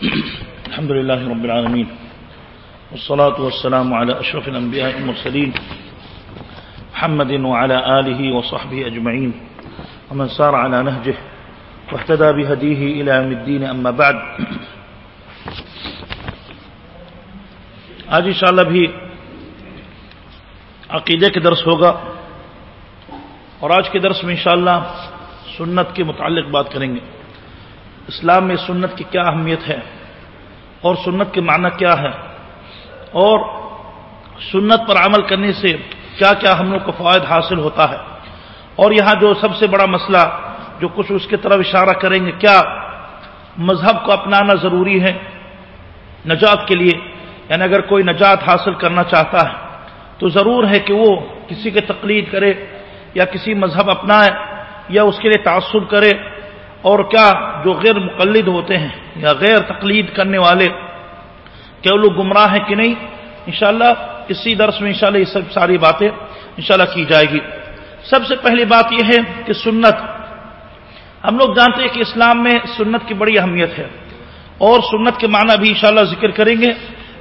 الحمد لله رب العالمين والصلاة والسلام على أشرف الأنبياء المرسلين محمد وعلى آله وصحبه أجمعين ومن سار على نهجه واهتدى بهديه إلى يوم الدين أما بعد آج انشاءاللہ بھی عقیدے کے درس ہوگا اور آج کے درس میں انشاءاللہ سنت کے متعلق بات کریں گے اسلام میں سنت کی کیا اہمیت ہے اور سنت کے معنی کیا ہے اور سنت پر عمل کرنے سے کیا کیا ہم لوگ کو فوائد حاصل ہوتا ہے اور یہاں جو سب سے بڑا مسئلہ جو کچھ اس کی طرف اشارہ کریں گے، کیا مذہب کو اپنانا ضروری ہے نجات کے لیے؟ یعنی اگر کوئی نجات حاصل کرنا چاہتا ہے، تو ضرور ہے کہ وہ کسی کے تقلید کرے یا کسی مذہب اپنائے یا اس کے لیے تعصب کرے اور کیا جو غیر مقلد ہوتے ہیں یا غیر تقلید کرنے والے، کیا وہ لوگ گمراہ ہیں کہ نہیں؟ انشاءاللہ اسی درس میں انشاءاللہ یہ سب ساری باتیں انشاءاللہ کی جائے گی۔ سب سے پہلی بات یہ ہے کہ سنت، ہم لوگ جانتے ہیں کہ اسلام میں سنت کی بڑی اہمیت ہے اور سنت کے معنی بھی انشاءاللہ ذکر کریں گے،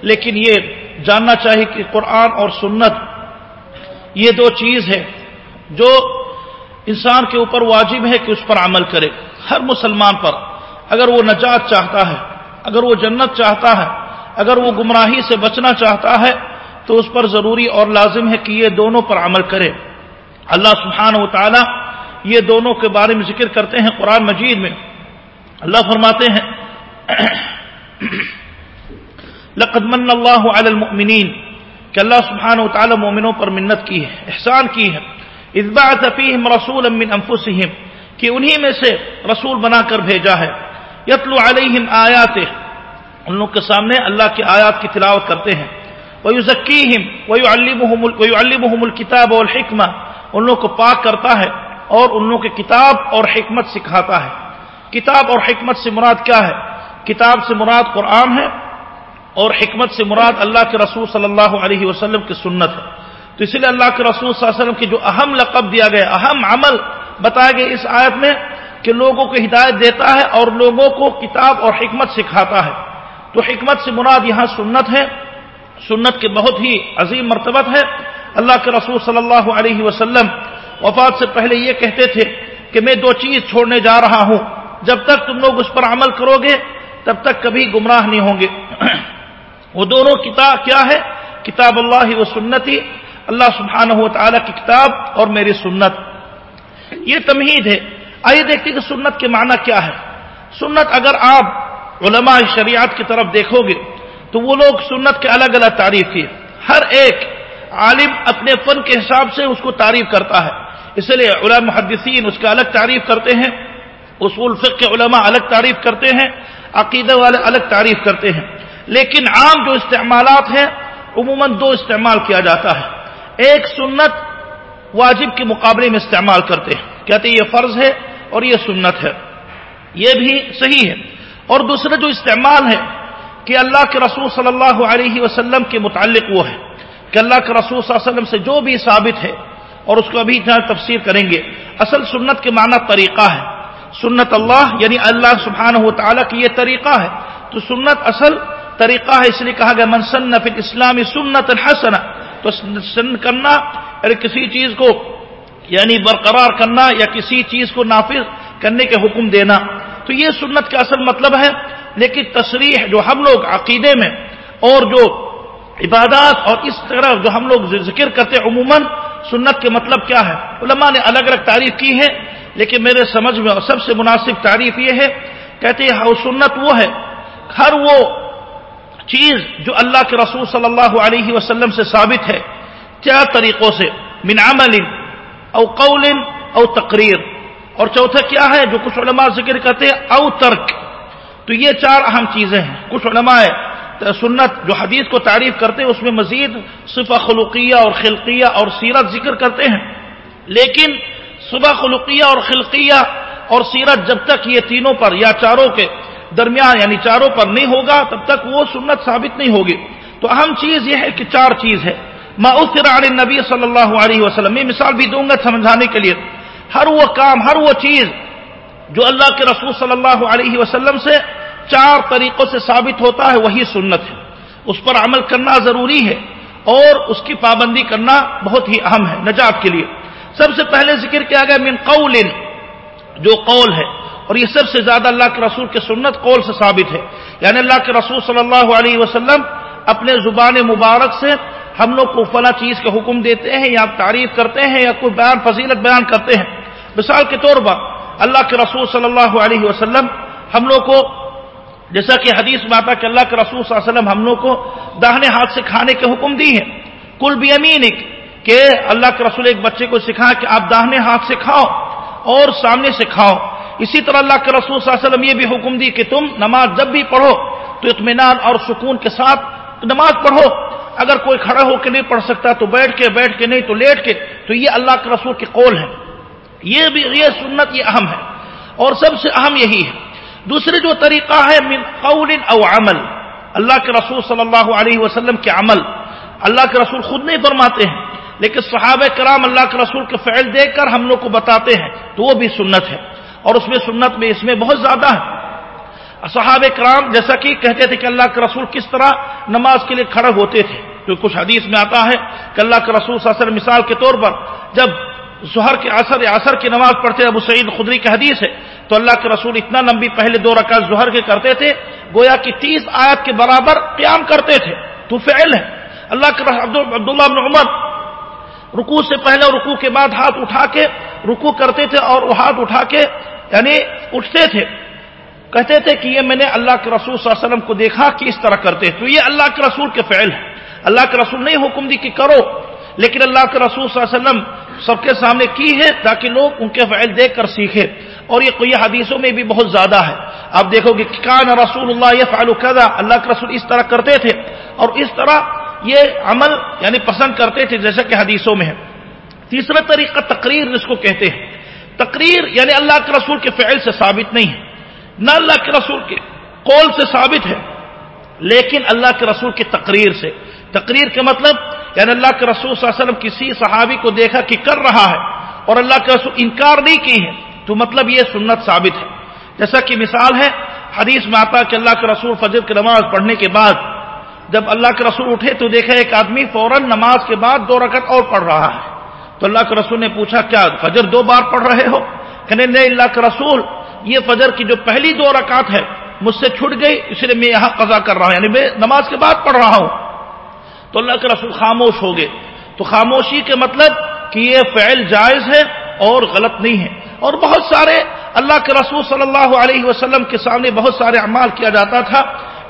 لیکن یہ جاننا چاہیے کہ قرآن اور سنت یہ دو چیز ہے جو انسان کے اوپر واجب ہے کہ اس پر عمل کرے۔ ہر مسلمان پر اگر وہ نجات چاہتا ہے، اگر وہ جنت چاہتا ہے، اگر وہ گمراہی سے بچنا چاہتا ہے، تو اس پر ضروری اور لازم ہے کہ یہ دونوں پر عمل کرے۔ اللہ سبحانہ و تعالی یہ دونوں کے بارے میں ذکر کرتے ہیں قرآن مجید میں۔ اللہ فرماتے ہیں، لقد من اللہ علی المؤمنین، کہ اللہ سبحانہ و تعالی مومنوں پر منت کی ہے، احسان کی ہے۔ اذبعت فیہم رسولا من انفسہم کہ انہی میں سے رسول بنا کر بھیجا ہے۔ یتلو علیہم آیات ان لوگ کے سامنے اللہ کی آیات کی تلاوت کرتے ہیں۔ وَيُزَكِّيهِمْ وَيُعَلِّمُهُمُ الْكِتَابَ وَالْحِكْمَةِ ان لوگ کو پاک کرتا ہے اور ان لوگ کے کتاب اور حکمت سکھاتا ہے۔ کتاب اور حکمت سے مراد کیا ہے؟ کتاب سے مراد قرآن ہے اور حکمت سے مراد اللہ کے رسول صلی اللہ علیہ وسلم کی سنت ہے۔ تو اسی لیے اللہ کے رسول صلی اللہ علیہ وسلم کی جو اہم لقب دیا گیا، اہم عمل بتایا گیا اس آیت میں کہ لوگوں کو ہدایت دیتا ہے اور لوگوں کو کتاب اور حکمت سکھاتا ہے۔ تو حکمت سے مراد یہاں سنت ہے۔ سنت کے بہت ہی عظیم مرتبت ہے۔ اللہ کے رسول صلی اللہ علیہ وسلم وفات سے پہلے یہ کہتے تھے کہ میں دو چیز چھوڑنے جا رہا ہوں۔ جب تک تم لوگ اس پر عمل کرو گے، تب تک کبھی گمراہ نہیں ہوں گے۔ وہ دونوں کتاب کیا ہے؟ کتاب اللہ و سنتی۔ اللہ سبحانہ و تعالی کی کتاب اور میری سنت۔ یہ تمہید ہے۔ آئیے دیکھتے کہ سنت کے معنی کیا ہے۔ سنت اگر آپ علماء شریعت کی طرف دیکھو گے تو وہ لوگ سنت کے الگ الگ تعریف کیے۔ ہر ایک عالم اپنے فن کے حساب سے اس کو تعریف کرتا ہے۔ اس لیے علماء محدثین اس کا الگ تعریف کرتے ہیں۔ اصول فقہ کے علماء الگ تعریف کرتے ہیں۔ عقیدہ والے الگ تعریف کرتے ہیں۔ لیکن عام جو استعمالات ہیں، عموماً دو استعمال کیا جاتا ہے۔ ایک سنت واجب کے مقابلے میں استعمال کرتے ہیں۔ کہتے ہیں یہ فرض ہے اور یہ سنت ہے۔ یہ بھی صحیح ہے۔ اور دوسرا جو استعمال ہے کہ اللہ کے رسول صلی اللہ علیہ وسلم کے متعلق وہ ہے کہ اللہ کے رسول صلی اللہ علیہ وسلم سے جو بھی ثابت ہے اور اس کو ابھی جہاں تفسیر کریں گے، اصل سنت کے معنی طریقہ ہے۔ سنت اللہ یعنی اللہ سبحانہ و تعالیٰ کی یہ طریقہ ہے۔ تو سنت اصل طریقہ ہے، اس لیے کہا گیا منسن فی اسلامی سنت الحسن تو سن کرنا یعنی کسی چیز کو یعنی برقرار کرنا یا کسی چیز کو نافذ کرنے کے حکم دینا، تو یہ سنت کا اصل مطلب ہے۔ لیکن تصریح جو ہم لوگ عقیدے میں اور جو عبادات اور اس طرح جو ہم لوگ ذکر کرتے عموماً سنت کے مطلب کیا ہے؟ علماء نے الگ الگ تعریف کی ہے، لیکن میرے سمجھ میں سب سے مناسب تعریف یہ ہے، کہتے ہیں ہاں، سنت وہ ہے، ہر وہ چیز جو اللہ کے رسول صلی اللہ علیہ وسلم سے ثابت ہے۔ کیا طریقوں سے؟ من عمل او قول او تقریر۔ اور چوتھا کیا ہے جو کچھ علماء ذکر کرتے ہیں؟ او ترک۔ تو یہ چار اہم چیزیں ہیں۔ کچھ علماء سنت جو حدیث کو تعریف کرتے ہیں، اس میں مزید صفا خلقیہ اور خلقیہ اور سیرت ذکر کرتے ہیں۔ لیکن صبح خلقیہ اور خلقیہ اور سیرت جب تک یہ تینوں پر یا چاروں کے درمیان یعنی چاروں پر نہیں ہوگا، تب تک وہ سنت ثابت نہیں ہوگی۔ تو اہم چیز یہ ہے کہ چار چیز ہے۔ میں علی نبی صلی اللہ علیہ وسلم. میں مثال بھی دوں گا سمجھانے کے لیے. ہر وہ کام، ہر وہ چیز جو اللہ کے رسول صلی اللہ علیہ وسلم سے چار طریقوں سے ثابت ہوتا ہے، وہی سنت ہے. اس پر عمل کرنا ضروری ہے اور اس کی پابندی کرنا بہت ہی اہم ہے نجات کے لیے. سب سے پہلے ذکر کیا گیا من قول، جو قول ہے. اور یہ سب سے زیادہ اللہ کے رسول کے سنت قول سے ثابت ہے. یعنی اللہ کے رسول صلی اللہ علیہ وسلم اپنے زبان مبارک سے ہم لوگ کو فلاں چیز کا حکم دیتے ہیں یا تعریف کرتے ہیں یا کوئی بیان فضیلت بیان کرتے ہیں۔ مثال کے طور پر اللہ کے رسول صلی اللہ علیہ وسلم ہم لوگ کو جیسا کہ حدیث میں آتا کہ اللہ کے رسول صلی اللہ علیہ وسلم ہم لوگ کو داہنے ہاتھ سے کھانے کے حکم دی ہے کل بھی امین کہ اللہ کے رسول ایک بچے کو سکھا کہ آپ داہنے ہاتھ سے کھاؤ اور سامنے سے کھاؤ۔ اسی طرح اللہ کے رسول صلی اللہ علیہ وسلم یہ بھی حکم دی کہ تم نماز جب بھی پڑھو تو اطمینان اور سکون کے ساتھ نماز پڑھو۔ اگر کوئی کھڑا ہو کے نہیں پڑھ سکتا تو بیٹھ کے بیٹھ کے نہیں تو لیٹ کے تو یہ اللہ کے رسول کے قول ہے یہ بھی یہ سنت یہ اہم ہے۔ اور سب سے اہم یہی ہے۔ دوسرے جو طریقہ ہے، من قول او عمل۔ اللہ کے رسول صلی اللہ علیہ وسلم کے عمل۔ اللہ کے رسول خود نہیں فرماتے ہیں، لیکن صحابہ کرام اللہ کے رسول کے فعل دیکھ کر ہم لوگ کو بتاتے ہیں۔ تو وہ بھی سنت ہے۔ اور اس میں سنت میں اس میں بہت زیادہ ہے۔ صحابہ کرام جیسا کہ کہتے تھے کہ اللہ کے رسول کس طرح نماز کے لیے کھڑے ہوتے تھے۔ تو کچھ حدیث میں آتا ہے کہ اللہ کے رسول صلی اللہ علیہ وسلم مثال کے طور پر جب ظہر کے اثر اثر کی نماز پڑھتے ابو سعید خدری کا حدیث ہے تو اللہ کے رسول اتنا لمبی پہلے دو رکعت ظہر کے کرتے تھے، گویا کہ تیس آیت کے برابر قیام کرتے تھے۔ تو فعل ہے۔ اللہ کے عبداللہ بن عمر رکو سے پہلے رکو کے بعد ہاتھ اٹھا کے رکو کرتے تھے اور وہ ہاتھ اٹھا کے یعنی اٹھتے تھے۔ کہتے تھے کہ یہ میں نے اللہ کے رسول صلی اللہ علیہ وسلم کو دیکھا کہ اس طرح کرتے تو یہ اللہ کے رسول کے فعل ہے۔ اللہ کے رسول نہیں حکم دی کہ کرو، لیکن اللہ کے رسول صلی اللہ علیہ وسلم سب کے سامنے کی ہے تاکہ لوگ ان کے فعل دیکھ کر سیکھے اور یہ کوئی حدیثوں میں بھی بہت زیادہ ہے۔ آپ دیکھو گے کان رسول اللہ یہ فعل کدا اللہ کے رسول اس طرح کرتے تھے۔ اور اس طرح یہ عمل یعنی پسند کرتے تھے جیسا کہ حدیثوں میں ہے۔ تیسرا طریقہ تقریر جس کو کہتے ہیں۔ تقریر یعنی اللہ کے رسول کے فعل سے ثابت نہیں ہے۔ نہ اللہ کے رسول کے قول سے ثابت ہے، لیکن اللہ کے رسول کی تقریر سے۔ تقریر کے مطلب یعنی اللہ کے رسول صلی اللہ علیہ وسلم کسی صحابی کو دیکھا کہ کر رہا ہے اور اللہ کے رسول انکار نہیں کی ہے، تو مطلب یہ سنت ثابت ہے۔ جیسا کہ مثال ہے، حدیث میں آتا کہ اللہ کے رسول فجر کی نماز پڑھنے کے بعد جب اللہ کے رسول اٹھے تو دیکھا ایک آدمی فوراً نماز کے بعد دو رکعت اور پڑھ رہا ہے۔ تو اللہ کے رسول نے پوچھا، کیا فجر دو بار پڑھ رہے ہو؟ کہنے، نہیں، اللہ کے رسول، یہ فجر کی جو پہلی دو رکعت ہے، مجھ سے چھٹ گئی اس لیے میں یہاں قضا کر رہا ہوں یعنی میں نماز کے بعد پڑھ رہا ہوں۔ تو اللہ کے رسول خاموش ہو گئے۔ تو خاموشی کے مطلب کہ یہ فعل جائز ہے اور غلط نہیں ہے۔ اور بہت سارے اللہ کے رسول صلی اللہ علیہ وسلم کے سامنے بہت سارے اعمال کیا جاتا تھا۔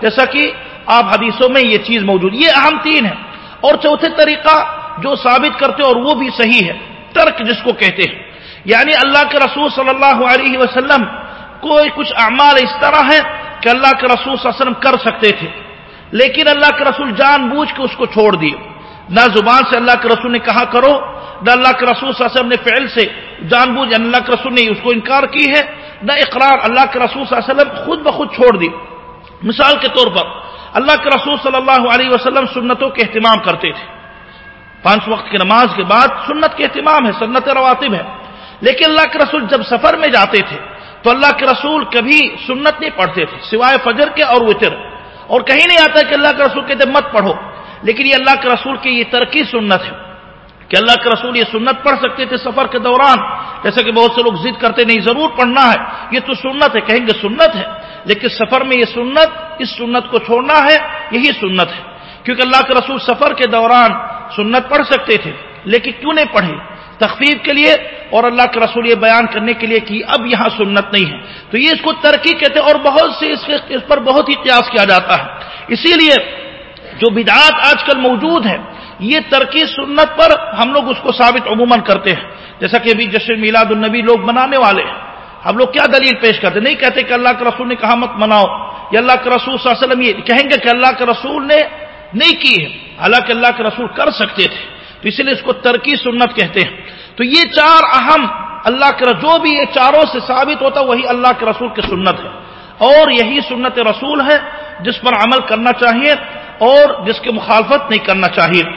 جیسا کہ آپ حدیثوں میں یہ چیز موجود، یہ اہم تین ہے اور چوتھے طریقہ جو ثابت کرتے اور وہ بھی صحیح ہے، ترک جس کو کہتے ہیں۔ یعنی اللہ کے رسول صلی اللہ علیہ وسلم کوئی کچھ اعمال اس طرح ہے کہ اللہ کے رسول صلی اللہ علیہ وسلم کر سکتے تھے۔ لیکن اللہ کے رسول جان بوجھ کے اس کو چھوڑ دیے۔ نہ زبان سے اللہ کے رسول نے کہا کرو، نہ اللہ کے رسول صلی اللہ علیہ وسلم نے فعل سے جان بوجھ یعنی اللہ کے رسول نے اس کو انکار کی ہے، نہ اقرار اللہ کے رسول صلی اللہ علیہ وسلم خود بخود چھوڑ دی۔ مثال کے طور پر، اللہ کے رسول صلی اللہ علیہ وسلم سنتوں کے اہتمام کرتے تھے۔ پانچ وقت کی نماز کے بعد سنت کے اہتمام ہے، سنت رواتب ہے۔ لیکن اللہ کے رسول جب سفر میں جاتے تھے، تو اللہ کے رسول کبھی سنت نہیں پڑھتے تھے، سوائے فجر کے اور وطر۔ اور کہیں نہیں آتا کہ اللہ کے رسول کہتے مت پڑھو۔ لیکن یہ اللہ کے رسول کی یہ ترقی سنت ہے۔ کہ اللہ کے رسول یہ سنت پڑھ سکتے تھے سفر کے دوران۔ جیسے کہ بہت سے لوگ ضد کرتے نہیں، ضرور پڑھنا ہے۔ یہ تو سنت ہے، کہیں گے سنت ہے۔ لیکن سفر میں یہ سنت، اس سنت کو چھوڑنا ہے، یہی سنت ہے۔ کیونکہ اللہ کے رسول سفر کے دوران سنت پڑھ سکتے تھے، لیکن کیوں نہیں پڑھے؟ تخفیف کے لیے اور اللہ کے رسول یہ بیان کرنے کے لیے کہ اب یہاں سنت نہیں ہے۔ تو یہ اس کو ترقی کہتے ہیں اور بہت سے اس اس پر بہت ہی قیاس کیا جاتا ہے۔ اسی لیے جو بدعات آج کل موجود ہے یہ ترقی سنت پر ہم لوگ اس کو ثابت عموماً کرتے ہیں۔ جیسا کہ ابھی جشن میلاد النبی لوگ منانے والے ہیں۔ ہم لوگ کیا دلیل پیش کرتے نہیں کہتے کہ اللہ کے رسول نے کہا مت مناؤ۔ یا اللہ کے رسول صلی اللہ علیہ وسلم یہ کہیں گے کہ اللہ کے رسول نے نہیں کی ہے۔ حالانکہ اللہ کے رسول کر سکتے تھے۔ تو اسی لیے اس کو ترکی سنت کہتے ہیں۔ تو یہ چار اہم اللہ کے جو بھی یہ چاروں سے ثابت ہوتا وہی اللہ کے رسول کی سنت ہے۔ اور یہی سنت رسول ہے جس پر عمل کرنا چاہیے اور جس کی مخالفت نہیں کرنا چاہیے۔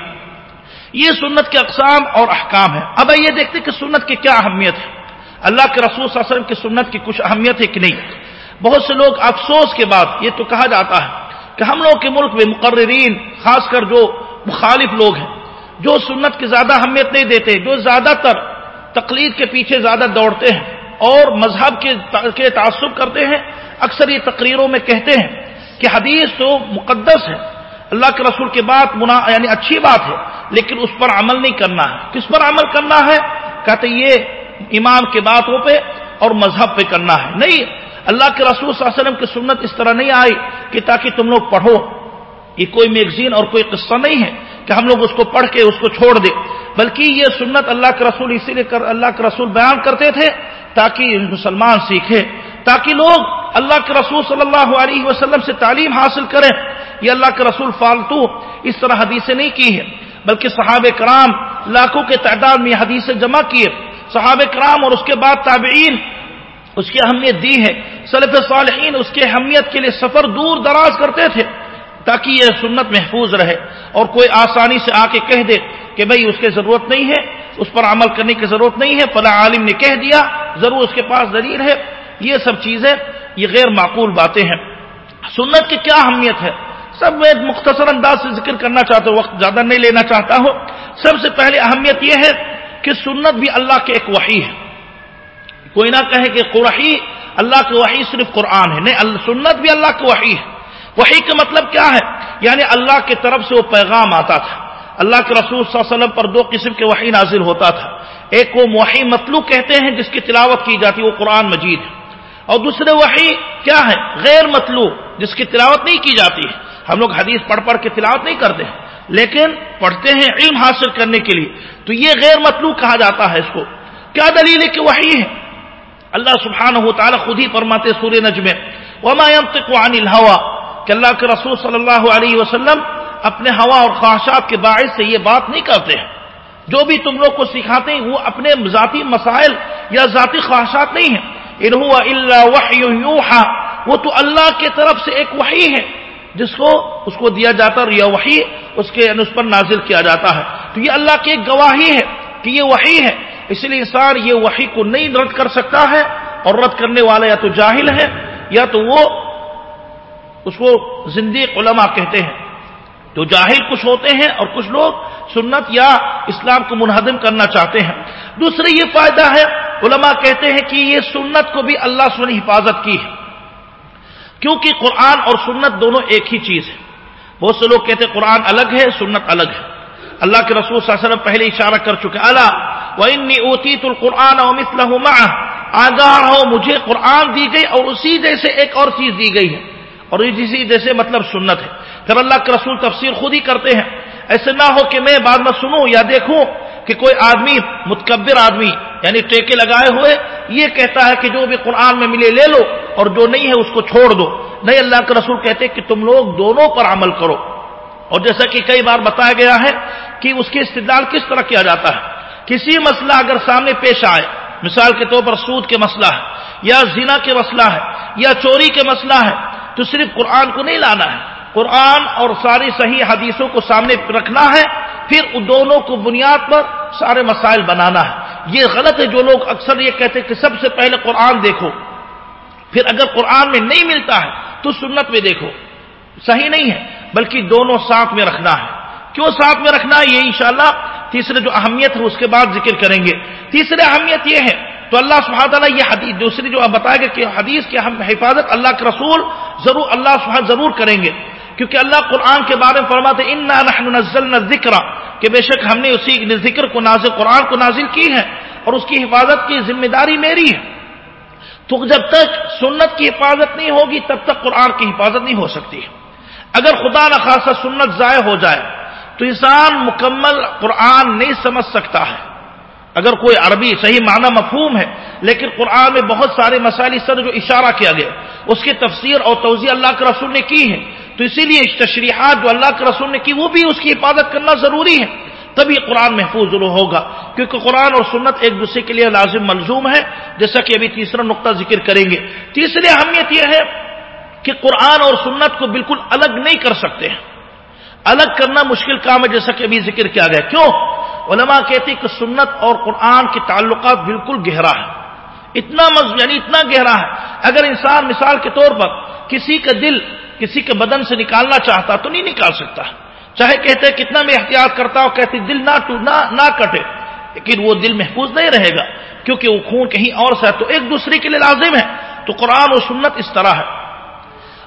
یہ سنت کے اقسام اور احکام ہے اب یہ دیکھتے کہ سنت کی کیا اہمیت ہے۔ اللہ کے رسول صلی اللہ علیہ وسلم کی سنت کی کچھ اہمیت ہے کہ نہیں۔ بہت سے لوگ افسوس کے بعد یہ تو کہا جاتا ہے کہ ہم لوگ کے ملک میں مقررین، خاص کر جو مخالف لوگ ہیں جو سنت کی زیادہ اہمیت نہیں دیتے، جو زیادہ تر تقلید کے پیچھے زیادہ دوڑتے ہیں اور مذہب کے تعصب کرتے ہیں، اکثر یہ تقریروں میں کہتے ہیں کہ حدیث تو مقدس ہے۔ اللہ کے رسول کے بات منا یعنی اچھی بات ہے، لیکن اس پر عمل نہیں کرنا ہے۔ کس پر عمل کرنا ہے؟ کہتے یہ امام کے باتوں پہ اور مذہب پہ کرنا ہے۔ نہیں، اللہ کے رسول صلی اللہ علیہ وسلم کی سنت اس طرح نہیں آئی کہ تاکہ تم لوگ پڑھو۔ یہ کوئی میگزین اور کوئی قصہ نہیں ہے۔ کہ ہم لوگ اس کو پڑھ کے اس کو چھوڑ دیں۔ بلکہ یہ سنت اللہ کے رسول اسی لیے اللہ کے رسول بیان کرتے تھے تاکہ مسلمان سیکھے تاکہ لوگ اللہ کے رسول صلی اللہ علیہ وسلم سے تعلیم حاصل کریں۔ یہ اللہ کے رسول فالتو اس طرح حدیثیں نہیں کی ہے بلکہ صحابہ کرام لاکھوں کے تعداد میں حدیثیں جمع کیے صحابہ کرام اور اس کے بعد تابعین اس کی اہمیت دی ہے۔ سلف صالحین اس کی اہمیت کے لیے سفر دور دراز کرتے تھے۔ تاکہ یہ سنت محفوظ رہے اور کوئی آسانی سے آ کے کہہ دے کہ بھئی اس کے ضرورت نہیں ہے، اس پر عمل کرنے کی ضرورت نہیں ہے، فلاں عالم نے کہہ دیا، ضرور اس کے پاس دلیل ہے۔ یہ سب چیزیں، یہ غیر معقول باتیں ہیں۔ سنت کی کیا اہمیت ہے؟ سب میں مختصر انداز سے ذکر کرنا چاہتا ہوں وقت زیادہ نہیں لینا چاہتا ہوں۔ سب سے پہلے اہمیت یہ ہے کہ سنت بھی اللہ کے ایک وحی ہے۔ کوئی نہ کہے کہ قرحی اللہ کی وحی صرف قرآن ہے، نہیں سنت بھی اللہ کی وحی ہے۔ وحی کا مطلب کیا ہے؟ یعنی اللہ کی طرف سے وہ پیغام آتا تھا۔ اللہ کے رسول صلی اللہ علیہ وسلم پر دو قسم کے وحی نازل ہوتا تھا۔ ایک وہ وحی مطلوع کہتے ہیں جس کی تلاوت کی جاتی ہے، وہ قرآن مجید ہے۔ اور دوسرے وحی کیا ہے؟ غیر مطلوع جس کی تلاوت نہیں کی جاتی ہے۔ ہم لوگ حدیث پڑھ پڑھ کے تلاوت نہیں کرتے لیکن پڑھتے ہیں علم حاصل کرنے کے لیے۔ تو یہ غیر مطلوب کہا جاتا ہے اس کو۔ کیا دلیل ہے کہ وہی ہے؟ اللہ سبحانہ و تعالیٰ خود ہی فرماتے سورہ نجم وما ينطق عن الهوى۔ کہ اللہ کے رسول صلی اللہ علیہ وسلم اپنے ہوا اور خواہشات کے باعث سے یہ بات نہیں کرتے ہیں۔ جو بھی تم لوگ کو سکھاتے ہیں، وہ اپنے ذاتی مسائل یا ذاتی خواہشات نہیں ہیں۔ انہوا الا وحی وہ تو اللہ کے طرف سے ایک وحی ہے، جس کو، اس کو دیا جاتا اور یہ وحی اس کے یعنی اس پر نازل کیا جاتا ہے۔ تو یہ اللہ کی ایک گواہی ہے کہ یہ وحی ہے۔ اس لیے انسان یہ وحی کو نہیں رد کر سکتا ہے اور رد کرنے والا یا تو جاہل ہے، یا تو وہ اس کو زندگی علماء کہتے ہیں۔ تو جاہل کچھ ہوتے ہیں اور کچھ لوگ سنت یا اسلام کو منہدم کرنا چاہتے ہیں۔ دوسرے یہ فائدہ ہے، علماء کہتے ہیں کہ یہ سنت کو بھی اللہ نے حفاظت کی ہے۔ کیونکہ قرآن اور سنت دونوں ایک ہی چیز ہے۔ بہت سے لوگ کہتے ہیں قرآن الگ ہے، سنت الگ ہے۔ اللہ کے رسول صلی اللہ علیہ وسلم پہلے اشارہ کر چکے اللہ وہ انی اوتی تو قرآن آگاہ ہو مجھے قرآن دی گئی اور اسی جیسے ایک اور چیز دی گئی ہے۔ اور اسی جیسے مطلب سنت ہے۔ پھر اللہ کے رسول تفسیر خود ہی کرتے ہیں، ایسے نہ ہو کہ میں بعد میں سنوں یا دیکھوں کہ کوئی آدمی متکبر آدمی یعنی ٹیکے لگائے ہوئے، یہ کہتا ہے کہ جو بھی قرآن میں ملے لے لو اور جو نہیں ہے اس کو چھوڑ دو۔ نہیں، اللہ کے رسول کہتے کہ تم لوگ دونوں پر عمل کرو۔ اور جیسا کہ کئی بار بتایا گیا ہے کہ اس کی استدلال کس طرح کیا جاتا ہے۔ کسی مسئلہ اگر سامنے پیش آئے، مثال کے طور پر سود کے مسئلہ ہے، یا زنا کے مسئلہ ہے، یا چوری کے مسئلہ ہے تو صرف قرآن کو نہیں لانا ہے۔ قرآن اور ساری صحیح حدیثوں کو سامنے رکھنا ہے۔ پھر دونوں کو بنیاد پر سارے مسائل بنانا ہے۔ یہ غلط ہے جو لوگ اکثر یہ کہتے ہیں کہ سب سے پہلے قرآن دیکھو۔ پھر اگر قرآن میں نہیں ملتا ہے تو سنت میں دیکھو۔ صحیح نہیں ہے، بلکہ دونوں ساتھ میں رکھنا ہے۔ کیوں ساتھ میں رکھنا ہے؟ یہ انشاءاللہ تیسرے جو اہمیت ہے اس کے بعد ذکر کریں گے۔ تیسرے اہمیت یہ ہے تو اللہ سبحانہ تعالیٰ یہ حدیث دوسری جو بتائے گا کہ حدیث کی ہم حفاظت اللہ کے رسول ضرور اللہ سبحانہ ضرور کریں گے۔ کیونکہ اللہ قرآن کے بارے میں فرماتے ان ذکر کہ بے شک ہم نے اسی ذکر کو نازل قرآن کو نازل کی ہے اور اس کی حفاظت کی ذمہ داری میری ہے۔ تو جب تک سنت کی حفاظت نہیں ہوگی، تب تک قرآن کی حفاظت نہیں ہو سکتی۔ اگر خدا نخواستہ سنت ضائع ہو جائے، تو انسان مکمل قرآن نہیں سمجھ سکتا ہے۔ اگر کوئی عربی صحیح معنی مفہوم ہے، لیکن قرآن میں بہت سارے مسائل اس طرح جو اشارہ کیا گیا، اس کی تفسیر اور توضیع اللہ کے رسول نے کی ہے تو اسی لیے تشریحات جو اللہ کے رسول نے کی، وہ بھی اس کی حفاظت کرنا ضروری ہے۔ تبھی قرآن محفوظ ہوگا، کیونکہ قرآن اور سنت ایک دوسرے کے لیے لازم ملزوم ہے، جیسا کہ ابھی تیسرا نقطہ ذکر کریں گے۔ تیسری اہمیت یہ ہے کہ قرآن اور سنت کو بالکل الگ نہیں کر سکتے۔ ہیں الگ کرنا مشکل کام ہے، جیسا کہ ابھی ذکر کیا گیا۔ کیوں؟ علماء کہتے کہ سنت اور قرآن کے تعلقات بالکل گہرا ہے۔ اتنا مضبوط یعنی اتنا گہرا ہے۔ اگر انسان مثال کے طور پر کسی کا دل کسی کے بدن سے نکالنا چاہتا تو نہیں نکال سکتا۔ چاہے کہتے کتنا میں احتیاط کرتا ہوں، کہتے دل نہ نہ کٹے، لیکن وہ دل محفوظ نہیں رہے گا۔ کیونکہ وہ خون کہیں اور سے ہے، تو ایک دوسرے کے لیے لازم ہے۔ تو قرآن و سنت اس طرح ہے۔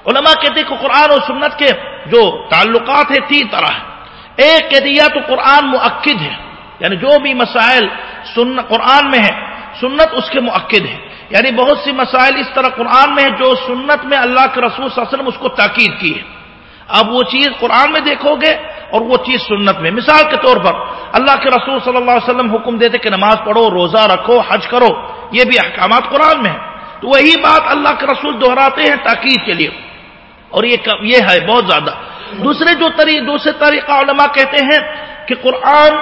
علماء کہتے کہ قرآن و سنت کے جو تعلقات ہیں تین طرح ہے ایک کہتے یا تو قرآن معقد ہے یعنی جو بھی مسائل سن قرآن میں ہے سنت اس کے معقد ہے یعنی بہت سی مسائل اس طرح قرآن میں ہے جو سنت میں اللہ کے رسول صلی اللہ علیہ وسلم اس کو تاکید کی ہے اب وہ چیز قرآن میں دیکھو گے اور وہ چیز سنت میں۔ مثال کے طور پر اللہ کے رسول صلی اللہ علیہ وسلم حکم دیتے کہ نماز پڑھو، روزہ رکھو، حج کرو، یہ بھی احکامات قرآن میں ہیں۔ تو وہی بات اللہ کے رسول دہراتے ہیں تاکید کے لیے۔ اور یہ ہے بہت زیادہ۔ دوسرے جو دوسرے طریقہ علماء کہتے ہیں کہ قرآن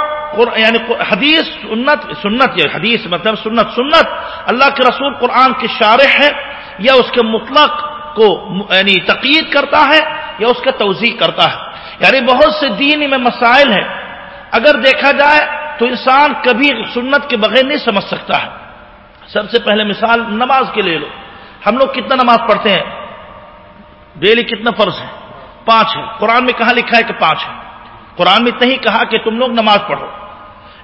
یعنی حدیث سنت سنت یا حدیث مطلب سنت سنت، اللہ کے رسول قرآن کے شارح ہے، یا اس کے مطلق کو یعنی تقید کرتا ہے، یا اس کا توضیح کرتا ہے یعنی بہت سے دین میں مسائل ہیں، اگر دیکھا جائے تو انسان کبھی سنت کے بغیر نہیں سمجھ سکتا ہے، سب سے پہلے مثال نماز کے لے لو، ہم لوگ کتنا نماز پڑھتے ہیں، ڈیلی کتنا فرض ہے، پانچ ہے، قرآن میں کہاں لکھا ہے کہ پانچ ہے، قرآن میں اتنا ہی کہا کہ تم لوگ نماز پڑھو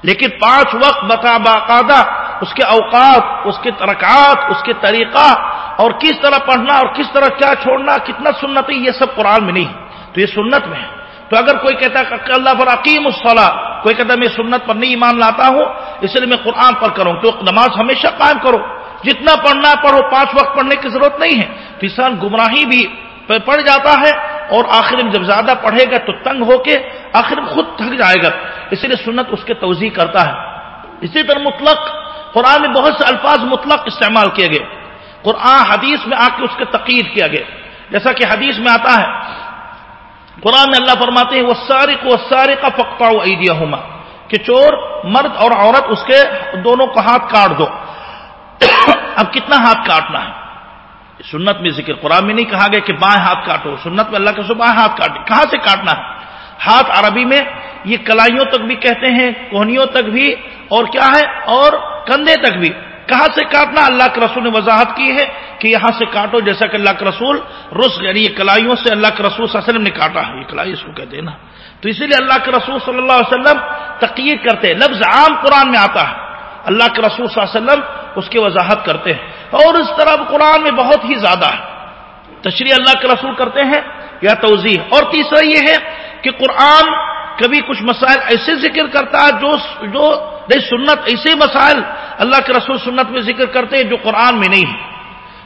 لیکن پانچ وقت بتا باقاعدہ، اس کے اوقات، اس کے ترکات اس کے طریقہ، اور کس طرح پڑھنا اور کس طرح کیا چھوڑنا، کتنا سنت ہے یہ سب قرآن میں نہیں تو یہ سنت میں ہے۔ تو اگر کوئی کہتا ہے کہ اللہ پر عقیم الصلاح کوئی کہتا ہے میں سنت پر نہیں ایمان لاتا ہوں، اس لیے میں قرآن پر کروں۔ تو نماز ہمیشہ قائم کرو۔ جتنا پڑھنا پڑھو، پانچ وقت پڑھنے کی ضرورت نہیں ہے۔ تو انسان گمراہی بھی پڑ جاتا ہے اور آخر میں جب زیادہ پڑھے گا تو تنگ ہو کے آخر میں خود تھک جائے گا۔ اسی لیے سنت اس کے توضیح کرتا ہے۔ اسی طرح مطلق، قرآن میں بہت سے الفاظ مطلق استعمال کیے گئے۔ قرآن، حدیث میں آ کے اس کے تقید کیا گیا۔ جیسا کہ حدیث میں آتا ہے، قرآن میں اللہ فرماتے ہیں وہ سارے کو سارے کا پکتا عیدیا ہوما کہ چور، مرد اور عورت اس کے دونوں کو ہاتھ کاٹ دو۔ اب کتنا ہاتھ کاٹنا ہے؟ سنت میں ذکر، قرآن میں نہیں کہا گیا کہ بائیں ہاتھ کاٹو، سنت میں اللہ کے سو بائیں ہاتھ کاٹے۔ کہاں سے کاٹنا ہے؟ ہاتھ عربی میں یہ کلائیوں تک بھی کہتے ہیں، کوہنیوں تک بھی، اور کیا ہے؟ اور کندھے تک بھی۔ کہاں سے کاٹنا؟ اللہ کے رسول نے وضاحت کی ہے کہ یہاں سے کاٹو، جیسا کہ اللہ کے رسول رس یعنی یہ کلائیوں سے اللہ کے رسول صلی اللہ علیہ وسلم نے کاٹا ہے۔ یہ کلائی اس کو کہتے ہیں نا۔ تو اسی لیے اللہ کے رسول صلی اللہ علیہ وسلم تقیر کرتے ہیں۔ لفظ عام قرآن میں آتا ہے۔ اللہ کے رسول صلی اللہ علیہ وسلم اس کی وضاحت کرتے ہیں۔ اور اس طرح قرآن میں بہت ہی زیادہ ہے۔ تشریح اللہ کے رسول کرتے ہیں یا توضیح۔ اور تیسرا یہ ہے کہ قرآن کبھی کچھ مسائل ایسے ذکر کرتا ہے جو جو نہیں سنت، ایسے مسائل اللہ کے رسول سنت میں ذکر کرتے ہیں جو قرآن میں نہیں ہے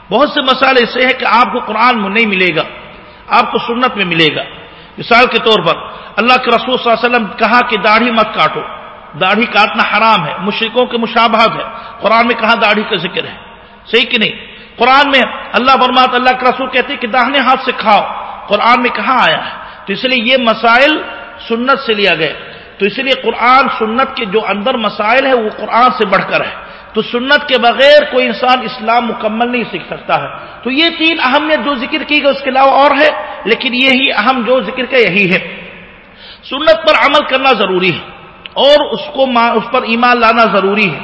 بہت سے مسائل ایسے ہیں کہ آپ کو قرآن میں نہیں ملے گا، آپ کو سنت میں ملے گا۔ مثال کے طور پر، اللہ کے رسول صلی اللہ علیہ وسلم کہا کہ داڑھی مت کاٹو۔ داڑھی کاٹنا حرام ہے مشرقوں کے مشابہت ہے۔ قرآن میں کہاں داڑھی کا ذکر ہے؟ صحیح کہ نہیں؟ قرآن میں اللہ برمات اللہ کے رسول کہتے کہ داہنے ہاتھ سے کھاؤ۔ قرآن میں کہاں آیا ہے؟ تو اس لیے یہ مسائل سنت سے لیا گئے۔ تو اس لیے قرآن سنت کے جو اندر مسائل ہے وہ قرآن سے بڑھ کر ہے۔ تو سنت کے بغیر کوئی انسان اسلام مکمل نہیں سیکھ سکتا ہے۔ تو یہ تین اہمیت جو ذکر کی گئی اس کے علاوہ اور ہے، لیکن یہی اہم جو ذکر کا یہی ہے۔ سنت پر عمل کرنا ضروری ہے اور اس کو اس پر ایمان لانا ضروری ہے۔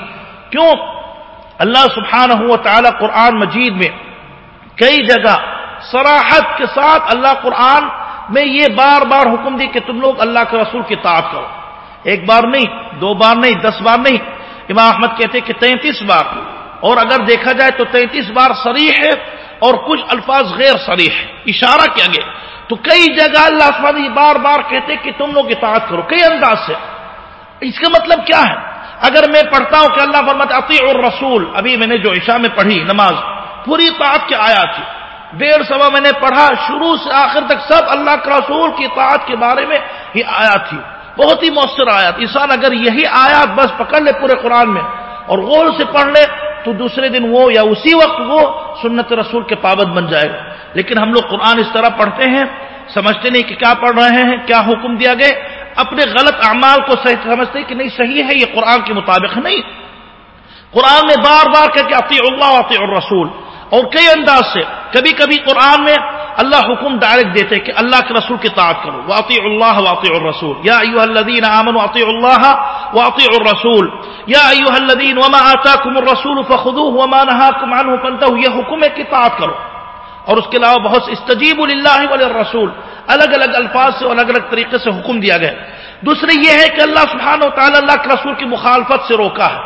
کیوں؟ اللہ سبحانہ ہوا تعالی قرآن مجید میں کئی جگہ سراحت کے ساتھ اللہ قرآن میں یہ بار بار حکم دی کہ تم لوگ اللہ کے رسول کی تعت کرو۔ ایک بار نہیں، دو بار نہیں، دس بار نہیں۔ امام احمد کہتے کہ تینتیس بار۔ اور اگر دیکھا جائے تو تینتیس بار سریح ہے اور کچھ الفاظ غیر سریح ہے اشارہ کیا گیا؟ تو کئی جگہ اللہ بار بار کہتے کہ تم لوگ اطاعت کرو۔ کئی انداز سے۔ اس کا مطلب کیا ہے؟ اگر میں پڑھتا ہوں کہ اللہ فرمت عطی اور رسول ابھی میں نے جو عشاء میں پڑھی، نماز، پوری طاعت کی آیا تھی۔ ڈیڑھ سوا میں نے پڑھا، شروع سے آخر تک سب اللہ کے رسول کی طاعت کے بارے میں ہی آیا تھی۔ بہت ہی مؤثر آیات۔ انسان اگر یہی آیات بس پکڑ لے پورے قرآن میں اور غور سے پڑھ لے، تو دوسرے دن وہ یا اسی وقت وہ سنت رسول کے پابند بن جائے گا۔ لیکن ہم لوگ قرآن اس طرح پڑھتے ہیں، سمجھتے نہیں کہ کیا پڑھ رہے ہیں، کیا حکم دیا گئے اپنے غلط اعمال کو صحیح سمجھتے کہ نہیں، صحیح ہے، یہ قرآن کے مطابق نہیں۔ قرآن میں بار بار کہ اطیع اللہ اطیع الرسول۔ اور کئی انداز سے کبھی کبھی قرآن میں اللہ حکم ڈائریکٹ دیتے کہ اللہ کے رسول کی تعداد کرو۔ واطی اللہ واطی الرسول۔ یا ایو الذین آمنوا اطیع اللہ واطيعوا الرسول۔ يا ايها الذين وما اتاكم الرسول فخذوه وما نهاكم عنه فانتهوا۔ یہ حکم ہے کہ کرو۔ اور اس کے علاوہ بہت استجیب اللہ وللرسول۔ الگ الگ الفاظ سے الگ الگ طریقے سے حکم دیا گیا دوسری یہ ہے کہ اللہ سبحانہ و تعالی اللہ کے رسول کی مخالفت سے روکا ہے۔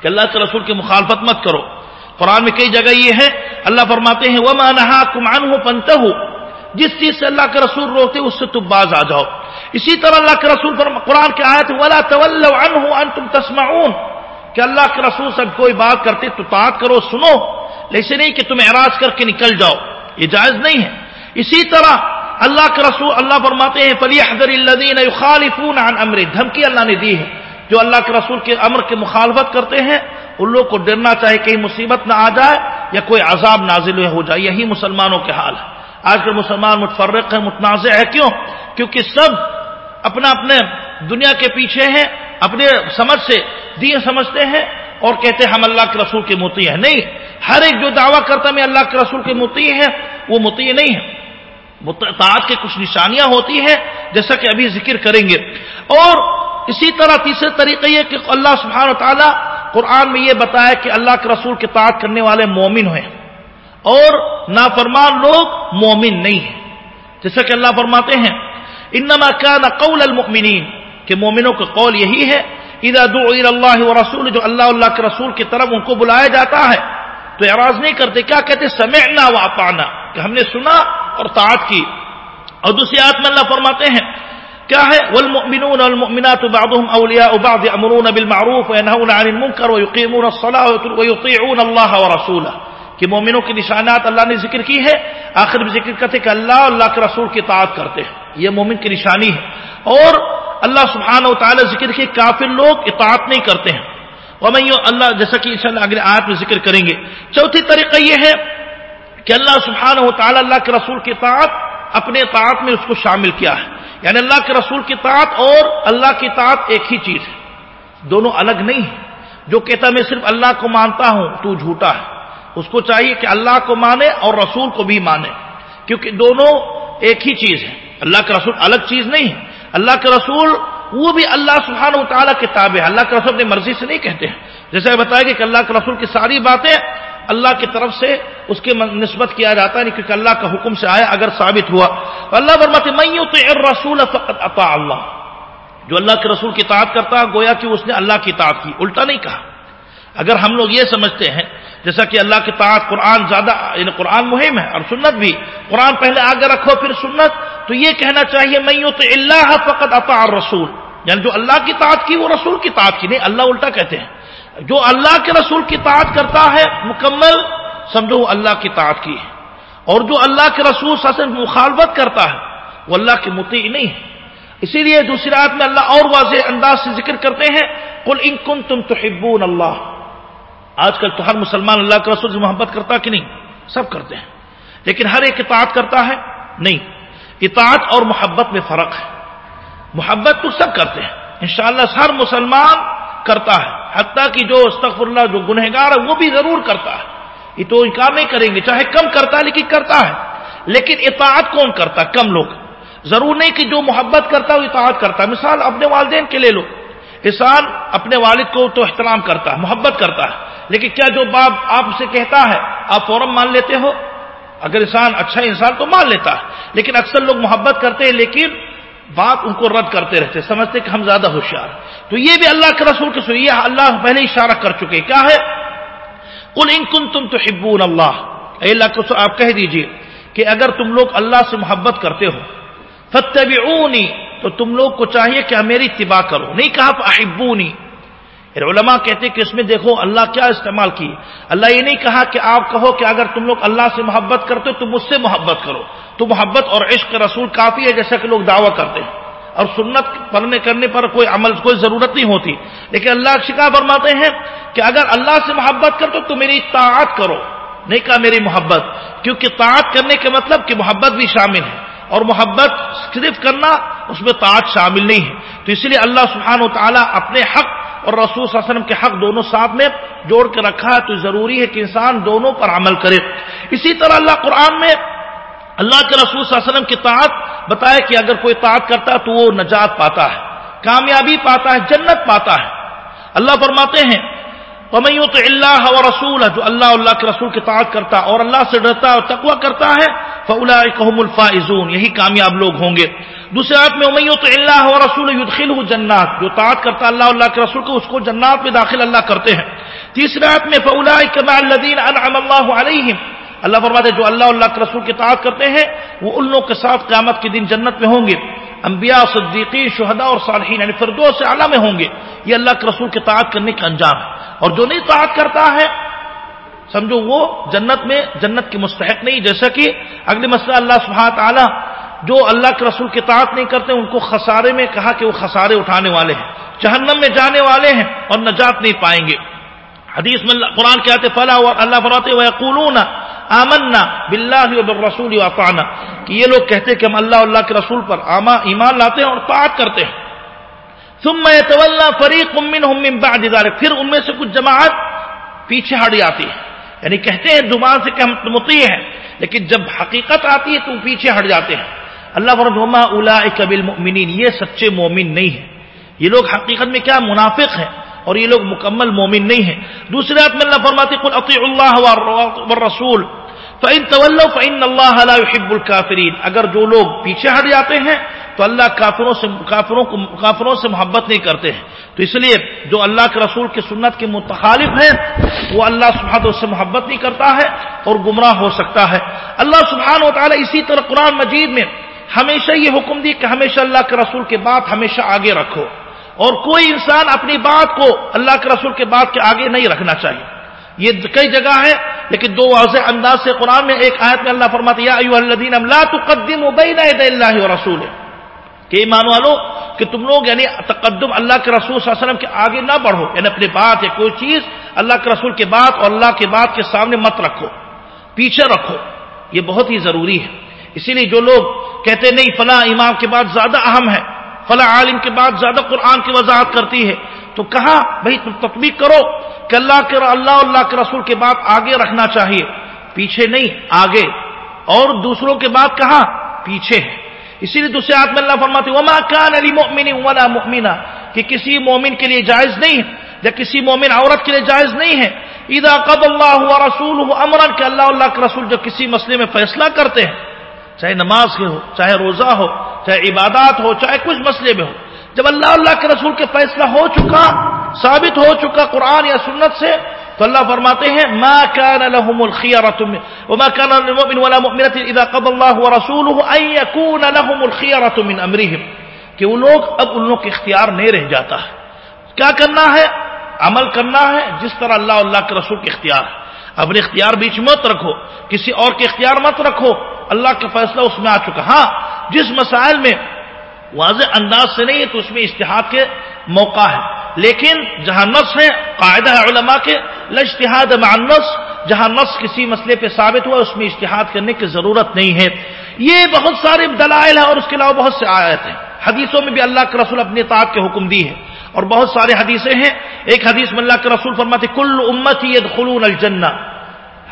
کہ اللہ کے رسول کی مخالفت مت کرو۔ قرآن میں کئی جگہ یہ ہے اللہ فرماتے ہیں، وما نهاكم عنه فانتهوا۔ جس چیز سے اللہ کے رسول روکتے اس سے تم باز آ جاؤ۔ اسی طرح اللہ کے رسول پر قرآن کی آیت ولا تولوا عنه انتم تسمعون۔ کہ اللہ کے رسول سے کوئی بات کرتے، تو طاعت کرو، سنو۔ ایسے نہیں کہ تم اعراض کر کے نکل جاؤ۔ یہ جائز نہیں ہے۔ اسی طرح اللہ کے رسول، اللہ فرماتے ہیں فلی حضر الدین خالفون عن امر دھمکی اللہ نے دی ہے۔ جو اللہ کے رسول کے امر کی مخالفت کرتے ہیں ان لوگ کو ڈرنا چاہے کہیں مصیبت نہ آ جائے یا کوئی عذاب نازل ہو جائے، یہی مسلمانوں کے حال ہے آج کل مسلمان متفرق ہیں، متنازع ہے کیوں؟ کیونکہ سب اپنا اپنے دنیا کے پیچھے ہیں، اپنے سمجھ سے، دین سمجھتے ہیں اور کہتے ہیں ہم اللہ کے رسول کے متی ہیں۔ نہیں، ہر ایک جو دعویٰ کرتا میں اللہ کے رسول کے متی ہے وہ متی نہیں ہے متعد کے کچھ نشانیاں ہوتی ہیں، جیسا کہ ابھی ذکر کریں گے۔ اور اسی طرح تیسرے طریقے یہ کہ اللہ سبحانہ و تعالیٰ قرآن میں یہ بتایا کہ اللہ کے رسول کے تعداد کرنے والے مومن ہوئے اور نافرمان لوگ مومن نہیں ہیں۔ جیسا کہ اللہ فرماتے ہیں، انما كان قول المؤمنین، کہ مومنوں کا قول یہی ہے، اذا دعوا الى الله ورسول جو اللہ اللہ کے رسول کی طرف ان کو بلایا جاتا ہے، تو اعراض نہیں کرتے، کیا کہتے؟ سمعنا واطعنا کہ ہم نے سنا اور طاعت کی۔ اور دوسری آیت میں اللہ فرماتے ہیں کیا ہے؟ والمؤمنون والمؤمنات بعضهم اولیاء بعض یامرون بالمعروف وینهون عن المنکر ويقيمون الصلاة ويطيعون الله ورسوله کہ مومنوں کی نشانات اللہ نے ذکر کی ہے، آخر میں ذکر کرتے کہ اللہ اللہ کے رسول کی اطاعت کرتے ہیں۔ یہ مومن کی نشانی ہے۔ اور اللہ سبحانہ و تعالی ذکر کے کافر لوگ اطاعت نہیں کرتے ہیں۔ ومن اللہ جیسا کہ انشاءاللہ اگلے آیت میں ذکر کریں گے۔ چوتھی طریقہ یہ ہے کہ اللہ سبحانہ و تعالی اللہ کے رسول کی اطاعت اپنے اطاعت میں اس کو شامل کیا ہے۔ یعنی اللہ کے رسول کی اطاعت اور اللہ کی اطاعت ایک ہی چیز ہے۔ دونوں الگ نہیں ہیں۔ جو کہتا میں صرف اللہ کو مانتا ہوں، تو جھوٹا ہے۔ اس کو چاہیے کہ اللہ کو مانے اور رسول کو بھی مانے۔ کیونکہ دونوں ایک ہی چیز ہے اللہ کا رسول الگ چیز نہیں ہے اللہ کے رسول وہ بھی اللہ سبحانہ و تعالیٰ کے تابع ہے اللہ کے رسول اپنی مرضی سے نہیں کہتے۔ ہیں جیسے بتایا گیا کہ اللہ کے رسول کی ساری باتیں اللہ کی طرف سے اس کے نسبت کیا جاتا ہے یعنی کیونکہ اللہ کا حکم سے آیا، اگر ثابت ہوا۔ تو اللہ فرماتے میں تو رسول فقط اطاع اللہ. جو اللہ کے رسول کی اطاعت کرتا ہے گویا کہ اس نے اللہ کی اطاعت کی۔ الٹا نہیں کہا۔ اگر ہم لوگ یہ سمجھتے ہیں، جیسا کہ اللہ کی طاعت قرآن زیادہ یعنی قرآن مہم ہے اور سنت بھی، قرآن پہلے آگے رکھو، پھر سنت، تو یہ کہنا چاہیے میں تو اللہ فقط اطاع رسول یعنی جو اللہ کی طاعت کی، وہ رسول کی طاعت کی، نہیں، اللہ الٹا کہتے ہیں۔ جو اللہ کے رسول کی طاعت کرتا ہے، مکمل، سمجھو وہ اللہ کی طاعت کی ہے۔ اور جو اللہ کے رسول سے مخالفت کرتا ہے، وہ اللہ کی متی نہیں ہے۔ اسی لیے دوسری رات میں اللہ اور واضح انداز سے ذکر کرتے ہیں کل انکن تم تو اللہ آج کل تو ہر مسلمان اللہ کے رسول سے محبت کرتا کہ نہیں؟ سب کرتے ہیں۔ لیکن ہر ایک اطاعت کرتا ہے؟ نہیں۔ اطاعت اور محبت میں فرق ہے۔ محبت تو سب کرتے ہیں۔ انشاءاللہ ہر مسلمان کرتا ہے۔ حتیٰ کہ جو استغفر اللہ، جو گنہگار ہے، وہ بھی ضرور کرتا ہے۔ یہ تو انکار نہیں کریں گے، چاہے کم کرتا ہے، لیکن کرتا ہے۔ لیکن اطاعت کون کرتا ہے؟ کم لوگ۔ ضرور نہیں کہ جو محبت کرتا ہے، وہ اطاعت کرتا ہے۔ مثال اپنے والدین کے لے لو۔ انسان اپنے والد کو تو احترام کرتا ہے، محبت کرتا ہے۔ لیکن کیا جو باپ آپ سے کہتا ہے، آپ فوراً مان لیتے ہو؟ اگر انسان اچھا انسان تو مان لیتا ہے۔ لیکن اکثر لوگ محبت کرتے ہیں، لیکن بات ان کو رد کرتے رہتے، سمجھتے کہ ہم زیادہ ہوشیار تو یہ بھی اللہ کے رسول کے سنیے اللہ پہلے اشارہ کر چکے، کیا ہے؟ کل ان کن تم تو حبون اللہ اے اللہ کو آپ کہہ دیجیے کہ اگر تم لوگ اللہ سے محبت کرتے ہو فتبعونی تو تم لوگ کو چاہیے کہ میری اتباع کرو۔ نہیں کہا احبونی علماء کہتے کہ اس میں دیکھو اللہ کیا استعمال کی۔ اللہ یہ نہیں کہا کہ آپ کہو کہ اگر تم لوگ اللہ سے محبت کرتے ہو تو مجھ سے محبت کرو۔ تو محبت اور عشق رسول کافی ہے جیسا کہ لوگ دعویٰ کرتے ہیں۔ اور سنت پڑھنے کرنے پر کوئی عمل، کوئی ضرورت نہیں ہوتی۔ لیکن اللہ شکا فرماتے ہیں کہ اگر اللہ سے محبت کرتے تو میری طاعت کرو۔ نہیں کہا میری محبت، کیونکہ طاعت کرنے کے مطلب کہ محبت بھی شامل ہے۔ اور محبت صرف کرنا، اس میں طاعت شامل نہیں ہے۔ تو اس لیے اللہ سبحانہ و تعالیٰ اپنے حق اور رسول صلی اللہ علیہ وسلم کے حق دونوں ساتھ میں جوڑ کے رکھا ہے تو ضروری ہے کہ انسان دونوں پر عمل کرے۔ اسی طرح اللہ قرآن میں اللہ کے رسول صلی اللہ علیہ وسلم کی طاعت بتایا کہ اگر کوئی طاعت کرتا ہے تو وہ نجات پاتا ہے، کامیابی پاتا ہے، جنت پاتا ہے۔ اللہ فرماتے ہیں تو اللہ و رسول جو اللہ اللہ کے رسول کی تعداد کرتا اور اللہ سے ڈرتا اور تقوی کرتا ہے فلا الفائزون، یہی کامیاب لوگ ہوں گے۔ دوسرے رات میں امیت اللہ و رسول یدخل جنات جو تعداد کرتا اللہ اللہ کے رسول کو اس کو جنات میں داخل اللہ کرتے ہیں۔ تیسرے رات میں فلا الدین انعم اللہ علیہم اللہ فرماتے جو اللہ اللہ کے رسول کی تعداد کرتے ہیں، وہ ان لوگوں کے ساتھ قیامت کے دن جنت میں ہوں گے۔ انبیاء، صدیقین، شہداء اور صالحین یعنی فردو سے اعلیٰ میں ہوں گے۔ یہ اللہ کے رسول کے تعداد کرنے کا انجام ہے۔ اور جو نہیں تعداد کرتا ہے، سمجھو وہ جنت میں جنت کے مستحق نہیں۔ جیسا کہ اگلے مسئلہ اللہ سبحانہ تعالی جو اللہ کے رسول کے تعداد نہیں کرتے ان کو خسارے میں کہا کہ وہ خسارے اٹھانے والے ہیں، جہنم میں جانے والے ہیں اور نجات نہیں پائیں گے۔ حدیث میں قرآن کے آتے فلاح اور اللہ فراتے وہ آمنا بلّہ رسول وفانہ کہ یہ لوگ کہتے کہ ہم اللہ اللہ کے رسول پر آما ایمان لاتے ہیں اور طاعت کرتے ہیں۔ ثم يتولى فريق منهم من بعد ذلك۔ پھر ان میں سے کچھ جماعت پیچھے ہٹ جاتی ہے۔ یعنی کہتے ہیں زبان سے کہ ہم مطیع ہیں، لیکن جب حقیقت آتی ہے تو پیچھے ہٹ جاتے ہیں۔ اللہ فرما اولئک بالمؤمنین یہ سچے مومن نہیں ہیں۔ یہ لوگ حقیقت میں کیا منافق ہیں اور یہ لوگ مکمل مومن نہیں ہیں۔ دوسرے آیت میں اللہ فرماتے قل اطیع اللہ والرسول فَإِن تَوَلَّوْا فَإِنَّ اللَّهَ لَا يُحِبُّ الْكَافِرِينَ. اگر جو لوگ پیچھے ہٹ جاتے ہیں تو اللہ کافروں سے کافروں کو کافروں سے محبت نہیں کرتے ہیں۔ تو اس لیے جو اللہ کے رسول کی سنت کے متخالف ہیں، وہ اللہ سبحانہ سے محبت نہیں کرتا ہے اور گمراہ ہو سکتا ہے۔ اللہ سبحانہ و تعالی اسی طرح قرآن مجید میں ہمیشہ یہ حکم دی کہ ہمیشہ اللہ کے رسول کے بات ہمیشہ آگے رکھو۔ اور کوئی انسان اپنی بات کو اللہ کے رسول کے بات کے آگے نہیں رکھنا چاہیے۔ یہ کئی جگہ ہے لیکن دو واضح انداز سے قرآن میں ایک آیت میں اللہ فرماتے یا ایوہ الذین لا تقدموا بین یدی اللہ رسول کہ ایمان والو، کہ تم لوگ یعنی تقدم اللہ کے رسول صلی اللہ علیہ وسلم کے آگے نہ بڑھو۔ یعنی اپنی بات یا کوئی چیز اللہ کے رسول کے بات اور اللہ کے بات کے سامنے مت رکھو۔ پیچھے رکھو۔ یہ بہت ہی ضروری ہے۔ اسی لیے جو لوگ کہتے نہیں، فلاں امام کے بعد زیادہ اہم ہے، فلاں عالم کے بعد زیادہ قرآن کی وضاحت کرتی ہے، تو کہا بھائی تم تطبیق کرو کہ اللہ کے اللہ اللہ کے رسول کے بعد آگے رکھنا چاہیے، پیچھے نہیں، آگے، اور دوسروں کے بعد کہا پیچھے ہے۔ اسی لیے دوسرے آدمی اللہ فرماتے وما کان علی مؤمن ولا مؤمنہ کہ کسی مومن کے لیے جائز نہیں ہے، یا کسی مومن عورت کے لیے جائز نہیں ہے۔ اذا قد اللہ رسول امرا کہ اللہ اللہ کے رسول جو کسی مسئلے میں فیصلہ کرتے ہیں چاہے نماز کے ہو، چاہے روزہ ہو، چاہے عبادات ہو، چاہے کچھ مسئلے میں ہو۔ جب اللہ اللہ کے رسول کے فیصلہ ہو چکا، ثابت ہو چکا قرآن یا سنت سے، تو اللہ فرماتے ہیں، ما كان لهم الخيرة وما كان للمؤمن ولا مؤمنة اذا قضى الله ورسوله ان يكون لهم الخيرة من امرهم کہ وہ لوگ اب ان لوگ کے اختیار نہیں رہ جاتا۔ ہے کیا کرنا ہے؟ عمل کرنا ہے، جس طرح اللہ اللہ کے رسول کے اختیار ہے۔ اپنے اختیار بیچ مت رکھو، کسی اور کے اختیار مت رکھو۔ اللہ کا فیصلہ اس میں آ چکا۔ ہاں جس مسائل میں واضح انداز سے نہیں ہے تو اس میں اشتہاد کے موقع ہے۔ لیکن جہاں نص ہے، قاعدہ ہے علماء کے لجتہاد معنس جہاں نص کسی مسئلے پہ ثابت ہوا، اس میں اشتہاد کرنے کی ضرورت نہیں ہے۔ یہ بہت سارے دلائل ہیں اور اس کے علاوہ بہت سے آیت ہیں۔ حدیثوں میں بھی اللہ کے رسول اپنے اطاعت کے حکم دی ہے۔ اور بہت سارے حدیثیں ہیں۔ ایک حدیث میں اللہ کے رسول فرماتے کل امت يدخلون الجنہ۔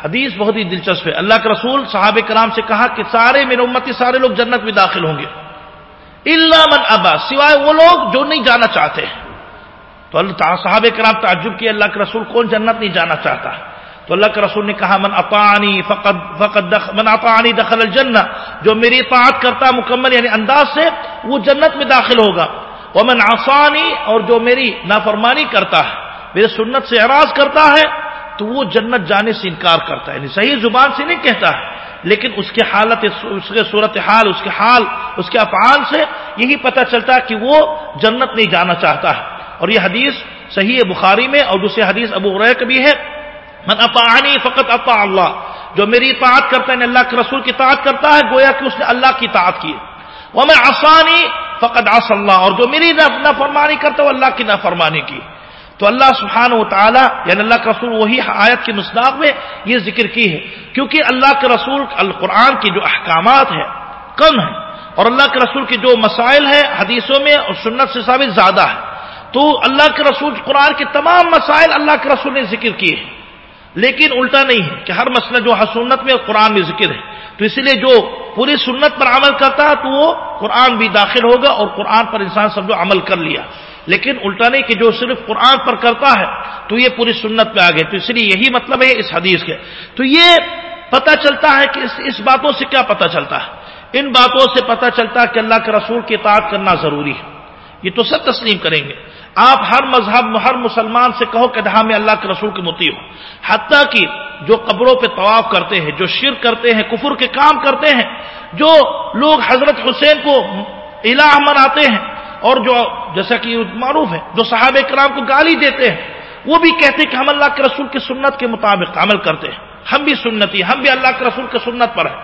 حدیث بہت ہی دلچسپ ہے۔ اللہ کے رسول صحابہ کرام سے کہا کہ سارے میرے امتی سارے لوگ جنت میں داخل ہوں گے۔ اللہ من ابا، سوائے وہ لوگ جو نہیں جانا چاہتے ہیں۔ تو اللہ صحابہ کرام تعجب کیا اللہ کے رسول کون جنت نہیں جانا چاہتا۔ تو اللہ کے رسول نے کہا، من اطانی فقد فقد دخ من اطانی دخل الجنہ۔ جو میری اطاعت کرتا مکمل یعنی انداز سے وہ جنت میں داخل ہوگا۔ ومن عصانی، اور جو میری نافرمانی کرتا ہے، میرے سنت سے اعراض کرتا ہے، تو وہ جنت جانے سے انکار کرتا ہے۔ یعنی صحیح زبان سے نہیں کہتا ہے، لیکن اس کے حالت، اس کے صورت حال، اس کے حال، اس کے افعال سے یہی پتہ چلتا ہے کہ وہ جنت نہیں جانا چاہتا ہے۔ اور یہ حدیث صحیح بخاری میں، اور دوسری حدیث ابو ریک بھی ہے۔ من اطاعنی فقط اطاع اللہ۔ جو میری اطاعت کرتا ہے یعنی اللہ کے رسول کی اطاعت کرتا ہے، گویا کہ اس نے اللہ کی اطاعت کی۔ وہ میں آسانی فقط آس اللہ، اور جو میری نافرمانی کرتا ہے وہ اللہ کی نافرمانی کی۔ تو اللہ سبحانہ و تعالی یعنی اللہ کے رسول وہی آیت کے مصداق میں یہ ذکر کی ہے۔ کیونکہ اللہ کے رسول القرآن کی جو احکامات ہیں، کم ہیں، اور اللہ کے رسول کے جو مسائل ہیں حدیثوں میں اور سنت سے ثابت زیادہ ہے۔ تو اللہ کے رسول قرآن کے تمام مسائل اللہ کے رسول نے ذکر کیے۔ ہیں لیکن الٹا نہیں ہے کہ ہر مسئلہ جو حسنت میں قرآن میں ذکر ہے۔ تو اس لیے جو پوری سنت پر عمل کرتا ہے تو وہ قرآن بھی داخل ہوگا اور قرآن پر انسان سمجھو عمل کر لیا۔ لیکن الٹا نہیں کہ جو صرف قرآن پر کرتا ہے تو یہ پوری سنت پہ آ گئے تو اس لیے یہی مطلب ہے اس حدیث کے۔ تو یہ پتہ چلتا ہے کہ اس باتوں سے کیا پتہ چلتا ہے۔ ان باتوں سے پتہ چلتا ہے کہ اللہ کے رسول کی اطاعت کرنا ضروری ہے۔ یہ تو سب تسلیم کریں گے۔ آپ ہر مذہب، ہر مسلمان سے کہو کہ ہاں میں اللہ کے رسول کے متی ہوں حتیٰ کہ جو قبروں پہ طواف کرتے ہیں، جو شرک کرتے ہیں، کفر کے کام کرتے ہیں، جو لوگ حضرت حسین کو الہ مناتے ہیں اور جو جیسا کہ معروف ہے، جو صحابہ کرام کو گالی دیتے ہیں، وہ بھی کہتے ہیں کہ ہم اللہ کے رسول کی سنت کے مطابق عمل کرتے ہیں۔ ہم بھی سنتی، ہم بھی اللہ کے رسول کے سنت پر ہیں۔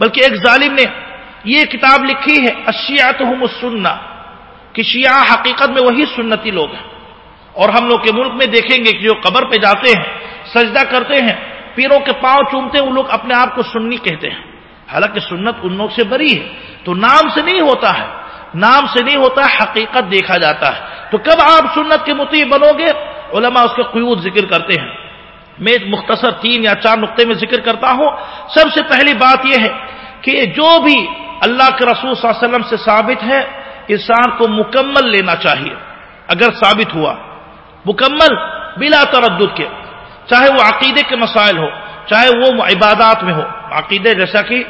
بلکہ ایک ظالم نے یہ کتاب لکھی ہے اشیات السنہ۔ کہ شیعہ حقیقت میں وہی سنتی لوگ ہیں۔ اور ہم لوگ کے ملک میں دیکھیں گے کہ جو قبر پہ جاتے ہیں، سجدہ کرتے ہیں، پیروں کے پاؤں چومتے ہیں وہ لوگ اپنے آپ کو سننی کہتے ہیں۔ حالانکہ سنت ان لوگ سے بری ہے۔ تو نام سے نہیں ہوتا ہے۔ نام سے نہیں ہوتا، حقیقت دیکھا جاتا ہے۔ تو کب آپ سنت کے متی بنو گے؟ علماء اس کے قیود ذکر کرتے ہیں۔ میں مختصر تین یا چار نقطے میں ذکر کرتا ہوں۔ سب سے پہلی بات یہ ہے کہ جو بھی اللہ کے رسول صلی اللہ علیہ وسلم سے ثابت ہے انسان کو مکمل لینا چاہیے۔ اگر ثابت ہوا، مکمل بلا تردد کے، چاہے وہ عقیدے کے مسائل ہو، چاہے وہ عبادات میں ہو۔ عقیدے جیسا کہ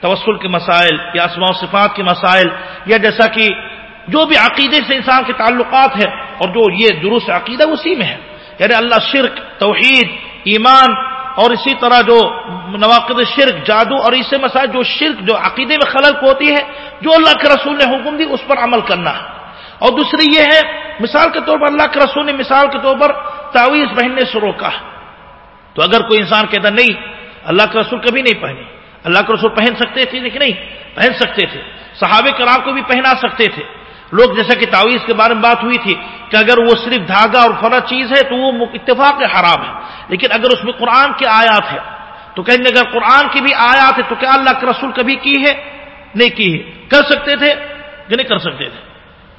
توسل کے مسائل یا اسماء و صفات کے مسائل، یا جیسا کہ جو بھی عقیدے سے انسان کے تعلقات ہے اور جو یہ درست عقیدہ اسی میں ہے۔ یعنی اللہ شرک، توحید، ایمان اور اسی طرح جو نواقد شرک، جادو اور اس سے مسائل، جو شرک، جو عقیدے میں خلق ہوتی ہے، جو اللہ کے رسول نے حکم دی، اس پر عمل کرنا۔ ہے اور دوسری یہ ہے، مثال کے طور پر اللہ کے رسول نے مثال کے طور پر تعویذ پہننے سے روکا۔ تو اگر کوئی انسان کہتا نہیں، اللہ کے رسول کبھی نہیں پہنے۔ اللہ کے رسول پہن سکتے تھے، لیکن نہیں، پہن سکتے تھے۔ صحابہ کرام کو بھی پہنا سکتے تھے۔ لوگ جیسا کہ تعویذ کے بارے میں بات ہوئی تھی کہ اگر وہ صرف دھاگا اور فرا چیز ہے تو وہ اتفاق حرام ہے۔ لیکن اگر اس میں قرآن کی آیات ہے، تو کہیں گے اگر قرآن کی بھی آیات ہے تو کیا اللہ کے رسول کبھی کی ہے؟ نہیں کی ہے۔ کر سکتے تھے؟ کہ نہیں کر سکتے تھے؟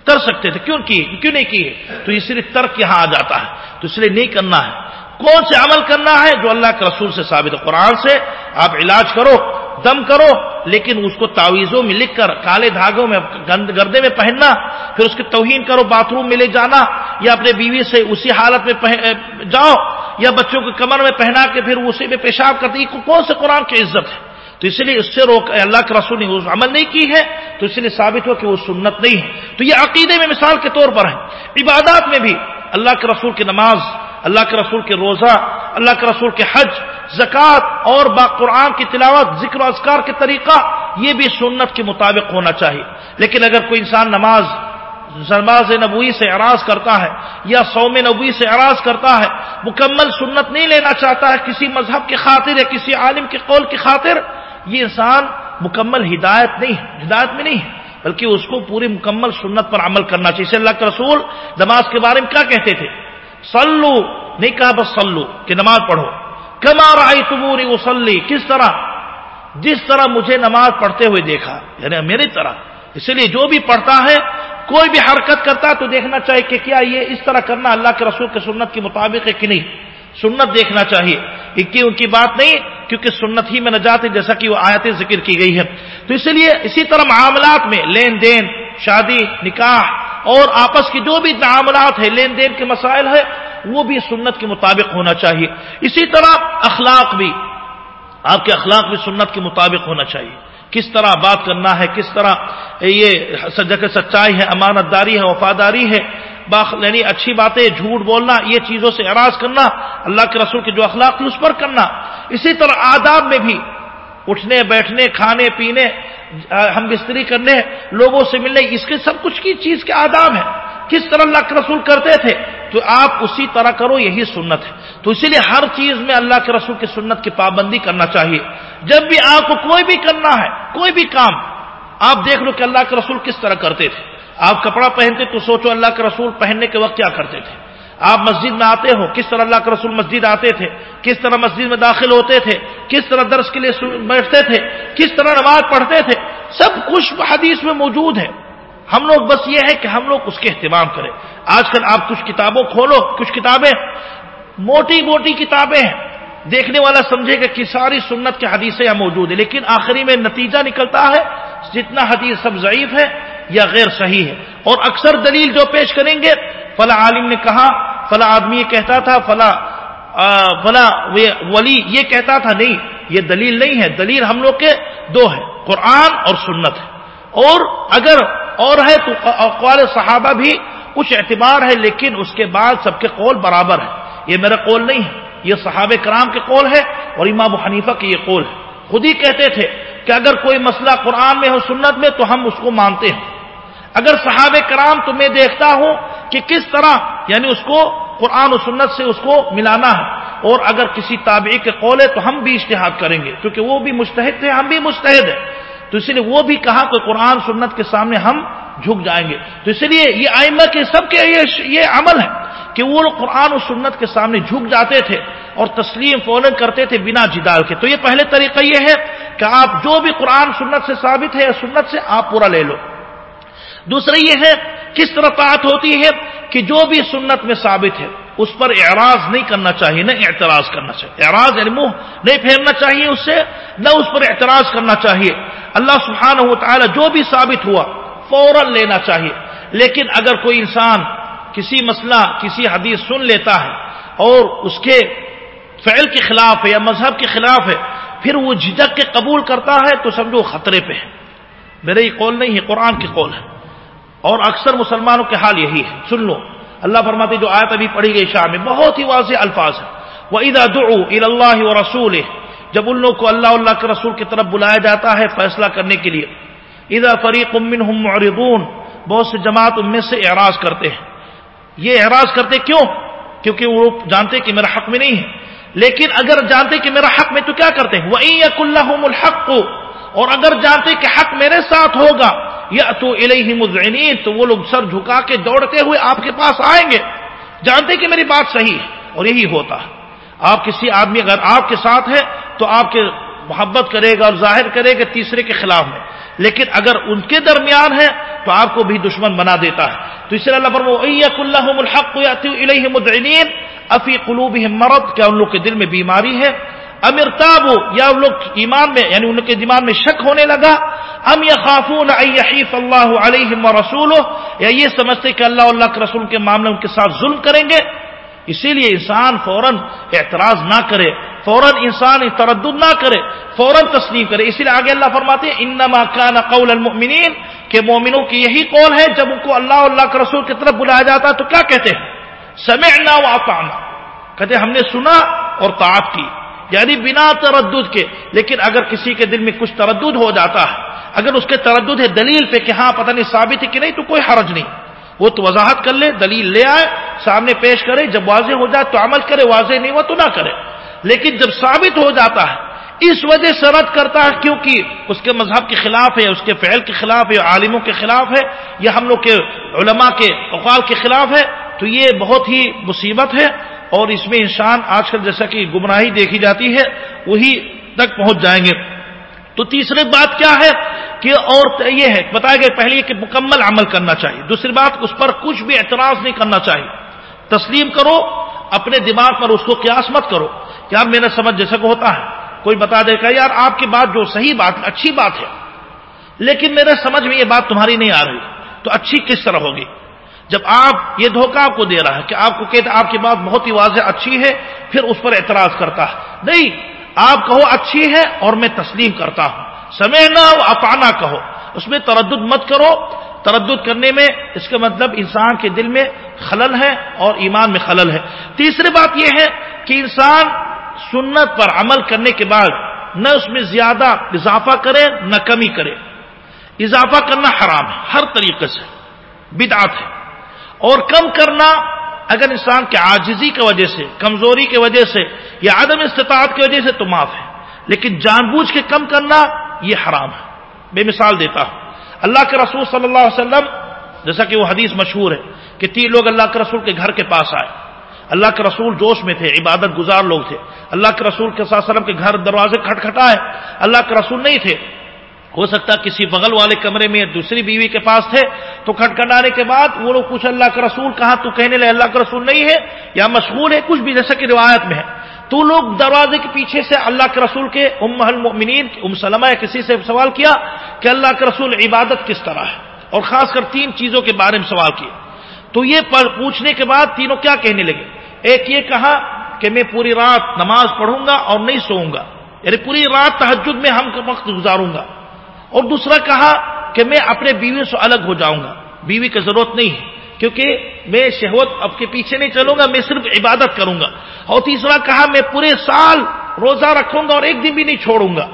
کر سکتے تھے۔ کیوں کی کیوں نہیں کی ہے؟ تو یہ صرف ترک یہاں آ جاتا ہے۔ تو اس لیے نہیں کرنا ہے۔ کون سے عمل کرنا ہے جو اللہ کے رسول سے ثابت ہے؟ قرآن سے۔ آپ علاج کرو۔ دم کرو، لیکن اس کو تعویذوں میں لکھ کر، کالے دھاگوں میں، گند گردے میں پہننا، پھر اس کی توہین کرو، باتھ روم میں لے جانا، یا اپنے بیوی سے اسی حالت میں جاؤ، یا بچوں کے کمر میں پہنا کے پھر اسی میں پیشاب کرتی کون سے قرآن کی عزت ہے؟ تو اس لیے اس سے روک اللہ کے رسول نے عمل نہیں کی ہے، تو اس لیے ثابت ہو کہ وہ سنت نہیں ہے۔ تو یہ عقیدے میں مثال کے طور پر ہے۔ عبادات میں بھی اللہ کے رسول کی نماز، اللہ کے رسول کے روزہ، اللہ کے رسول کے حج زکوٰۃ اور با قرآن کی تلاوت، ذکر و اذکار کے طریقہ، یہ بھی سنت کے مطابق ہونا چاہیے۔ لیکن اگر کوئی انسان نماز نماز نبوی سے اراض کرتا ہے یا سوم نبوی سے اراض کرتا ہے، مکمل سنت نہیں لینا چاہتا ہے کسی مذہب کی خاطر یا کسی عالم کے قول کی خاطر، یہ انسان مکمل ہدایت نہیں ہے، ہدایت میں نہیں ہے۔ بلکہ اس کو پوری مکمل سنت پر عمل کرنا چاہیے۔ اللہ کے رسول نماز کے بارے میں کیا کہتے تھے؟ سلو نہیں کہا بس سلو کہ نماز پڑھو۔ کما رائی تموری وسلی کس طرح؟ جس طرح مجھے نماز پڑھتے ہوئے دیکھا یعنی میری طرح۔ اسی لیے جو بھی پڑھتا ہے، کوئی بھی حرکت کرتا ہے تو دیکھنا چاہیے کہ کیا یہ اس طرح کرنا اللہ کے رسول کے سنت کے مطابق ہے کہ نہیں۔ سنت دیکھنا چاہیے۔ کہ ان کی بات نہیں؟ کیونکہ سنت ہی میں نہ جاتے جیسا کہ وہ آیتیں ذکر کی گئی ہے تو اس لیے اسی طرح معاملات میں لین دین، شادی، نکاح اور آپس کی جو بھی معاملات ہے لین دین کے مسائل ہے وہ بھی سنت کے مطابق ہونا چاہیے۔ اسی طرح اخلاق بھی۔ آپ کے اخلاق بھی سنت کے مطابق ہونا چاہیے۔ کس طرح بات کرنا ہے، کس طرح یہ جگہ سچائی ہے، امانت داری ہے، وفاداری ہے یعنی اچھی باتیں، جھوٹ بولنا، یہ چیزوں سے اراض کرنا، اللہ کے رسول کے جو اخلاق اس پر کرنا۔ اسی طرح آداب میں بھی۔ اٹھنے، بیٹھنے، کھانے، پینے ہم بستری کرنے، لوگوں سے ملنے، اس کے سب کچھ کی چیز کے آداب ہیں۔ کس طرح اللہ کے رسول کرتے تھے؟ تو آپ اسی طرح کرو، یہی سنت ہے۔ تو اسی لیے ہر چیز میں اللہ کے رسول کی سنت کی پابندی کرنا چاہیے۔ جب بھی آپ کو کوئی بھی کرنا ہے، کوئی بھی کام، آپ دیکھ لو کہ اللہ کے رسول کس طرح کرتے تھے۔ آپ کپڑا پہنتے تو سوچو اللہ کے رسول پہننے کے وقت کیا کرتے تھے۔ آپ مسجد میں آتے ہو، کس طرح اللہ کے رسول مسجد آتے تھے؟ کس طرح مسجد میں داخل ہوتے تھے؟ کس طرح درس کے لیے بیٹھتے تھے؟ کس طرح نماز پڑھتے تھے؟ سب کچھ حدیث میں موجود ہے۔ ہم لوگ بس یہ ہے کہ ہم لوگ اس کے اہتمام کریں۔ آج کل آپ کچھ کتابوں کھولو، کچھ کتابیں۔ موٹی موٹی کتابیں۔ ہیں دیکھنے والا سمجھے گا کہ ساری سنت کی حدیثیں یہاں موجود ہیں، لیکن آخری میں نتیجہ نکلتا ہے، جتنا حدیث سب ضعیف ہے یا غیر صحیح ہے۔ اور اکثر دلیل جو پیش کریں گے، فلاں عالم نے کہا، فلاں آدمی یہ کہتا تھا، فلاں فلاں ولی یہ کہتا تھا، نہیں، یہ دلیل نہیں ہے۔ دلیل ہم لوگ کے دو ہے قرآن اور سنت۔ ہے اور اگر اور ہے تو اقوال صحابہ بھی کچھ اعتبار ہے، لیکن اس کے بعد سب کے قول برابر ہے یہ میرا قول نہیں ہے، یہ صحابہ کرام کے قول ہے اور امام حنیفہ کے یہ قول ہے۔ خود ہی کہتے تھے کہ اگر کوئی مسئلہ قرآن میں ہو، سنت میں، تو ہم اس کو مانتے ہیں۔ اگر صحابہ کرام تو میں دیکھتا ہوں کہ کس طرح یعنی اس کو قرآن و سنت سے اس کو ملانا ہے، اور اگر کسی تابعی کے قول ہے، تو ہم بھی اشتہاد کریں گے۔ کیونکہ وہ بھی مستحد تھے، ہم بھی مستحد ہیں۔ تو اسی لیے وہ بھی کہا کہ قرآن سنت کے سامنے ہم جھک جائیں گے۔ تو اسی لیے یہ آئمہ کے سب کے یہ عمل ہے کہ وہ لوگ قرآن و سنت کے سامنے جھک جاتے تھے اور تسلیم فولن کرتے تھے بنا جدال کے۔ تو یہ پہلے طریقہ یہ ہے کہ آپ جو بھی قرآن سنت سے ثابت ہے یا سنت سے آپ پورا لے لو۔ دوسرا یہ ہے کس طرح طاعت ہوتی ہے کہ جو بھی سنت میں ثابت ہے۔ اس پر اعراض نہیں کرنا چاہیے، نہ اعتراض کرنا چاہیے۔ اعراض یعنی منہ نہیں پھیرنا چاہیے اس سے، نہ اس پر اعتراض کرنا چاہیے۔ اللہ سبحانہ و تعالی جو بھی ثابت ہوا، فوراً لینا چاہیے۔ لیکن اگر کوئی انسان کسی مسئلہ، کسی حدیث سن لیتا ہے اور اس کے فعل کے خلاف ہے یا مذہب کے خلاف ہے، پھر وہ جھجک کے قبول کرتا ہے تو سمجھو خطرے پہ ہے۔ میرے یہ قول نہیں ہے، قرآن کے قول ہے۔ اور اکثر مسلمانوں کے حال یہی ہے۔ سن لو۔ اللہ فرماتے جو آیت ابھی پڑھی گئی شاہ میں، بہت ہی واضح الفاظ ہے وہ ادا اللہ و رسول جب ان لوگ کو اللہ اللہ کے رسول کی طرف بلایا جاتا ہے فیصلہ کرنے کے لیے۔ ادا فریق امن ہم بہت سے جماعت ان میں سے اعراض کرتے ہیں۔ یہ اعراض کرتے کیوں؟ کیونکہ وہ جانتے کہ میرا حق میں نہیں ہے۔ لیکن اگر جانتے کہ میرا حق میں تو کیا کرتے ہیں؟ وہ اللہ الحق کو اور اگر جانتے کہ حق میرے ساتھ ہوگا یا تو الہ تو وہ لوگ سر جھکا کے دوڑتے ہوئے آپ کے پاس آئیں گے۔ جانتے کہ میری بات صحیح ہے اور یہی ہوتا۔ ہے آپ کسی آدمی اگر آپ کے ساتھ ہے تو آپ کے محبت کرے گا اور ظاہر کرے گا تیسرے کے خلاف میں۔ لیکن اگر ان کے درمیان ہے تو آپ کو بھی دشمن بنا دیتا ہے۔ تو اس لیے اللہ پر الحق الہ مدعنین افی قلوب مرد کیا ان لوگ کے دل میں بیماری ہے؟ امر تاب یا ان لوگ ایمان میں یعنی ان کے دماغ میں شک ہونے لگا، ام یا خافون اللہ علیہ رسول یا یہ سمجھتے کہ اللہ اللہ کے رسول کے معاملے ان کے ساتھ ظلم کریں گے، اسی لیے انسان فوراً اعتراض نہ کرے، فوراً انسان تردد نہ کرے، فوراً تسلیم کرے، اسی لیے آگے اللہ فرماتے ہیں، انما کان قول المؤمنین، کہ مومنوں کی یہی قول ہے، جب ان کو اللہ اللہ کے رسول کی طرف بلایا جاتا ہے، تو کیا کہتے ہیں؟ سمعنا واطعنا کہتے ہم نے سنا اور طاعت کی۔ یعنی بنا تردد کے۔ لیکن اگر کسی کے دل میں کچھ تردد ہو جاتا ہے، اگر اس کے تردد ہے دلیل پہ کہ ہاں پتہ نہیں ثابت ہے کہ نہیں تو کوئی حرج نہیں۔ وہ تو وضاحت کر لے، دلیل لے آئے، سامنے پیش کرے، جب واضح ہو جائے تو عمل کرے، واضح نہیں ہوا تو نہ کرے۔ لیکن جب ثابت ہو جاتا ہے، اس وجہ سے رد کرتا ہے کیونکہ اس کے مذہب کے خلاف ہے، اس کے فعل کے خلاف ہے، عالموں کے خلاف ہے، یا ہم لوگ کے علماء کے اوقال کے خلاف ہے، تو یہ بہت ہی مصیبت ہے۔ اور اس میں انسان آج کل جیسا کہ گمراہی دیکھی جاتی ہے، وہی تک پہنچ جائیں گے۔ تو تیسری بات کیا ہے کہ اور یہ ہے، بتایا گیا پہلے کہ مکمل عمل کرنا چاہیے۔ دوسری بات، اس پر کچھ بھی اعتراض نہیں کرنا چاہیے۔ تسلیم کرو، اپنے دماغ پر اس کو قیاس مت کرو۔ یار میرا سمجھ جیسا کہ ہوتا ہے؟ کوئی بتا دے گا یار آپ کی بات جو صحیح بات، اچھی بات ہے، لیکن میرے سمجھ میں یہ بات تمہاری نہیں آ رہی۔ تو اچھی کس طرح ہوگی؟ جب آپ یہ دھوکہ آپ کو دے رہا ہے کہ آپ کو کہتے آپ کی بات بہت ہی واضح اچھی ہے، پھر اس پر اعتراض کرتا ہے۔ نہیں، آپ کہو اچھی ہے اور میں تسلیم کرتا ہوں۔ سمے نہ اپانا کہو۔ اس میں تردد مت کرو۔ تردد کرنے میں اس کا مطلب انسان کے دل میں خلل ہے اور ایمان میں خلل ہے۔ تیسری بات یہ ہے کہ انسان سنت پر عمل کرنے کے بعد نہ اس میں زیادہ اضافہ کرے، نہ کمی کرے۔ اضافہ کرنا حرام ہے، ہر طریقے سے۔ بدعت ہے۔ اور کم کرنا اگر انسان کے آجزی کی وجہ سے، کمزوری کی وجہ سے یا عدم استطاعت کی وجہ سے تو معاف ہے۔ لیکن جان بوجھ کے کم کرنا یہ حرام ہے۔ بے مثال دیتا ہوں۔ اللہ کے رسول صلی اللہ علیہ وسلم، جیسا کہ وہ حدیث مشہور ہے کہ تین لوگ اللہ کے رسول کے گھر کے پاس آئے۔ اللہ کے رسول جوش میں تھے، عبادت گزار لوگ تھے۔ اللہ کے رسول کے ساتھ وسلم کے گھر دروازے کھٹکھٹائے۔ اللہ کے رسول نہیں تھے۔ ہو سکتا کسی بغل والے کمرے میں دوسری بیوی کے پاس تھے تو کھٹکھٹانے کے بعد وہ لوگ کچھ اللہ کا رسول کہاں تو کہنے لگے، اللہ کا رسول نہیں ہے یا مشغول ہے، کچھ بھی جیسا کہ روایت میں ہے۔ تو لوگ دروازے کے پیچھے سے اللہ کے رسول کے ام المؤمنین، ام سلمہ یا کسی سے سوال کیا کہ اللہ کے رسول عبادت کس طرح ہے؟ اور خاص کر تین چیزوں کے بارے میں سوال کیا۔ تو یہ پوچھنے کے بعد تینوں کیا کہنے لگے؟ ایک یہ کہا کہ میں پوری رات نماز پڑھوں گا اور نہیں سوؤں گا۔ یعنی پوری رات تحجد میں ہم وقت گزاروں گا۔ اور دوسرا کہا کہ میں اپنے بیوی سے الگ ہو جاؤں گا۔ بیوی کی ضرورت نہیں ہے، کیونکہ میں شہوت اب کے پیچھے نہیں چلوں گا، میں صرف عبادت کروں گا۔ اور تیسرا کہا، میں پورے سال روزہ رکھوں گا اور ایک دن بھی نہیں چھوڑوں گا۔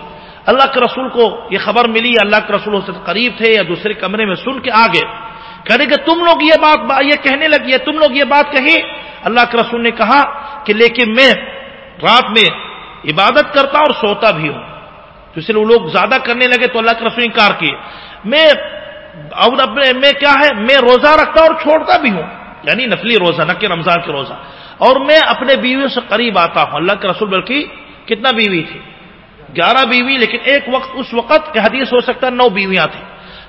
اللہ کے رسول کو یہ خبر ملی، اللہ کے رسول سے قریب تھے، یا دوسرے کمرے میں سن کے آگے کہنے کہ تم لوگ یہ بات یہ کہنے لگی ہے تم لوگ یہ بات کہی اللہ کے رسول نے کہا کہ لیکن میں رات میں عبادت کرتا اور سوتا بھی ہوں۔ تو اس لیے وہ لوگ زیادہ کرنے لگے تو اللہ کے رسول انکار کیے۔ میں اور اپنے میں کیا ہے؟ میں روزہ رکھتا اور چھوڑتا بھی ہوں۔ یعنی نفلی روزہ، نہ کہ رمضان کے روزہ۔ اور میں اپنے بیویوں سے قریب آتا ہوں۔ اللہ کے رسول بلکہ کتنا بیوی تھی؟ گیارہ بیوی، لیکن ایک وقت، اس وقت کہ حدیث ہو سکتا ہے نو بیویاں تھیں۔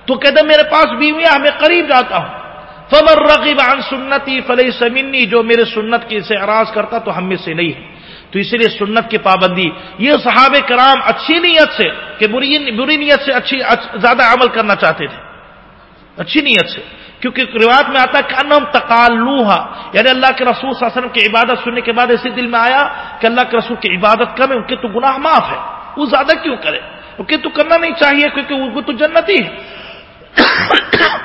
تو کہتے میرے پاس بیویاں میں قریب جاتا ہوں۔ فمر رقیب عن سنتی فلح سمنی جو میرے سنت کی سے اراض کرتا تو ہم میں سے نہیں ہے۔ تو اس لیے سنت کی پابندی۔ یہ صحابہ کرام اچھی نیت سے کہ بری نیت سے اچھی زیادہ عمل کرنا چاہتے تھے۔ اچھی نیت سے۔ کیونکہ روایت میں آتا ہے کہ انم تقالوہا یعنی اللہ کے رسول صلی اللہ علیہ وسلم کی عبادت سننے کے بعد اسی دل میں آیا کہ اللہ کے رسول کی عبادت کم ہے ان کے تو گناہ معاف ہے وہ زیادہ کیوں کرے کہ تو کرنا نہیں چاہیے کیونکہ وہ تو جنتی ہے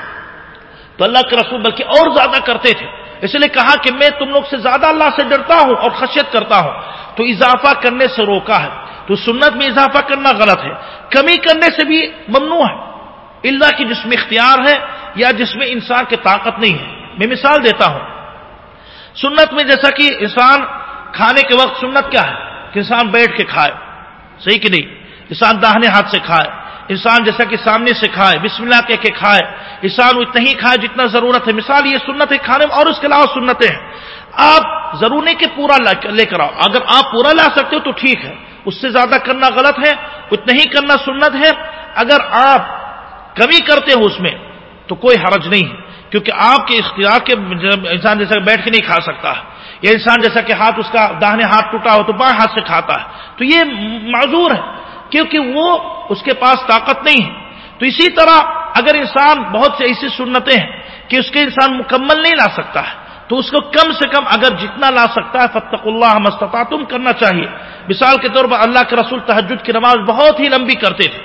تو اللہ کے رسول بلکہ اور زیادہ کرتے تھے۔ اس لیے کہا کہ میں تم لوگ سے زیادہ اللہ سے ڈرتا ہوں اور خشیت کرتا ہوں۔ تو اضافہ کرنے سے روکا ہے۔ تو سنت میں اضافہ کرنا غلط ہے۔ کمی کرنے سے بھی ممنوع ہے۔ اللہ کی جس میں اختیار ہے یا جس میں انسان کی طاقت نہیں ہے۔ میں مثال دیتا ہوں۔ سنت میں جیسا کہ انسان کھانے کے وقت سنت کیا ہے؟ کہ انسان بیٹھ کے کھائے۔ صحیح کہ نہیں؟ انسان داہنے ہاتھ سے کھائے۔ انسان جیسا کہ سامنے سے کھائے، بسم اللہ کہہ کے کھائے۔ انسان اتنا ہی کھائے جتنا ضرورت ہے۔ مثال یہ سنت ہے کھانے میں اور اس کے علاوہ سنتیں ہیں۔ آپ ضرور نہیں کہ پورا لے کر آؤ۔ اگر آپ پورا لا سکتے ہو تو ٹھیک ہے۔ اس سے زیادہ کرنا غلط ہے، اتنا ہی کرنا سنت ہے۔ اگر آپ کمی کرتے ہو اس میں تو کوئی حرج نہیں ہے۔ کیونکہ آپ کے اختیار کے انسان جیسا بیٹھ کے نہیں کھا سکتا ہے۔ یا انسان جیسا کہ ہاتھ اس کا داہنے ہاتھ ٹوٹا ہو تو بائیں ہاتھ سے کھاتا ہے۔ تو یہ معذور ہے۔ کیونکہ وہ اس کے پاس طاقت نہیں ہے۔ تو اسی طرح اگر انسان بہت سے ایسی سنتیں ہیں کہ اس کے انسان مکمل نہیں لا سکتا ہے، تو اس کو کم سے کم اگر جتنا لا سکتا ہے فتق اللہ مستطاطم کرنا چاہیے۔ مثال کے طور پر اللہ کے رسول تحجد کی نماز بہت ہی لمبی کرتے تھے۔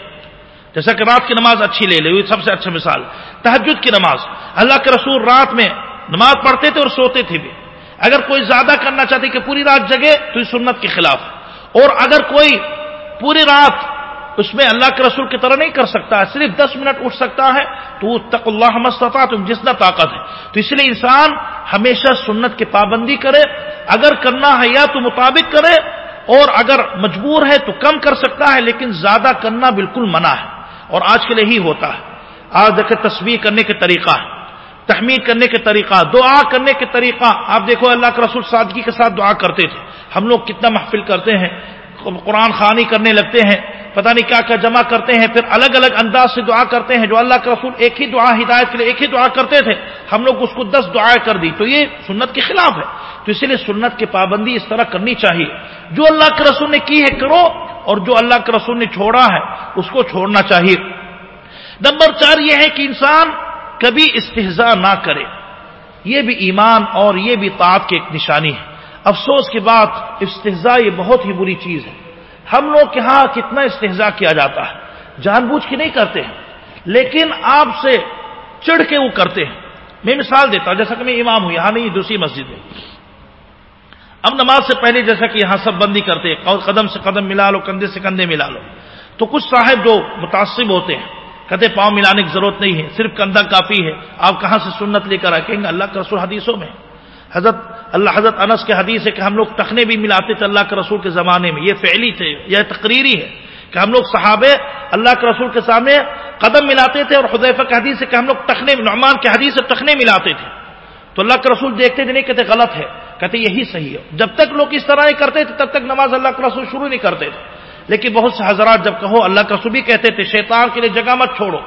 جیسا کہ رات کی نماز اچھی لے لے سب سے اچھا مثال۔ تحجد کی نماز، اللہ کے رسول رات میں نماز پڑھتے تھے اور سوتے تھے بھی۔ اگر کوئی زیادہ کرنا چاہتے کہ پوری رات جگے، تو اس سنت کے خلاف۔ اور اگر کوئی پوری رات اس میں اللہ کے رسول کی طرح نہیں کر سکتا ہے، صرف دس منٹ اٹھ سکتا ہے، تو وہ تق اللہ مستطا تم جتنا طاقت ہے۔ تو اس لیے انسان ہمیشہ سنت کی پابندی کرے، اگر کرنا ہے یا تو مطابق کرے، اور اگر مجبور ہے تو کم کر سکتا ہے، لیکن زیادہ کرنا بالکل منع ہے۔ اور آج کے لیے ہی ہوتا ہے۔ آج دیکھیں تصویر کرنے کے طریقہ ہے کرنے کے طریقہ دعا کرنے کے طریقہ آپ دیکھو اللہ کے رسول سادگی کے ساتھ دعا کرتے تھے۔ ہم لوگ کتنا محفل کرتے ہیں۔ قرآن خانی کرنے لگتے ہیں، پتہ نہیں کیا کیا جمع کرتے ہیں، پھر الگ الگ انداز سے دعا کرتے ہیں، جو اللہ کے رسول ایک ہی دعا، ہدایت کے لیے ایک ہی دعا کرتے تھے، ہم لوگ اس کو دس دعائیں کر دی، تو یہ سنت کے خلاف ہے۔ تو اسی لیے سنت کی پابندی اس طرح کرنی چاہیے۔ جو اللہ کے رسول نے کی ہے کرو، اور جو اللہ کے رسول نے چھوڑا ہے، اس کو چھوڑنا چاہیے۔ نمبر چار یہ ہے کہ انسان کبھی استحضا نہ کرے۔ یہ بھی ایمان اور یہ بھی طاعت کی ایک نشانی ہے۔ افسوس کی بات استحضا یہ بہت ہی بری چیز ہے۔ ہم لوگ کے ہاں کتنا استحضا کیا جاتا ہے۔ جان بوجھ کے نہیں کرتے ہیں۔ لیکن آپ سے چڑھ کے وہ کرتے ہیں۔ میں مثال دیتا ہوں، جیسا کہ میں امام ہوں، یہاں نہیں، دوسری مسجد میں اب نماز سے پہلے جیسا کہ یہاں سب بندی کرتے ہیں قدم سے قدم ملا لو، کندھے سے کندھے ملا لو۔ تو کچھ صاحب جو متاثر ہوتے ہیں، کہتے پاؤں ملانے کی ضرورت نہیں ہے، صرف کندھا کافی ہے، آپ کہاں سے سنت لے کر آئے؟ کہیں گے اللہ کے رسول حدیثوں میں۔ حضرت اللہ حضرت انس کے حدیث ہے کہ ہم لوگ ٹخنے بھی ملاتے تھے اللہ کے رسول کے زمانے میں، یہ فعلی تھے، یہ تقریری ہے کہ ہم لوگ صحابے اللہ کے رسول کے سامنے قدم ملاتے تھے اور حدیفہ کے حدیث ہے کہ ہم لوگ ٹخنے نعمان کے حدیث سے ٹخنے ملاتے تھے۔ تو اللہ کے رسول دیکھتے تھے نہیں، کہتے غلط ہے، کہتے یہی صحیح ہے۔ جب تک لوگ اس طرح نہیں کرتے تھے، تب تک نماز اللہ کے رسول شروع نہیں کرتے تھے۔ لیکن بہت سے حضرات جب کہو اللہ کا رسول بھی کہتے تھے، شیطان کے لیے جگہ مت چھوڑو۔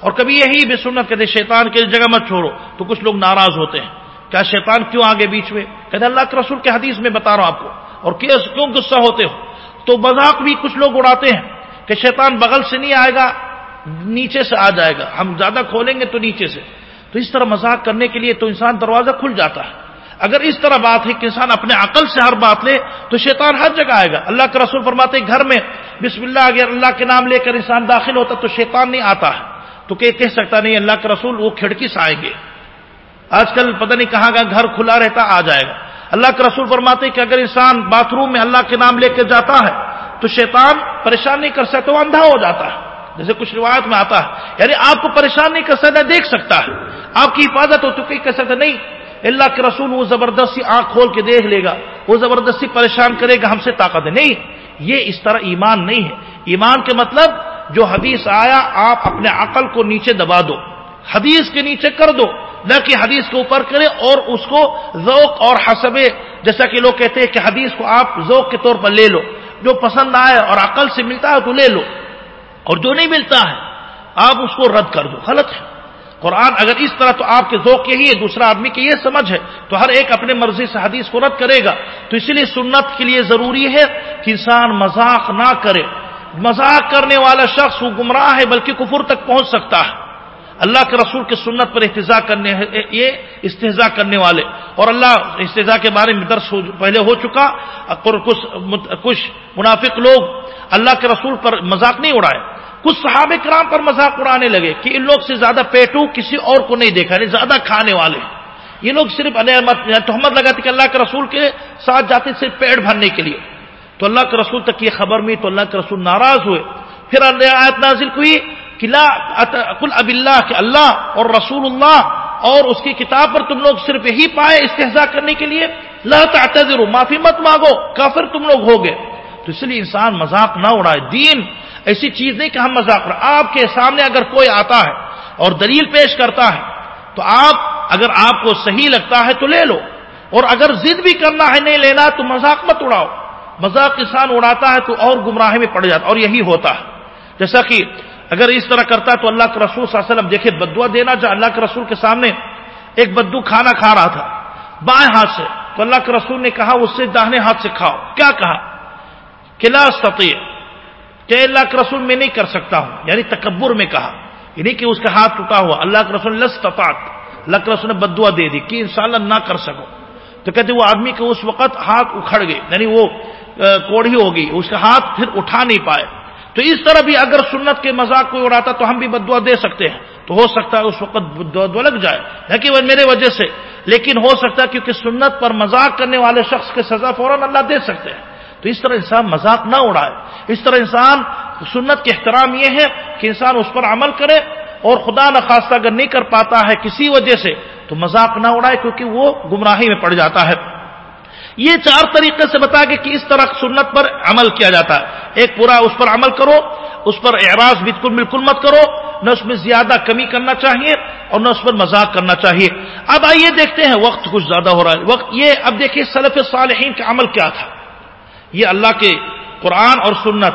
اور کبھی یہی بھی سنت کہتے شیطان کے لیے جگہ مت چھوڑو۔ تو کچھ لوگ ناراض ہوتے ہیں۔ کیا شیطان کیوں آگے بیچ میں؟ کہتے اللہ کے رسول کے حدیث میں بتا رہا ہوں آپ کو۔ اور کیوں غصہ ہوتے ہو؟ تو مذاق بھی کچھ لوگ اڑاتے ہیں کہ شیطان بغل سے نہیں آئے گا، نیچے سے آ جائے گا۔ ہم زیادہ کھولیں گے تو نیچے سے۔ تو اس طرح مذاق کرنے کے لیے تو انسان دروازہ کھل جاتا ہے۔ اگر اس طرح بات ہے کہ انسان اپنے عقل سے ہر بات لے، تو شیطان ہر جگہ آئے گا۔ اللہ کے رسول فرماتے گھر میں بسم اللہ، اگر اللہ کے نام لے کر انسان داخل ہوتا تو شیطان نہیں آتا۔ ہے تو کہ کہہ سکتا؟ نہیں، اللہ کے رسول وہ کھڑکی سے آئیں گے۔ آج کل پتہ نہیں کہاں کا گھر کھلا رہتا آ جائے گا۔ اللہ کے رسول فرماتے کہ اگر انسان باتھ روم میں اللہ کے نام لے کے جاتا ہے، تو شیطان پریشان نہیں کر سکتا، وہ اندھا ہو جاتا ہے۔ جیسے کچھ روایت میں آتا ہے یعنی آپ کو پریشان نہیں کر سکتا، دیکھ سکتا ہے۔ آپ کی حفاظت ہو تو کہہ سکتا نہیں، اللہ کے رسول وہ زبردستی آنکھ کھول کے دیکھ لے گا، وہ زبردستی پریشان کرے گا، ہم سے طاقت ہے۔ نہیں، یہ اس طرح ایمان نہیں ہے۔ ایمان کے مطلب جو حدیث آیا، آپ اپنے عقل کو نیچے دبا دو، حدیث کے نیچے کر دو۔ نہ کہ حدیث کے اوپر کرے اور اس کو ذوق اور حسب جیسا کہ لوگ کہتے ہیں کہ حدیث کو آپ ذوق کے طور پر لے لو، جو پسند آئے اور عقل سے ملتا ہے تو لے لو، اور جو نہیں ملتا ہے، آپ اس کو رد کر دو، غلط ہے۔ قرآن اگر اس طرح تو آپ کے ذوق یہی ہے، دوسرا آدمی کی یہ سمجھ ہے، تو ہر ایک اپنے مرضی سے حدیث کو رد کرے گا۔ تو اسی لیے سنت کے لیے ضروری ہے کہ انسان مذاق نہ کرے۔ مذاق کرنے والا شخص وہ گمراہ ہے بلکہ کفر تک پہنچ سکتا ہے۔ اللہ کے رسول کی سنت پر احتجا کرنے یہ استحضا کرنے والے۔ اور اللہ استحضا کے بارے میں درس پہلے ہو چکا۔ کچھ منافق لوگ اللہ کے رسول پر مذاق نہیں اڑائے۔ کچھ صحابہ کرام پر مذاق اڑانے لگے کہ ان لوگ سے زیادہ پیٹو کسی اور کو نہیں دیکھا نہیں زیادہ کھانے والے۔ یہ لوگ صرف یعنی تہمت لگاتے کہ اللہ کے رسول کے ساتھ جاتے صرف پیڑ بھرنے کے لیے۔ تو اللہ کے رسول تک یہ خبر میں تو اللہ کے رسول ناراض ہوئے۔ پھر آیت نازل ہوئی۔ کہ کل اب اللہ کہ اللہ اور رسول اللہ اور اس کی کتاب پر تم لوگ صرف یہی پائے استحضا کرنے کے لیے؟ لا تعتذروا، معافی مت مانگو، کافر تم لوگ ہو گئے تو اس لیے انسان مذاق نہ اڑائے۔ دین ایسی چیز نہیں کہ ہم مذاق رہے آپ کے سامنے اگر کوئی آتا ہے اور دلیل پیش کرتا ہے، تو آپ اگر آپ کو صحیح لگتا ہے تو لے لو۔ اور اگر ضد بھی کرنا ہے نہیں لینا، تو مذاق مت اڑاؤ۔ مذاق انسان اڑاتا ہے تو اور گمراہی میں پڑ جاتا اور یہی ہوتا ہے۔ جیسا کہ اگر اس طرح کرتا ہے تو اللہ کے رسول صلی اللہ علیہ وسلم دیکھے بدوا دینا جو اللہ کے رسول کے سامنے ایک بدو کھانا کھا رہا تھا، بائیں ہاتھ سے۔ تو اللہ کے رسول نے کہا، اس سے داہنے ہاتھ سے کھاؤ۔ کیا کہا؟ کلا سطح کہ اللہ کے رسول میں نہیں کر سکتا ہوں۔ یعنی تکبر میں کہا۔ یعنی کہ اس کا ہاتھ ٹوٹا ہوا۔ اللہ کے رسول لسطاط اللہ کے رسول نے بدوا دے دی کہ انشاءاللہ نہ کر سکو۔ تو کہتے وہ آدمی کے اس وقت ہاتھ اکھڑ گئے یعنی وہ کوڑھی ہو گئی، اس کا ہاتھ پھر اٹھا نہیں پائے۔ تو اس طرح بھی اگر سنت کے مذاق کوئی اڑاتا تو ہم بھی بدوا دے سکتے ہیں۔ تو ہو سکتا ہے اس وقت بدوا لگ جائے۔ نہ کہ میرے وجہ سے۔ لیکن ہو سکتا ہے کیونکہ سنت پر مذاق کرنے والے شخص کے سزا فوراً اللہ دے سکتے ہیں۔ تو اس طرح انسان مذاق نہ اڑائے۔ اس طرح انسان سنت کے احترام یہ ہے کہ انسان اس پر عمل کرے اور خدا نخواستہ اگر نہیں کر پاتا ہے کسی وجہ سے تو مذاق نہ اڑائے کیونکہ وہ گمراہی میں پڑ جاتا ہے۔ یہ چار طریقے سے بتا کہ اس طرح سنت پر عمل کیا جاتا ہے۔ ایک پورا اس پر عمل کرو، اس پر اعراض بالکل بالکل مت کرو، نہ اس میں زیادہ کمی کرنا چاہیے اور نہ اس پر مذاق کرنا چاہیے۔ اب آئیے دیکھتے ہیں وقت کچھ زیادہ ہو رہا ہے۔ وقت یہ، اب دیکھیے سلف صالحین کا عمل کیا تھا۔ یہ اللہ کے قرآن اور سنت۔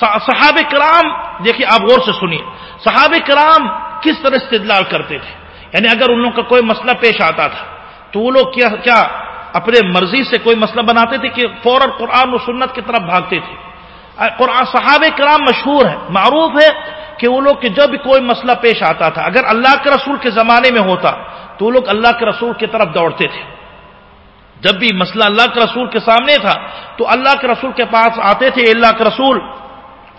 صحاب کرام، دیکھیے آپ غور سے سنیے۔ صحاب کرام کس طرح استدلال کرتے تھے؟ یعنی اگر ان لوگوں کا کوئی مسئلہ پیش آتا تھا تو وہ لوگ کیا کیا اپنے مرضی سے کوئی مسئلہ بناتے تھے کہ فوراً قرآن و سنت کی طرف بھاگتے تھے۔ قرآن صحاب کرام مشہور ہے معروف ہے کہ وہ لوگ جب بھی کوئی مسئلہ پیش آتا تھا، اگر اللہ کے رسول کے زمانے میں ہوتا تو وہ لوگ اللہ کے رسول کی طرف دوڑتے تھے۔ جب بھی مسئلہ اللہ کے رسول کے سامنے تھا تو اللہ کے رسول کے پاس آتے تھے اللہ کے رسول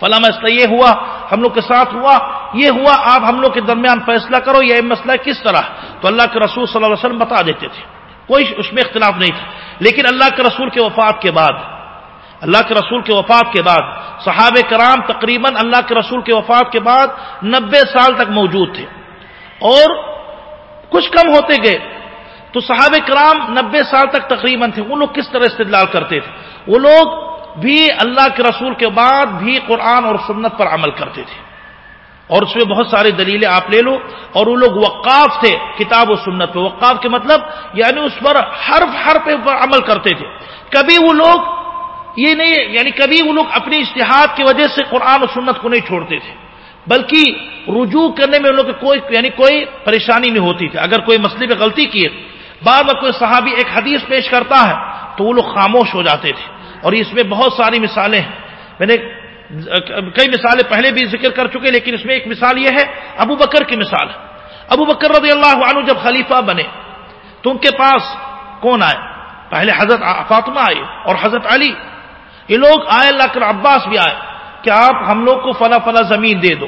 فلاں مسئلہ یہ ہوا، ہم لوگ کے ساتھ ہوا، یہ ہوا، آپ ہم لوگ کے درمیان فیصلہ کرو، یہ مسئلہ کس طرح؟ تو اللہ کے رسول صلی اللہ علیہ وسلم بتا دیتے تھے۔ کوئی اس میں اختلاف نہیں تھا۔ لیکن اللہ کے رسول کے وفات کے بعد، اللہ کے رسول کے وفات کے بعد، صحابہ کرام تقریباً اللہ کے رسول کے وفات کے بعد نبے سال تک موجود تھے۔ اور کچھ کم ہوتے گئے۔ تو صحابہ کرام نبے سال تک تقریباً تھے۔ وہ لوگ کس طرح استدلال کرتے تھے؟ وہ لوگ بھی اللہ کے رسول کے بعد بھی قرآن اور سنت پر عمل کرتے تھے۔ اور اس میں بہت ساری دلیلیں آپ لے لو۔ اور وہ لوگ وقاف تھے، کتاب و سنت پہ۔ وقاف کے مطلب یعنی اس پر حرف ہر پہ عمل کرتے تھے۔ کبھی وہ لوگ یہ نہیں یعنی کبھی وہ لوگ اپنی اشتہاد کی وجہ سے قرآن و سنت کو نہیں چھوڑتے تھے۔ بلکہ رجوع کرنے میں ان لوگ کوئی یعنی کوئی پریشانی نہیں ہوتی تھی۔ اگر کوئی مسئلے پہ غلطی کیے بعد میں کوئی صحابی ایک حدیث پیش کرتا ہے تو وہ لوگ خاموش ہو جاتے تھے۔ اور اس میں بہت ساری مثالیں ہیں۔ میں نے کئی مثالیں پہلے بھی ذکر کر چکے لیکن اس میں ایک مثال یہ ہے، ابو بکر کی مثال ابو بکر رضی اللہ عنہ جب خلیفہ بنے، تو ان کے پاس کون آئے؟ پہلے حضرت فاطمہ آئے اور حضرت علی۔ یہ لوگ آئے، اللہ کر عباس بھی آئے کہ آپ ہم لوگ کو فلا فلا زمین دے دو۔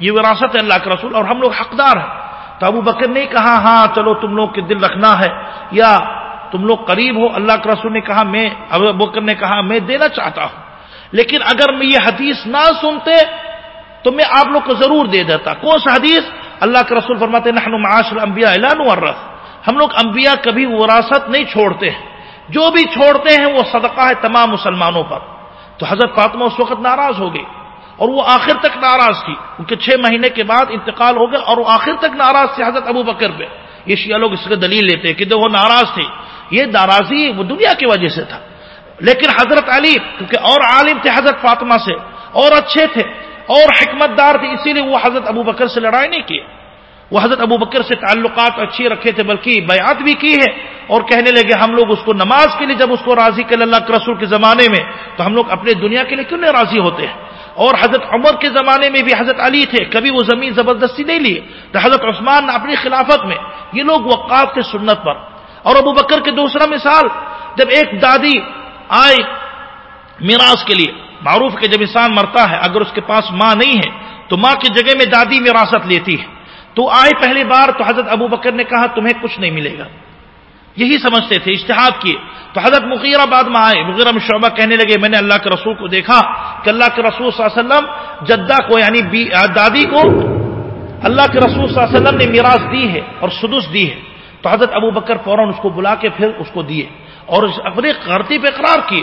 یہ وراثت ہے اللہ کے رسول اور ہم لوگ حقدار ہیں۔ تو ابو بکر نے کہا ہاں چلو تم لوگ کے دل رکھنا ہے۔ یا تم لوگ قریب ہو، اللہ کے رسول نے کہا، میں، ابو بکر نے کہا، میں دینا چاہتا ہوں۔ لیکن اگر میں یہ حدیث نہ سنتے تو میں آپ لوگ کو ضرور دے دیتا۔ کون سا حدیث؟ اللہ کے رسول فرماتے نحن معاشر انبیاء اعلان ورث ہم لوگ انبیاء کبھی وراثت نہیں چھوڑتے ہیں۔ جو بھی چھوڑتے ہیں، وہ صدقہ ہے تمام مسلمانوں پر۔ تو حضرت فاطمہ اس وقت ناراض ہو گئی اور وہ آخر تک ناراض تھی۔ ان کے چھ مہینے کے بعد انتقال ہو گیا اور وہ آخر تک ناراض تھے حضرت ابو بکر پہ۔ یہ شیعہ لوگ اس کا دلیل لیتے کہ وہ ناراض تھے۔ یہ ناراضی وہ دنیا کی وجہ سے تھا۔ لیکن حضرت علی، کیونکہ اور عالم تھے حضرت فاطمہ سے، اور اچھے تھے، اور حکمت دار تھے، اسی لیے وہ حضرت ابو بکر سے لڑائی نہیں کی۔ وہ حضرت ابو بکر سے تعلقات اچھی رکھے تھے، بلکہ بیعت بھی کی ہے۔ اور کہنے لگے، ہم لوگ اس کو نماز کے لیے، جب اس کو راضی کر اللہ کے رسول کے زمانے میں، تو ہم لوگ اپنے دنیا کے لیے کیوں نہیں راضی ہوتے ہیں؟ اور حضرت عمر کے زمانے میں بھی حضرت علی تھے، کبھی وہ زمین زبردستی نہیں لیے تو حضرت عثمان نے اپنی خلافت میں، یہ لوگ وقات تھے سنت پر۔ اور ابو بکر کے دوسرا مثال، جب ایک دادی آئے میراث کے لیے۔ معروف کے جب انسان مرتا ہے، اگر اس کے پاس ماں نہیں ہے، تو ماں کی جگہ میں دادی میراثت لیتی ہے۔ تو آئے پہلی بار تو حضرت ابو بکر نے کہا، تمہیں کچھ نہیں ملے گا۔ یہی سمجھتے تھے اشتہاد کیے۔ تو حضرت مغیرہ بعد میں آئے۔ مغیرہ میں شعبہ کہنے لگے، میں نے اللہ کے رسول کو دیکھا کہ اللہ کے رسول صلی اللہ علیہ وسلم جدہ کو یعنی دادی کو اللہ کے رسول صلی اللہ علیہ وسلم نے میراث دی ہے اور سدس دی ہے۔ تو حضرت ابو بکر فوراً اس کو بلا کے پھر اس کو دیے۔ اور اپنی غلطی پہ اقرار کیے۔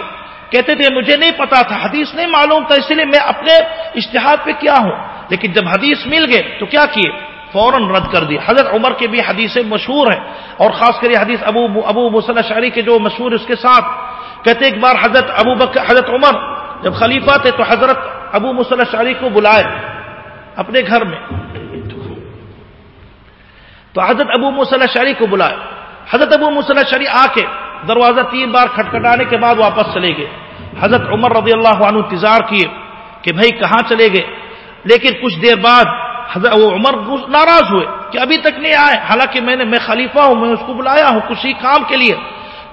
کہتے تھے، مجھے نہیں پتا تھا، حدیث نہیں معلوم تھا، اس لیے میں اپنے اشتہاد پہ کیا ہوں۔ لیکن جب حدیث مل گئے تو کیا کیے؟ فوراً رد کر دی۔ حضرت عمر کے بھی حدیثیں مشہور ہیں اور خاص کر یہ حدیث ابو ابو مسلح شہری کے جو مشہور اس کے ساتھ۔ کہتے ایک بار حضرت ابو بکر، حضرت عمر جب خلیفہ تھے تو حضرت ابو مسلح شہری کو بلائے اپنے گھر میں۔ تو حضرت ابو مسلح شہری کو بلائے۔ حضرت ابو مسلح شہری آ کے دروازہ تین بار کھٹکھٹانے کے بعد واپس چلے گئے۔ حضرت عمر رضی اللہ عنہ انتظار کیے کہ بھائی کہاں چلے گئے؟ لیکن کچھ دیر بعد حضرت وہ عمر ناراض ہوئے کہ ابھی تک نہیں آئے۔ حالانکہ میں نے میں خلیفہ ہوں، میں اس کو بلایا ہوں کسی کام کے لیے۔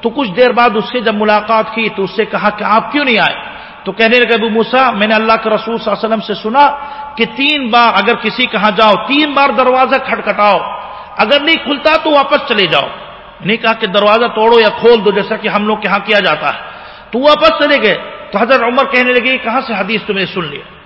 تو کچھ دیر بعد اس سے جب ملاقات کی تو اس سے کہا کہ آپ کیوں نہیں آئے؟ تو کہنے لگے، ابو موسا میں نے اللہ کے رسول صلی اللہ علیہ وسلم سے سنا کہ تین بار اگر کسی کہاں جاؤ، تین بار دروازہ کھٹکھٹاؤ۔ اگر نہیں کھلتا تو واپس چلے جاؤ۔ نہیں کہا کہ دروازہ توڑو یا کھول دو، جیسا کہ ہم لوگ یہاں کیا جاتا ہے۔ تو واپس چلے گئے۔ تو حضرت عمر کہنے لگے کہاں سے حدیث تمہیں سن لیا؟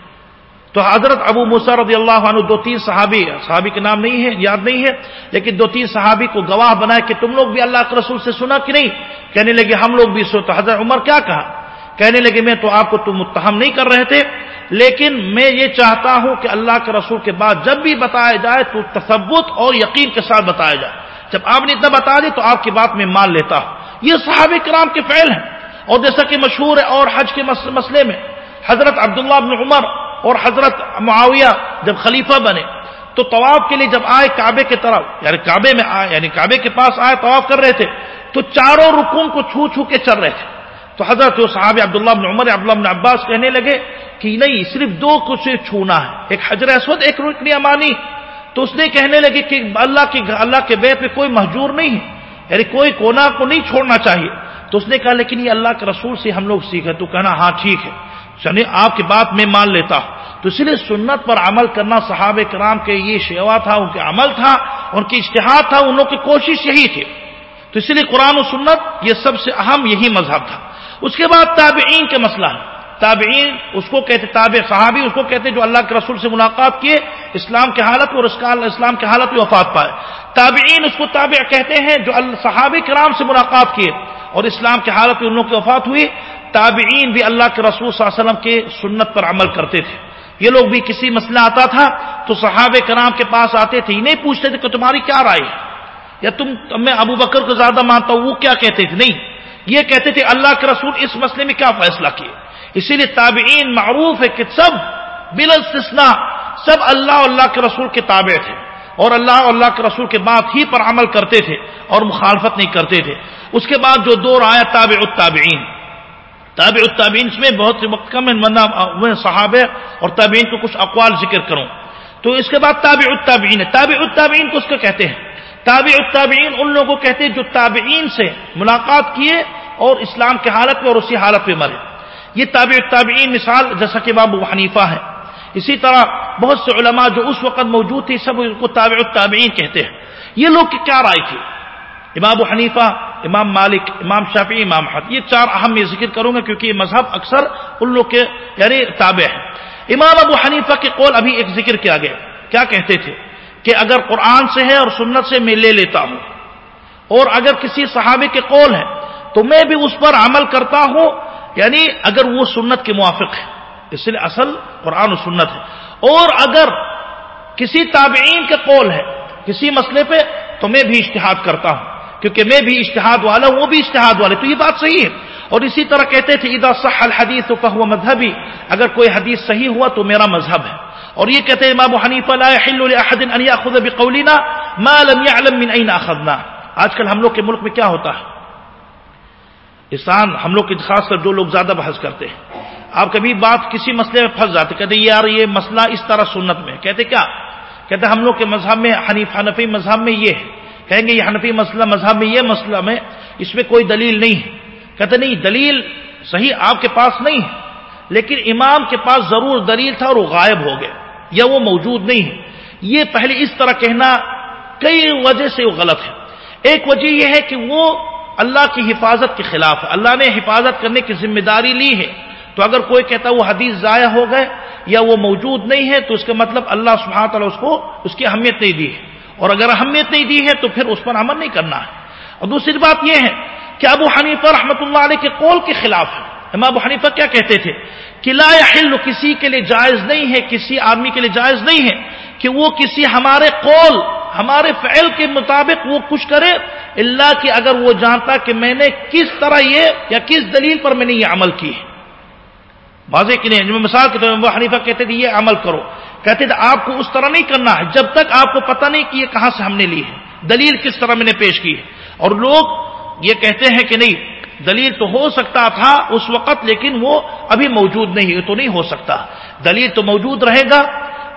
تو حضرت ابو مسا رضی اللہ عنہ، دو تین صحابی صحابی کے نام نہیں ہے، یاد نہیں ہے، لیکن دو تین صحابی کو گواہ بنائے کہ تم لوگ بھی اللہ کے رسول سے سنا کہ نہیں؟ کہنے لگے، ہم لوگ بھی سو تو حضرت عمر کیا کہا؟ کہنے لگے، میں تو آپ کو تم متہم نہیں کر رہے تھے، لیکن میں یہ چاہتا ہوں کہ اللہ کے رسول کے بعد جب بھی بتایا جائے تو تصبت اور یقین کے ساتھ بتایا جائے۔ جب آپ نے اتنا بتا دی تو آپ کی بات میں مان لیتا ہوں۔ یہ صحابہ کرام کے فعل ہیں۔ اور جیسا کہ مشہور ہے اور حج کے مسئلے میں حضرت عبداللہ بن عمر اور حضرت معاویہ جب خلیفہ بنے تو طواف کے لیے جب آئے کعبے کے طرف یعنی کعبے میں آئے یعنی کعبے کے پاس آئے طواف کر رہے تھے، تو چاروں رکن کو چھو چھو کے چل رہے تھے۔ تو حضرت صحاب عبداللہ بن عمر عبداللہ بن عباس کہنے لگے کہ نہیں، صرف دو کچھ چھونا ہے، ایک حجر اسود ایک رکن امانی تو اس نے کہنے لگے کہ اللہ کی اللہ کے بیت پہ کوئی محجور نہیں ہے۔ یعنی کوئی کونا کو نہیں چھوڑنا چاہیے۔ تو اس نے کہا، لیکن یہ اللہ کے رسول سے ہم لوگ سیکھے۔ تو کہنا ہاں ٹھیک ہے۔ چلیے آپ کی بات میں مان لیتا ہوں۔ تو اس لیے سنت پر عمل کرنا صحاب کرام کے یہ شیوا تھا، ان کے عمل تھا، ان کی اشتہار تھا ان کی کوشش یہی تھی۔ تو اس لیے قرآن و سنت یہ سب سے اہم یہی مذہب تھا۔ اس کے بعد تابعین کے مسئلہ ہے۔ تابعین اس کو کہتے، تابع صحابی اس کو کہتے جو اللہ کے رسول سے ملاقات کیے۔ اسلام کے حالت اور اسلام کے حالت میں وفات پائے۔ تابعین اس کو تابع کہتے ہیں جو صحابی کرام سے ملاقات کیے اور اسلام کے حالت میں ان لوگوں کی وفات ہوئی۔ تابعین بھی اللہ کے رسول صلی اللہ علیہ وسلم کے سنت پر عمل کرتے تھے۔ یہ لوگ بھی کسی مسئلہ آتا تھا تو صحابہ کرام کے پاس آتے تھے نہیں پوچھتے تھے کہ تمہاری کیا رائے؟ یا تم میں ابو بکر کو زیادہ مانتا ہوں، وہ کیا کہتے تھے؟ نہیں۔ یہ کہتے تھے، اللہ کے رسول اس مسئلے میں کیا فیصلہ کیے؟ اسی لیے تابعین معروف ہے کہ سب بل استثناء سب اللہ اللہ کے رسول کے تابع تھے اور اللہ اللہ کے رسول کے بات ہی پر عمل کرتے تھے اور مخالفت نہیں کرتے تھے۔ اس کے بعد جو دور آیا تابع التابعین۔ تابع التابعین اس میں بہت سے وقت کم ہے صحابہ اور تابعین کو کچھ اقوال ذکر کروں۔ تو اس کے بعد تابع التابعین ہے۔ تابع التابعین کو اس کو کہتے ہیں۔ تابع التابعین ان لوگوں کو کہتے ہیں جو تابعین سے ملاقات کیے اور اسلام کے حالت میں اور اسی حالت میں مرے۔ یہ تابع التابعین مثال، جیسا کہ بابو حنیفہ ہے۔ اسی طرح بہت سے علماء جو اس وقت موجود تھے سب ان کو تابع التابعین کہتے ہیں۔ یہ لوگ کیا رائے تھی؟ امام حنیفہ، امام مالک، امام شافی امام حد یہ چار اہم میں ذکر کروں گا کیونکہ یہ مذہب اکثر ان لوگ کے یعنی تابع ہے امام ابو حنیفہ کے قول ابھی ایک ذکر کیا گیا۔ کیا کہتے تھے؟ کہ اگر قرآن سے ہے اور سنت سے میں لے لیتا ہوں، اور اگر کسی صحابے کے قول ہے تو میں بھی اس پر عمل کرتا ہوں یعنی اگر وہ سنت کے موافق ہے اس لیے اصل قرآن و سنت ہے۔ اور اگر کسی تابعین کے قول ہے، کسی مسئلے پہ، تو میں بھی اشتہاد کرتا ہوں۔ کیونکہ میں بھی اشتہاد والا ہوں، وہ بھی اشتہاد والے۔ تو یہ بات صحیح ہے۔ اور اسی طرح کہتے تھے ادا صح الحدیث تو کہ مذہبی اگر کوئی حدیث صحیح ہوا تو میرا مذہب ہے۔ اور یہ کہتے ہیں، امام حنیفہ لا يحل لاحد ان ياخذ بقولنا ما لم يعلم من اين اخذنا آج کل ہم لوگ کے ملک میں کیا ہوتا ہے؟ انسان ہم لوگ خاص کر جو لوگ زیادہ بحث کرتے ہیں۔ آپ کبھی بات کسی مسئلے میں پھنس جاتے کہتے یار، یہ مسئلہ اس طرح سنت میں کہتے کیا؟ کہتے ہم لوگ کے مذہب میں، حنیف، حنفی مذہب میں یہ ہے۔ کہیں گے، یہ حنفی مسئلہ مذہب میں، یہ مسئلہ میں اس میں کوئی دلیل نہیں ہے۔ کہتے نہیں، دلیل صحیح آپ کے پاس نہیں ہے، لیکن امام کے پاس ضرور دلیل تھا اور وہ غائب ہو گئے یا وہ موجود نہیں ہے۔ یہ پہلے اس طرح کہنا کئی وجہ سے وہ غلط ہے۔ ایک وجہ یہ ہے کہ وہ اللہ کی حفاظت کے خلاف ہے۔ اللہ نے حفاظت کرنے کی ذمہ داری لی ہے۔ تو اگر کوئی کہتا وہ حدیث ضائع ہو گئے یا وہ موجود نہیں ہے تو اس کا مطلب اللہ سبحانہ تعالیٰ اس کو اس کی اہمیت نہیں دی ہے۔ اور اگر اہمیت نہیں دی ہے تو پھر اس پر عمل نہیں کرنا ہے۔ اور دوسری بات یہ ہے کہ ابو حنیفہ رحمۃ اللہ علیہ کے قول کے خلاف ہے۔ امام ابو حنیفہ کیا کہتے تھے؟ کہ لا حل کسی کے لیے جائز نہیں ہے، کسی آدمی کے لیے جائز نہیں ہے کہ وہ کسی ہمارے قول، ہمارے فعل کے مطابق وہ کچھ کرے اللہ کہ اگر وہ جانتا کہ میں نے کس طرح یہ یا کس دلیل پر میں نے یہ عمل کی ہے۔ واضح کہ نہیں؟ مثال کے طور پر حنیفہ کہتے تھے یہ عمل کرو۔ کہتے تھے آپ کو اس طرح نہیں کرنا ہے۔ جب تک آپ کو پتہ نہیں کہ یہ کہاں سے ہم نے لی ہے۔ دلیل کس طرح میں نے پیش کی ہے۔ اور لوگ یہ کہتے ہیں کہ نہیں، دلیل تو ہو سکتا تھا اس وقت، لیکن وہ ابھی موجود نہیں ہے تو نہیں ہو سکتا۔ دلیل تو موجود رہے گا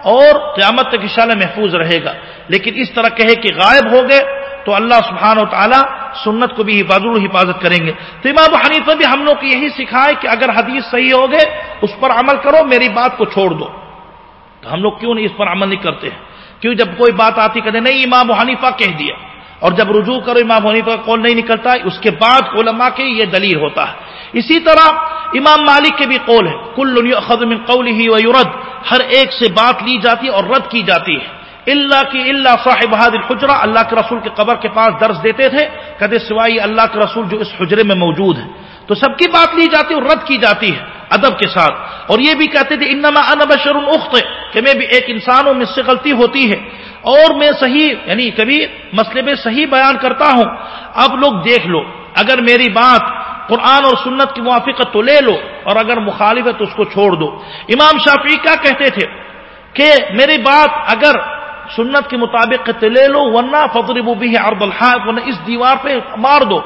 اور قیامت تک اشارہ محفوظ رہے گا۔ لیکن اس طرح کہے کہ غائب ہو گئے تو اللہ سبحانہ و تعالیٰ سنت کو بھی حفاظت حفاظت کریں گے۔ تو امام حنیفہ بھی ہم لوگ کو یہی سکھائے کہ اگر حدیث صحیح ہو گئے، اس پر عمل کرو، میری بات کو چھوڑ دو۔ تو ہم لوگ کیوں نہیں اس پر عمل نہیں کرتے؟ ہیں کیوں جب کوئی بات آتی کہتے نہیں، امام حنیفہ کہہ دیا۔ اور جب رجوع کرو، امام حنیفہ کا قول نہیں نکلتا، اس کے بعد علماء کے یہ دلیل ہوتا ہے۔ اسی طرح امام مالک کے بھی قول ہے کل من قول ہی ہر ایک سے بات لی جاتی ہے اور رد کی جاتی ہے۔ اللہ کی اللہ صاحب حجرا اللہ کے رسول کے قبر کے پاس درس دیتے تھے، کہتے سوائے اللہ کے رسول جو اس حجرے میں موجود ہے تو سب کی بات لی جاتی ہے اور رد کی جاتی ہے ادب کے ساتھ۔ اور یہ بھی کہتے تھے، انما انا بشر اخت، کہ میں بھی ایک انسان ہوں مجھ سے غلطی ہوتی ہے۔ اور میں صحیح یعنی کبھی مسئلے میں صحیح بیان کرتا ہوں۔ اب لوگ دیکھ لو، اگر میری بات قرآن اور سنت کی موافقت تو لے لو، اور اگر مخالف ہے تو اس کو چھوڑ دو۔ امام شافی کیا کہتے تھے کہ میری بات اگر سنت کے مطابق لے لو ورنہ فضر بھی ہے الحاق ورنہ اس دیوار پہ مار دو۔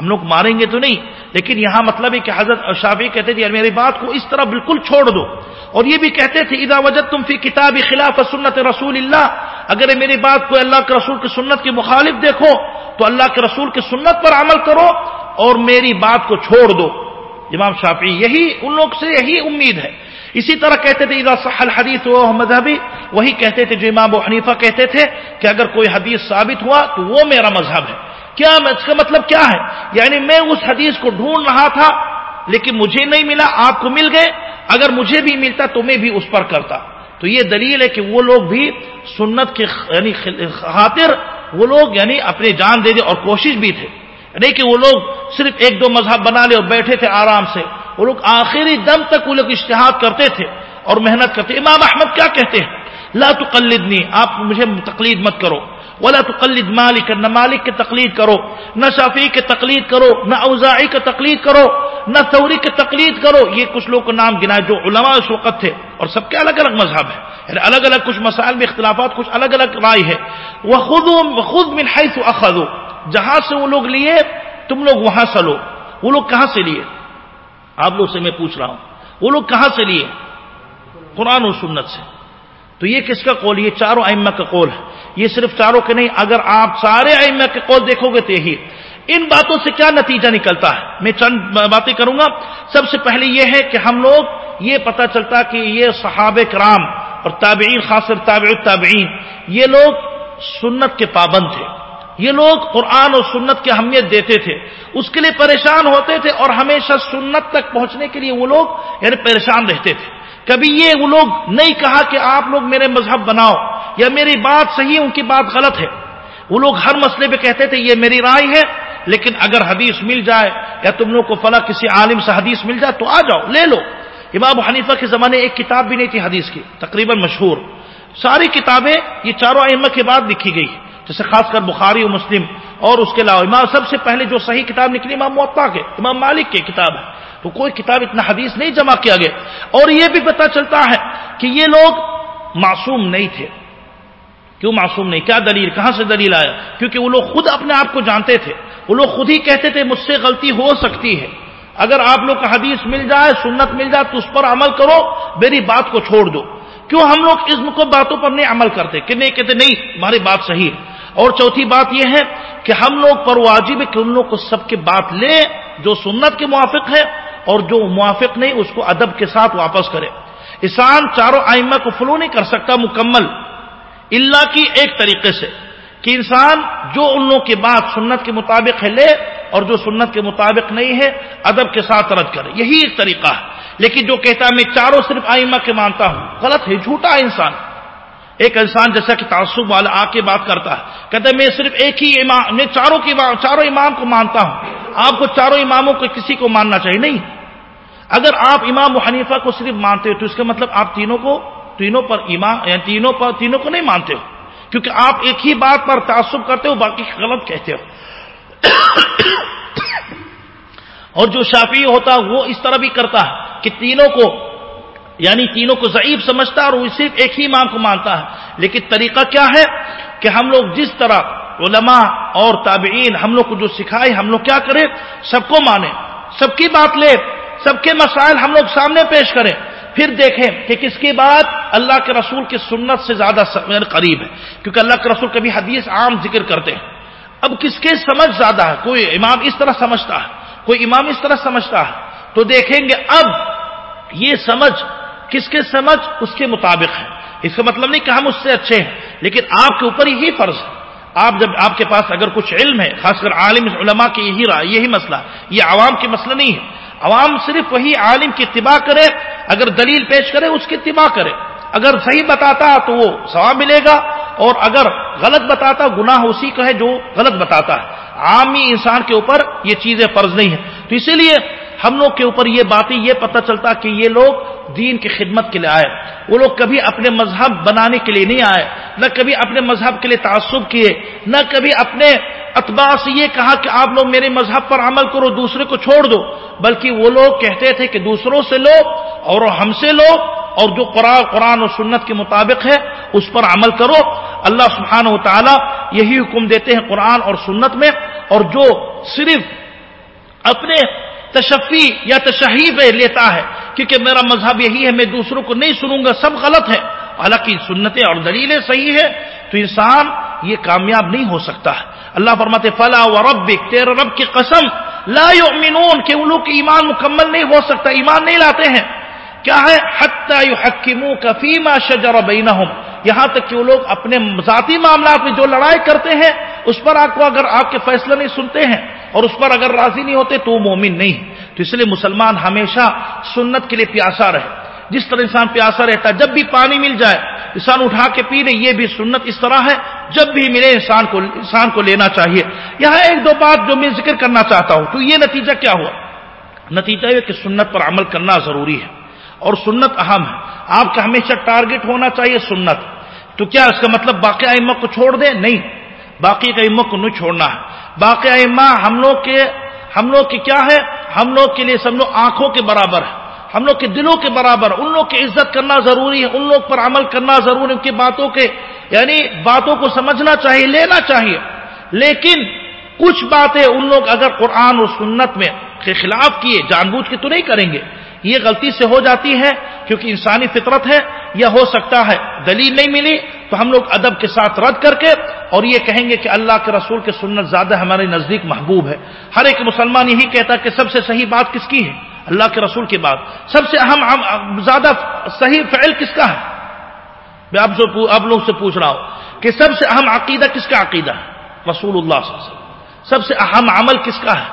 ہم لوگ ماریں گے تو نہیں، لیکن یہاں مطلب ہے کہ حضرت شافی کہتے تھے میری بات کو اس طرح بالکل چھوڑ دو۔ اور یہ بھی کہتے تھے ادا وجد تم فی کتاب خلاف سنت رسول اللہ اگر میری بات کو اللہ کے رسول کی سنت کے مخالف دیکھو، تو اللہ کے رسول کی سنت پر عمل کرو اور میری بات کو چھوڑ دو۔ امام شافی یہی، ان لوگ سے یہی امید ہے۔ اسی طرح کہتے تھے، اذا صح الحدیث وہ مذہبی، وہی کہتے تھے جو امام و حنیفہ کہتے تھے کہ اگر کوئی حدیث ثابت ہوا تو وہ میرا مذہب ہے۔ کیا اس کا مطلب کیا ہے؟ یعنی میں اس حدیث کو ڈھونڈ رہا تھا، لیکن مجھے نہیں ملا، آپ کو مل گئے، اگر مجھے بھی ملتا تو میں بھی اس پر کرتا۔ تو یہ دلیل ہے کہ وہ لوگ بھی سنت کے یعنی خاطر وہ لوگ یعنی اپنے جان دے دے اور کوشش بھی تھے۔ نہیں کہ وہ لوگ صرف ایک دو مذہب بنا لے اور بیٹھے تھے آرام سے۔ وہ لوگ آخری دم تک وہ لوگ اشتہاد کرتے تھے اور محنت کرتے امام احمد کیا کہتے ہیں؟ لا تقلدنی، آپ مجھے تقلید مت کرو۔ ولا تقلد مالک، نہ مالک کی تقلید کرو، نہ شافی کی تقلید کرو، نہ اوزاعی کی تقلید کرو، نہ سوری کی تقلید کرو۔ یہ کچھ لوگ کا نام گنا جو علماء اس وقت تھے۔ اور سب کے الگ الگ مذہب ہے یعنی الگ الگ کچھ مسائل میں اختلافات، کچھ الگ الگ رائے ہے۔ وہ خود خود من حیث اخذو جہاں سے وہ لوگ لیے، تم لوگ وہاں سے لو۔ وہ لوگ کہاں سے لیے؟ آپ لوگ سے میں پوچھ رہا ہوں۔ وہ لوگ کہاں سے لیے؟ قرآن و سنت سے۔ تو یہ کس کا قول؟ یہ چاروں ائمہ کا قول ہے۔ یہ صرف چاروں کے نہیں، اگر آپ سارے ائمہ کے قول دیکھو گے تو یہی۔ ان باتوں سے کیا نتیجہ نکلتا ہے؟ میں چند باتیں کروں گا۔ سب سے پہلے یہ ہے کہ ہم لوگ یہ پتا چلتا کہ یہ صحابہ کرام اور تابعین، خاص تابع التابعین، یہ لوگ سنت کے پابند تھے۔ یہ لوگ قرآن اور سنت کی اہمیت دیتے تھے۔ اس کے لیے پریشان ہوتے تھے اور ہمیشہ سنت تک پہنچنے کے لیے وہ لوگ یعنی پریشان رہتے تھے۔ کبھی یہ وہ لوگ نہیں کہا کہ آپ لوگ میرے مذہب بناؤ یا میری بات صحیح ان کی بات غلط ہے۔ وہ لوگ ہر مسئلے پہ کہتے تھے، یہ میری رائے ہے، لیکن اگر حدیث مل جائے یا تم لوگ کو فلاں کسی عالم سے حدیث مل جائے تو آ جاؤ، لے لو۔ امام حنیفہ کے زمانے ایک کتاب بھی نہیں تھی حدیث کی، تقریباً مشہور۔ ساری کتابیں یہ چاروں ائمہ کے بعد لکھی گئی جیسے خاص کر بخاری و مسلم اور اس کے علاوہ امام سب سے پہلے جو صحیح کتاب نکلی امام معطا کے، امام مالک کی کتاب ہے۔ تو کوئی کتاب اتنا حدیث نہیں جمع کیا گیا۔ اور یہ بھی پتا چلتا ہے کہ یہ لوگ معصوم نہیں تھے۔ کیوں معصوم نہیں؟ کیا دلیل؟ کہاں سے دلیل آیا؟ کیونکہ وہ لوگ خود اپنے آپ کو جانتے تھے۔ وہ لوگ خود ہی کہتے تھے مجھ سے غلطی ہو سکتی ہے۔ اگر آپ لوگ کا حدیث مل جائے، سنت مل جائے، تو اس پر عمل کرو، میری بات کو چھوڑ دو۔ کیوں ہم لوگ اس کو باتوں پر نہیں عمل کرتے؟ کہ نہیں کہتے، نہیں، ہماری بات صحیح ہے۔ اور چوتھی بات یہ ہے کہ ہم لوگ پر واجب ہے کہ ان لوگ کو سب کی بات لے جو سنت کے موافق ہے اور جو موافق نہیں اس کو ادب کے ساتھ واپس کرے۔ انسان چاروں آئمہ کو فلو نہیں کر سکتا، مکمل۔ اللہ کی ایک طریقے سے کہ انسان جو ان لوگوں کی بات سنت کے مطابق ہے لے اور جو سنت کے مطابق نہیں ہے، ادب کے ساتھ رد کرے۔ یہی ایک طریقہ ہے۔ لیکن جو کہتا ہے، میں چاروں صرف آئمہ کے مانتا ہوں، غلط ہے، جھوٹا انسان۔ ایک انسان جیسا کہ تعصب والا آ کے بات کرتا ہے، کہتا ہے، میں صرف ایک ہی امام، میں چاروں کی چاروں امام کو مانتا ہوں۔ آپ کو چاروں اماموں کو کسی کو ماننا چاہیے؟ نہیں۔ اگر آپ امام و حنیفہ کو صرف مانتے ہو تو اس کا مطلب آپ تینوں کو، تینوں پر امام یعنی تینوں پر، تینوں کو نہیں مانتے ہو۔ کیونکہ آپ ایک ہی بات پر تعصب کرتے ہو، باقی غلط کہتے ہو۔ اور جو شافی ہوتا وہ اس طرح بھی کرتا ہے کہ تینوں کو یعنی تینوں کو ضعیف سمجھتا ہے اور وہ صرف ایک ہی امام کو مانتا ہے۔ لیکن طریقہ کیا ہے کہ ہم لوگ جس طرح علماء اور تابعین، ہم لوگ کو جو سکھائے ہم لوگ کیا کریں؟ سب کو مانیں۔ سب کی بات لے سب کے مسائل ہم لوگ سامنے پیش کریں۔ پھر دیکھیں کہ کس کی بات؟ اللہ کے رسول کی سنت سے زیادہ قریب ہے۔ کیونکہ اللہ کے رسول کبھی حدیث عام ذکر کرتے ہیں۔ اب کس کے سمجھ زیادہ ہے؟ کوئی امام اس طرح سمجھتا ہے، کوئی امام اس طرح سمجھتا ہے۔ تو دیکھیں گے اب یہ سمجھ کس کے سمجھ اس کے مطابق ہے۔ اس کا مطلب نہیں کہ ہم اس سے اچھے ہیں، لیکن آپ کے اوپر یہی فرض ہے۔ آپ جب آپ کے پاس اگر کچھ علم ہے، خاص کر عالم علماء کی یہی رہا یہی مسئلہ، یہ عوام کے مسئلہ نہیں ہے۔ عوام صرف وہی عالم کی اتباع کرے، اگر دلیل پیش کرے، اس کی اتباع کرے۔ اگر صحیح بتاتا تو وہ ثواب ملے گا، اور اگر غلط بتاتا، گناہ اسی کا ہے جو غلط بتاتا ہے۔ عامی انسان کے اوپر یہ چیزیں فرض نہیں ہے تو اسی لیے ہم لوگ کے اوپر یہ باتیں، یہ پتہ چلتا کہ یہ لوگ دین کی خدمت کے لیے آئے۔ وہ لوگ کبھی اپنے مذہب بنانے کے لیے نہیں آئے، نہ کبھی اپنے مذہب کے لیے تعصب کیے، نہ کبھی اپنے اتباع سے یہ کہا کہ آپ لوگ میرے مذہب پر عمل کرو، دوسرے کو چھوڑ دو۔ بلکہ وہ لوگ کہتے تھے کہ دوسروں سے لو اور ہم سے لو اور جو قرآن قرآن و سنت کے مطابق ہے، اس پر عمل کرو۔ اللہ سبحانہ و تعالیٰ یہی حکم دیتے ہیں قرآن اور سنت میں۔ اور جو صرف اپنے تشفی یا تشہیب لیتا ہے، کیونکہ میرا مذہب یہی ہے، میں دوسروں کو نہیں سنوں گا، سب غلط ہے۔ حالانکہ سنتیں اور دلیلیں صحیح ہے تو انسان یہ کامیاب نہیں ہو سکتا ہے۔ اللہ فرماتے، فلا و رب تیرے رب کی قسم، لا یؤمنون کہ ان لوگ کی ایمان مکمل نہیں ہو سکتا، ایمان نہیں لاتے ہیں۔ کیا ہے؟ حتی یحکمو کفیما شجر بینہم یہاں تک کہ وہ لوگ اپنے ذاتی معاملات میں جو لڑائی کرتے ہیں، اس پر آپ کو اگر آپ کے فیصلہ نہیں سنتے ہیں اور اس پر اگر راضی نہیں ہوتے تو وہ مومن نہیں۔ تو اس لیے مسلمان ہمیشہ سنت کے لیے پیاسا رہے۔ جس طرح انسان پیاسا رہتا ہے، جب بھی پانی مل جائے، انسان اٹھا کے پی لے، یہ بھی سنت اس طرح ہے۔ جب بھی ملے، انسان کو انسان کو لینا چاہیے۔ یہاں ایک دو بات جو میں ذکر کرنا چاہتا ہوں۔ تو یہ نتیجہ کیا ہوا؟ نتیجہ یہ کہ سنت پر عمل کرنا ضروری ہے۔ اور سنت اہم ہے۔ آپ کا ہمیشہ ٹارگٹ ہونا چاہیے سنت۔ تو کیا اس کا مطلب باقی ائمہ کو چھوڑ دیں؟ نہیں۔ باقی کا ائمہ کو نہیں چھوڑنا ہے۔ باقی ائمہ ہم لوگ کے ہم لوگ کی کیا ہے؟ ہم لوگ کے لیے سمجھو آنکھوں کے برابر ہے۔ ہم لوگ کے دلوں کے برابر ان لوگ کی عزت کرنا ضروری ہے۔ ان لوگ پر عمل کرنا ضروری ہے۔ ان کی باتوں کے یعنی باتوں کو سمجھنا چاہیے، لینا چاہیے۔ لیکن کچھ باتیں ان لوگ اگر قرآن اور سنت میں کے خلاف کیے جان بوجھ کے تو نہیں کریں گے۔ یہ غلطی سے ہو جاتی ہے کیونکہ انسانی فطرت ہے، یا ہو سکتا ہے دلیل نہیں ملی تو ہم لوگ ادب کے ساتھ رد کر کے اور یہ کہیں گے کہ اللہ کے رسول کے سنت زیادہ ہمارے نزدیک محبوب ہے۔ ہر ایک مسلمان یہی کہتا ہے کہ سب سے صحیح بات کس کی ہے؟ اللہ کے رسول کی بات۔ سب سے اہم زیادہ صحیح فعل کس کا ہے؟ میں اب لوگ سے پوچھ رہا ہوں کہ سب سے اہم عقیدہ کس کا عقیدہ ہے؟ رسول اللہ صلی اللہ علیہ وسلم۔ سب سے اہم عمل کس کا ہے؟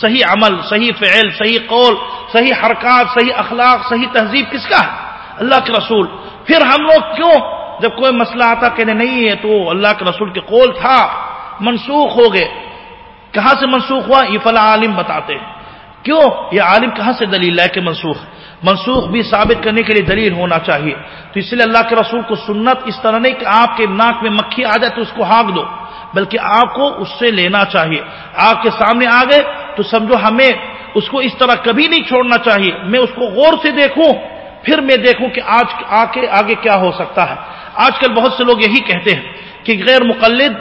صحیح عمل، صحیح فعل، صحیح قول، صحیح حرکات، صحیح اخلاق، صحیح تہذیب کس کا ہے؟ اللہ کے رسول۔ پھر ہم لوگ کیوں؟ جب کوئی مسئلہ آتا کہنے نہیں ہے تو اللہ کے رسول کے قول تھا، منسوخ ہو گئے۔ کہاں سے منسوخ ہوا؟ یہ فلاں عالم بتاتے ہیں۔ کیوں؟ یہ عالم کہاں سے دلیل ہے کہ منسوخ؟ منسوخ بھی ثابت کرنے کے لیے دلیل ہونا چاہیے۔ تو اس لیے اللہ کے رسول کو سنت اس طرح نہیں کہ آپ کے ناک میں مکھی آ جائے تو اس کو ہانک دو۔ بلکہ آپ کو اس سے لینا چاہیے۔ آپ کے سامنے آ گئے تو سمجھو ہمیں اس کو اس طرح کبھی نہیں چھوڑنا چاہیے۔ میں اس کو غور سے دیکھوں، پھر میں دیکھوں کہ آج آ کے آگے کیا ہو سکتا ہے۔ آج کل بہت سے لوگ یہی کہتے ہیں کہ غیر مقلد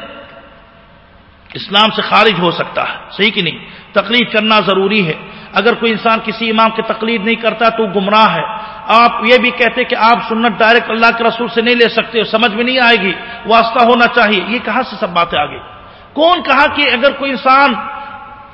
اسلام سے خارج ہو سکتا ہے۔ صحیح کہ نہیں؟ تقلید کرنا ضروری ہے۔ اگر کوئی انسان کسی امام کی تقلید نہیں کرتا تو گمراہ ہے۔ آپ یہ بھی کہتے کہ آپ سنت ڈائریکٹ اللہ کے رسول سے نہیں لے سکتے، سمجھ میں نہیں آئے گی، واسطہ ہونا چاہیے۔ یہ کہاں سے سب باتیں آگے؟ کون کہا کہ اگر کوئی انسان،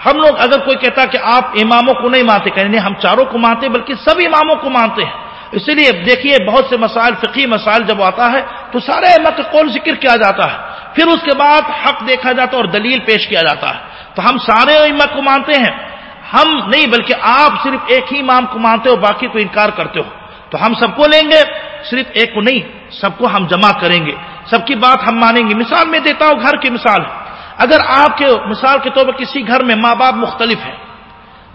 ہم لوگ اگر کوئی کہتا کہ آپ اماموں کو نہیں مانتے کہیں نہیں، ہم چاروں کو مانتے، بلکہ سب اماموں کو مانتے ہیں۔ اسی لیے دیکھیے، بہت سے مسائل فقی مسائل جب آتا ہے تو سارے احمد کا قول ذکر کیا جاتا ہے۔ پھر اس کے بعد حق دیکھا جاتا ہے اور دلیل پیش کیا جاتا ہے۔ تو ہم سارے امت کو مانتے ہیں۔ ہم نہیں، بلکہ آپ صرف ایک ہی امام کو مانتے ہو، باقی کو انکار کرتے ہو۔ تو ہم سب کو لیں گے، صرف ایک کو نہیں، سب کو ہم جمع کریں گے۔ سب کی بات ہم مانیں گے۔ مثال میں دیتا ہوں، گھر کی مثال۔ اگر آپ کے مثال کے طور پر کسی گھر میں ماں باپ مختلف ہیں،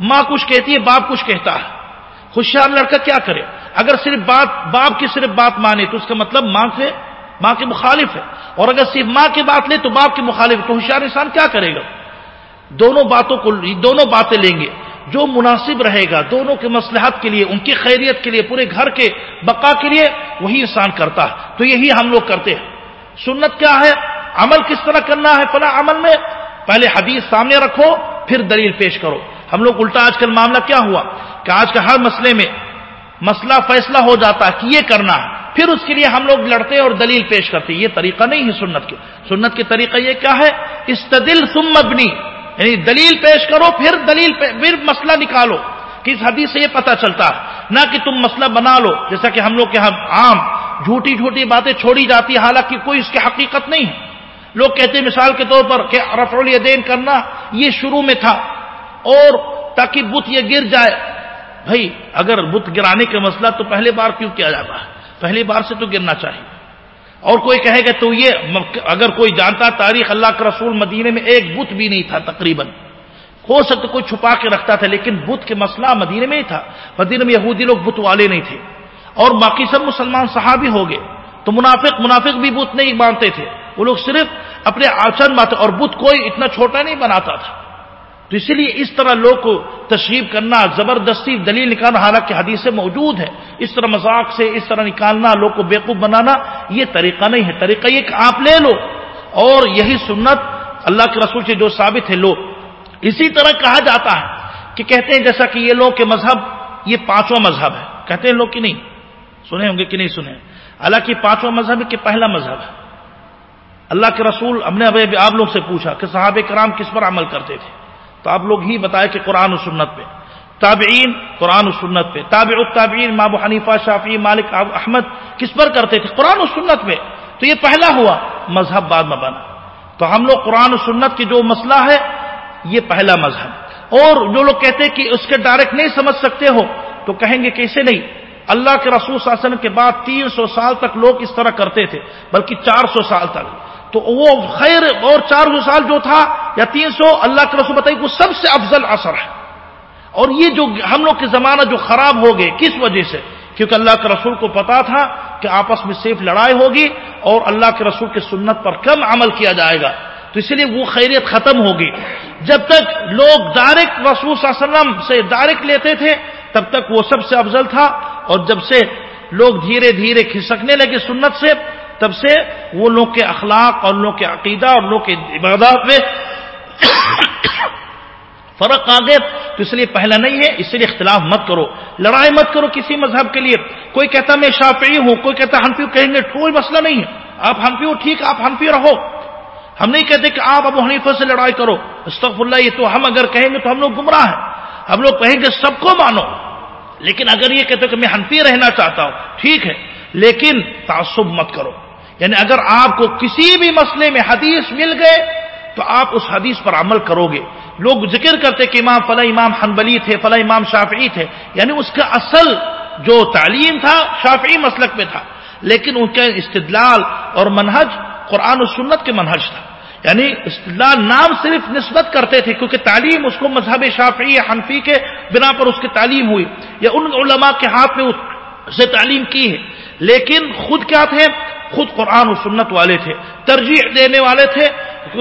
ماں کچھ کہتی ہے، باپ کچھ کہتا ہے۔ ہوشیار لڑکا کیا کرے؟ اگر صرف بات، باپ کی صرف بات مانے تو اس کا مطلب ماں سے، ماں کے مخالف ہے۔ اور اگر صرف ماں کی بات لے تو باپ کی مخالف تو ہوشیار انسان کیا کرے گا؟ دونوں باتوں کو، دونوں باتیں لیں گے۔ جو مناسب رہے گا، دونوں کے مسلحت کے لیے، ان کی خیریت کے لیے، پورے گھر کے بقا کے لیے، وہی انسان کرتا ہے۔ تو یہی ہم لوگ کرتے ہیں۔ سنت کیا ہے؟ عمل کس طرح کرنا ہے فلاں عمل میں؟ پہلے حدیث سامنے رکھو، پھر دلیل پیش کرو۔ ہم لوگ الٹا آج کل معاملہ کیا ہوا؟ کہ آج کا ہر مسئلے میں مسئلہ فیصلہ ہو جاتا ہے کہ یہ کرنا ہے۔ پھر اس کے لیے ہم لوگ لڑتے اور دلیل پیش کرتے۔ یہ طریقہ نہیں ہے سنت کے۔ سنت کے طریقہ یہ کیا ہے؟ استدل ثم مبنی یعنی دلیل پیش کرو، پھر دلیل پھر مسئلہ نکالو کہ اس حدیث سے یہ پتا چلتا ہے۔ نہ کہ تم مسئلہ بنا لو، جیسا کہ ہم لوگ کے ہاں عام، جھوٹی جھوٹی باتیں چھوڑی جاتی حالانکہ کوئی اس کی حقیقت نہیں ہے۔ لوگ کہتے ہیں مثال کے طور پر کہ رفع الیدین کرنا یہ شروع میں تھا، اور تاکہ بت یہ گر جائے۔ بھائی، اگر بت گرانے کا مسئلہ تو پہلے بار کیوں کیا جاتا ہے؟ پہلی بار سے تو گرنا چاہیے۔ اور کوئی کہے گا تو یہ اگر کوئی جانتا تاریخ اللہ کا رسول مدینے میں ایک بت بھی نہیں تھا تقریباً۔ ہو سکتا کوئی چھپا کے رکھتا تھا، لیکن بت کے مسئلہ مدینے میں ہی تھا۔ مدینے میں یہودی لوگ بت والے نہیں تھے۔ اور باقی سب مسلمان صحابی ہو گئے۔ تو منافق منافق بھی بت نہیں مانتے تھے۔ وہ لوگ صرف اپنے آچن بات اور بت کوئی اتنا چھوٹا نہیں بناتا تھا۔ تو اسی لیے اس طرح لوگ کو تشریف کرنا، زبردستی دلیل نکالنا، حالانکہ حدیث موجود ہے۔ اس طرح مذاق سے اس طرح نکالنا، لوگ کو بیوقوف بنانا، یہ طریقہ نہیں ہے۔ طریقہ یہ کہ آپ لے لو۔ اور یہی سنت اللہ کے رسول سے جو ثابت ہے، لو۔ اسی طرح کہا جاتا ہے کہ کہتے ہیں جیسا کہ یہ لوگ کے مذہب، یہ پانچواں مذہب ہے۔ کہتے ہیں لوگ کہ نہیں؟ سنے ہوں گے کہ نہیں سنے؟ حالانکہ پانچواں مذہب کہ پہلا مذہب ہے۔ اللہ کے رسول، ہم نے ابھی آپ لوگ سے پوچھا کہ صحابہ کرام کس پر عمل کرتے تھے؟ تو آپ لوگ ہی بتائے کہ قرآن و سنت پہ۔ تابعین، قرآن و سنت پہ۔ تابع التابعین مابو حنیفہ شافی مالک احمد، کس پر کرتے تھے؟ قرآن و سنت پہ۔ تو یہ پہلا ہوا، مذہب بعد میں بنا تو ہم لوگ قرآن و سنت کی جو مسئلہ ہے، یہ پہلا مذہب۔ اور جو لوگ کہتے ہیں کہ اس کے ڈائریکٹ نہیں سمجھ سکتے ہو، تو کہیں گے کیسے نہیں۔ اللہ کے رسول صلی اللہ علیہ وسلم کے بعد تین سو سال تک لوگ اس طرح کرتے تھے، بلکہ چار سو سال تک۔ تو وہ خیر اور چار سو سال جو تھا یا تین سو، اللہ کے رسول بتائی وہ سب سے افضل اثر ہے۔ اور یہ جو ہم لوگ کے زمانہ جو خراب ہو گئے، کس وجہ سے؟ کیونکہ اللہ کے رسول کو پتا تھا کہ آپس میں صرف لڑائی ہوگی اور اللہ کے رسول کی سنت پر کم عمل کیا جائے گا۔ تو اس لیے وہ خیریت ختم ہوگی۔ جب تک لوگ ڈائریکٹ رسول صلی اللہ علیہ وسلم سے ڈائریکٹ لیتے تھے، تب تک وہ سب سے افضل تھا۔ اور جب سے لوگ دھیرے دھیرے کھسکنے لگے سنت سے تب سے وہ لوگ کے اخلاق اور لوگ کے عقیدہ اور لوگ کے عبادات میں فرق آ گئے تو اس لیے پہلا نہیں ہے، اس لیے اختلاف مت کرو۔ لڑائی مت کرو کسی مذہب کے لیے۔ کوئی کہتا میں شافعی ہوں، کوئی کہتا ہنفی کہیں گے کوئی مسئلہ نہیں ہے۔ آپ ہنفی ہو، ٹھیک، آپ ہنفی رہو۔ ہم نہیں کہتے کہ آپ ابو حنیفہ سے لڑائی کرو۔ استغف اللہ یہ تو ہم اگر کہیں گے تو ہم لوگ گمراہ ہیں۔ ہم لوگ کہیں گے سب کو مانو۔ لیکن اگر یہ کہتے کہ میں ہنفی رہنا چاہتا ہوں، ٹھیک ہے، لیکن تعصب مت کرو۔ یعنی اگر آپ کو کسی بھی مسئلے میں حدیث مل گئے، تو آپ اس حدیث پر عمل کرو گے۔ لوگ ذکر کرتے کہ امام فلاں امام حنبلی تھے، فلاں امام شافعی تھے یعنی اس کا اصل جو تعلیم تھا، شافعی مسلک میں تھا۔ لیکن ان کا استدلال اور منہج قرآن و سنت کے منہج تھا۔ یعنی استدلال نام صرف نسبت کرتے تھے، کیونکہ تعلیم اس کو مذہب شافعی حنفی کے بنا پر اس کی تعلیم ہوئی۔ یا ان علماء کے ہاتھ میں اسے تعلیم کی ہے۔ لیکن خود کیا تھے؟ خود قرآن و سنت والے تھے، ترجیح دینے والے تھے،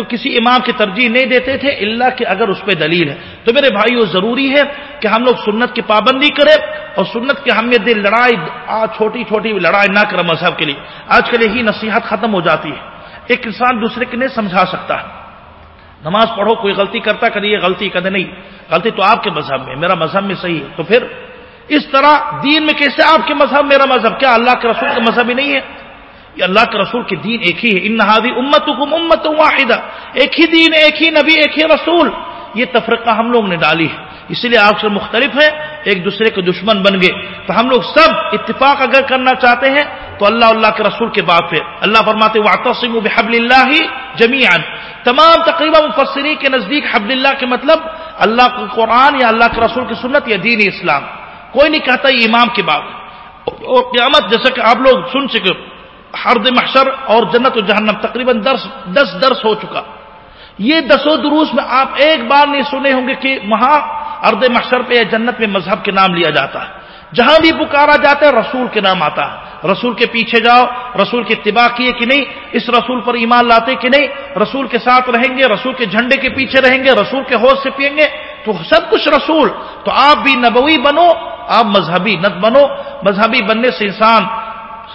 کسی امام کی ترجیح نہیں دیتے تھے اللہ کہ اگر اس پہ دلیل ہے۔ تو میرے بھائی ضروری ہے کہ ہم لوگ سنت کی پابندی کریں اور سنت کی اہمیت دے لڑائی چھوٹی چھوٹی لڑائی نہ کریں مذہب کے لیے۔ آج کل یہی نصیحت ختم ہو جاتی ہے۔ ایک انسان دوسرے کے نہیں سمجھا سکتا۔ نماز پڑھو، کوئی غلطی کرتا کدی یہ غلطی کدے نہیں۔ غلطی تو آپ کے مذہب میں، میرا مذہب میں صحیح ہے۔ تو پھر اس طرح دین میں کیسے آپ کے مذہب، میرا مذہب؟ کیا اللہ کے رسول کا مذہب ہی نہیں ہے؟ یہ اللہ کے رسول کے دین ایک ہی ہے۔ ان نہادی امت حکم امت واحدہ۔ ایک ہی دین، ایک ہی نبی، ایک ہی رسول۔ یہ تفرقہ ہم لوگ نے ڈالی ہے۔ اسی لیے آپ سے مختلف ہے ایک دوسرے کے دشمن بن گئے۔ تو ہم لوگ سب اتفاق اگر کرنا چاہتے ہیں، تو اللہ اللہ کے رسول کے بات پہ اللہ فرماتے واطسم بحبل اللہ جمیان تمام تقریباً مفسری کے نزدیک حبل اللہ کے مطلب اللہ کے قرآن یا اللہ کے رسول کی سنت یا دین اسلام۔ کوئی نہیں کہتا یہ امام کی بات اور قیامت جیسا کہ آپ لوگ سن چکے حرد محشر اور جنت و جہنم، تقریباً دس دس درس ہو چکا۔ یہ دسوں دروس میں آپ ایک بار نہیں سنے ہوں گے کہ وہاں ارد محشر پہ یا جنت میں مذہب کے نام لیا جاتا ہے۔ جہاں بھی پکارا جاتا ہے، رسول کے نام آتا ہے۔ رسول کے پیچھے جاؤ، رسول کی اتباع کیے کہ نہیں، اس رسول پر ایمان لاتے کہ نہیں۔ رسول کے ساتھ رہیں گے، رسول کے جھنڈے کے پیچھے رہیں گے، رسول کے حوض سے پئیں گے۔ تو سب کچھ رسول، تو آپ بھی نبوی بنو، آپ مذہبی نت بنو۔ مذہبی بننے سے انسان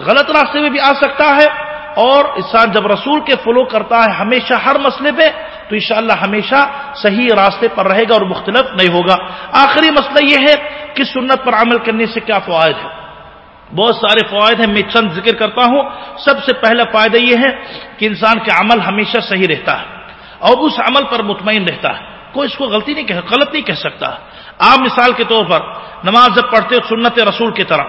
غلط راستے میں بھی آ سکتا ہے اور انسان جب رسول کے فلو کرتا ہے ہمیشہ ہر مسئلے پہ، تو انشاءاللہ ہمیشہ صحیح راستے پر رہے گا اور مختلف نہیں ہوگا۔ آخری مسئلہ یہ ہے کہ سنت پر عمل کرنے سے کیا فوائد ہے بہت سارے فوائد ہیں، میں چند ذکر کرتا ہوں۔ سب سے پہلا فائدہ یہ ہے کہ انسان کا عمل ہمیشہ صحیح رہتا ہے اور اس عمل پر مطمئن رہتا ہے۔ کوئی اس کو غلطی نہیں کہ غلط نہیں کہہ سکتا۔ آپ مثال کے طور پر، نماز جب پڑھتے ہو سنت رسول کی طرح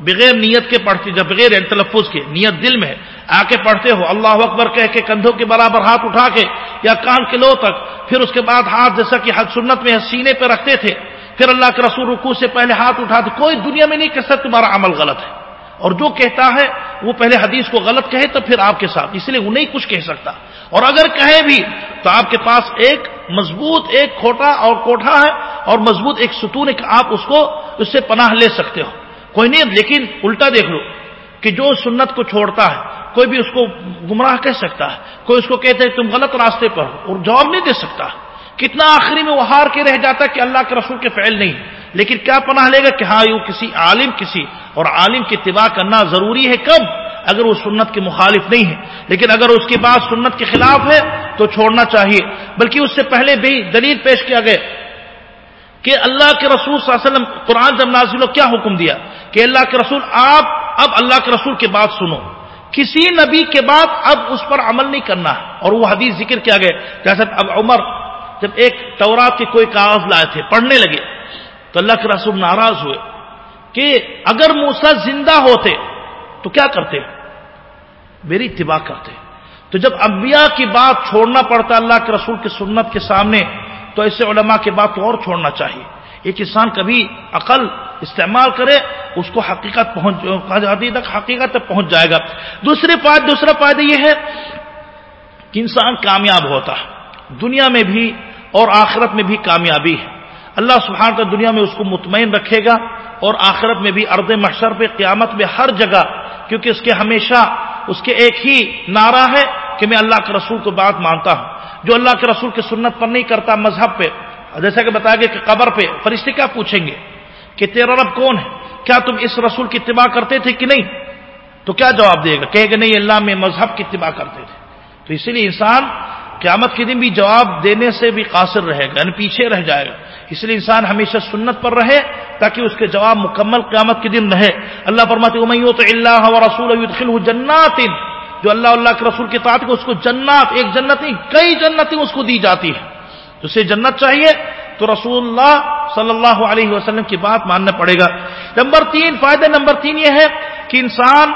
بغیر نیت کے پڑھتے، جب بغیر یعنی تلفظ کے، نیت دل میں ہے۔ آ کے پڑھتے ہو، اللہ اکبر کہہ کے کندھوں کے برابر ہاتھ اٹھا کے یا کان کے لو تک، پھر اس کے بعد ہاتھ جیسا کہ حد سنت میں سینے پہ رکھتے تھے، پھر اللہ کے رسول رکو سے پہلے ہاتھ اٹھاتے کوئی دنیا میں نہیں کہہ سکتا تمہارا عمل غلط ہے۔ اور جو کہتا ہے، وہ پہلے حدیث کو غلط کہے تو پھر آپ کے ساتھ، اس لیے وہ نہیں کچھ کہہ سکتا۔ اور اگر کہے بھی، تو آپ کے پاس ایک مضبوط ایک کھوٹا اور کوٹھا ہے، اور مضبوط ایک ستون ہے کہ آپ اس کو، اس سے پناہ لے سکتے ہو۔ کوئی نہیں، لیکن الٹا دیکھ لو کہ جو سنت کو چھوڑتا ہے، کوئی بھی اس کو گمراہ کہہ سکتا ہے، کوئی اس کو کہتے ہیں تم غلط راستے پر اور جواب نہیں دے سکتا۔ کتنا آخری میں وہ ہار کے رہ جاتا کہ اللہ کے رسول کے فعل نہیں۔ لیکن کیا پناہ لے گا کہ ہاں یوں کسی عالم، کسی اور عالم کی اتباع کرنا ضروری ہے؟ کب؟ اگر وہ سنت کے مخالف نہیں ہے۔ لیکن اگر اس کے بعد سنت کے خلاف ہے، تو چھوڑنا چاہیے۔ بلکہ اس سے پہلے بھی دلیل پیش کیا گیا کہ اللہ کے رسول صلی اللہ علیہ وسلم قرآن جب نازل کیا حکم دیا؟ کہ اللہ کے رسول، آپ اب اللہ کے رسول کے بات سنو۔ کسی نبی کے بعد اب اس پر عمل نہیں کرنا۔ ہے اور وہ حدیث ذکر کیا گیا جیسے اب عمر جب ایک تورات کے کوئی کاغذ لائے تھے، پڑھنے لگے۔ تو اللہ کے رسول ناراض ہوئے کہ اگر موسا زندہ ہوتے تو کیا کرتے؟ میری اتباع کرتے۔ تو جب انبیاء کی بات چھوڑنا پڑتا اللہ کے رسول کی سنت کے سامنے تو ایسے علماء کی بات تو اور چھوڑنا چاہیے۔ ایک انسان کبھی عقل استعمال کرے، اس کو حقیقت پہنچ جاتی تک حقیقت تک پہنچ جائے گا۔ دوسرے فائدہ دوسرا فائدہ یہ ہے کہ انسان کامیاب ہوتا ہے۔ دنیا میں بھی اور آخرت میں بھی کامیابی ہے۔ اللہ سبحانہ کا دنیا میں اس کو مطمئن رکھے گا اور آخرت میں بھی ارد محشر پہ قیامت میں ہر جگہ، کیونکہ اس کے ہمیشہ اس کے ایک ہی نعرہ ہے کہ میں اللہ کے رسول کو بات مانتا ہوں۔ جو اللہ کے رسول کی سنت پر نہیں کرتا مذہب پہ، جیسا کہ بتایا گیا کہ قبر پہ فرشتے کیا پوچھیں گے کہ تیرا رب کون ہے؟ کیا تم اس رسول کی اتباع کرتے تھے کہ نہیں؟ تو کیا جواب دے گا؟ کہے گا نہیں اللہ میں مذہب کی اتباع کرتے تھے۔ تو اسی لیے انسان قیامت کے دن بھی جواب دینے سے بھی قاصر رہے گا یعنی پیچھے رہ جائے گا۔ اس لیے انسان ہمیشہ سنت پر رہے تاکہ اس کے جواب مکمل قیامت کے دن رہے۔ اللہ فرماتے تو اللہ و رسول جنات جو اللہ اللہ کے رسول کے تعداد کو اس کو جنات، ایک جنت نہیں، کئی جنتیں اس کو دی جاتی ہے اسے جنت چاہیے۔ تو رسول اللہ صلی اللہ علیہ وسلم کی بات ماننا پڑے گا۔ نمبر تین، فائدہ نمبر تین یہ ہے کہ انسان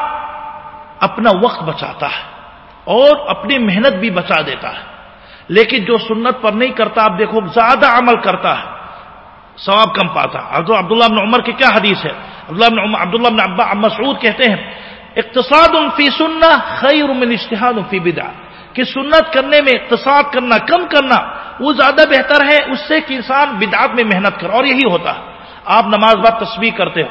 اپنا وقت بچاتا ہے اور اپنی محنت بھی بچا دیتا ہے۔ لیکن جو سنت پر نہیں کرتا، آپ دیکھو، زیادہ عمل کرتا ہے، ثواب کم پاتا عبداللہ بن عمر کی کیا حدیث ہے؟ عبداللہ بن ابا مسعود کہتے ہیں اقتصاد فی سننا خیر من اشتہاد فی بدا کہ سنت کرنے میں اقتصاد کرنا، کم کرنا، وہ زیادہ بہتر ہے اس سے کہ انسان بدعات میں محنت کر اور یہی ہوتا ہے۔ آپ نماز بات تصویر کرتے ہو،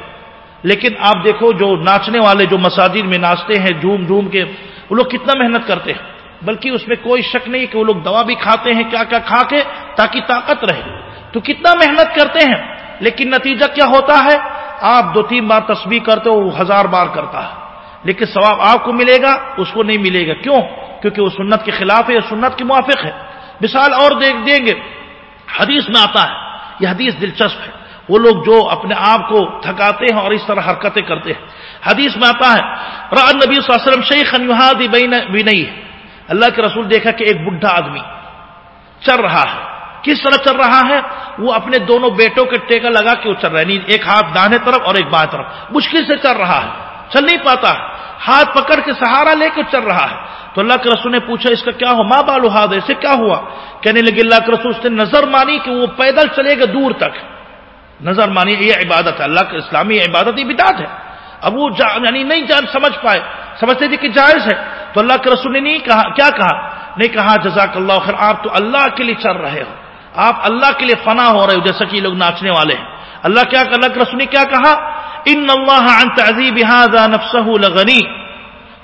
لیکن آپ دیکھو جو ناچنے والے، جو مساجد میں ناچتے ہیں، جھوم جھوم کے، وہ لوگ کتنا محنت کرتے ہیں۔ بلکہ اس میں کوئی شک نہیں کہ وہ لوگ دوا بھی کھاتے ہیں، کیا کیا کھا کے، تاکہ طاقت رہے۔ تو کتنا محنت کرتے ہیں، لیکن نتیجہ کیا ہوتا ہے؟ آپ دو تین بار تصویر کرتے ہو، وہ ہزار بار کرتا ہے۔ لیکن ثواب آپ کو ملے گا، اس کو نہیں ملے گا۔ کیوں؟ کیونکہ وہ سنت کے خلاف ہے یا سنت کے موافق ہے۔ مثال اور دیکھ دیں گے۔ حدیث میں آتا ہے، یہ حدیث دلچسپ ہے۔ وہ لوگ جو اپنے آپ کو تھکاتے ہیں اور اس طرح حرکتیں کرتے ہیں۔ حدیث میں آتا ہے نبی صلی اللہ علیہ وسلم شیخ بھی نہیں اللہ کے رسول دیکھا کہ ایک بڈھا آدمی چل رہا ہے۔ کس طرح چل رہا ہے؟ وہ اپنے دونوں بیٹوں کے ٹیکا لگا کے وہ چل رہا ہے۔ یعنی ایک ہاتھ دانے طرف اور ایک بائیں طرف۔ مشکل سے چل رہا ہے۔ چل نہیں پاتا، ہاتھ پکڑ کے سہارا لے کے چل رہا ہے۔ تو اللہ کے رسول نے پوچھا، اس کا کیا ہو ماں بالو ہاتھ ایسے کیا ہوا؟ کہنے لگے، اللہ کے رسول نے نظر مانی کہ وہ پیدل چلے گا دور تک۔ نظر مانی، یہ عبادت ہے۔ اللہ کے اسلامی عبادت، یہ بدات ہے۔ اب وہ یعنی نہیں جان، سمجھ پائے۔ سمجھتے تھے کہ جائز ہے۔ تو اللہ کے رسول نے نہیں کہا، کیا کہا؟ نہیں کہا، جزاک اللہ خیر، آپ تو اللہ کے لیے چل رہے ہو۔ آپ اللہ کے لیے فنا ہو رہے ہو، جیسا کہ یہ لوگ ناچنے والے ہیں۔ اللہ کیا، اللہ کے رسول نے کیا کہا؟ ان اللہ عن تعذیب هذا نفسه لغنی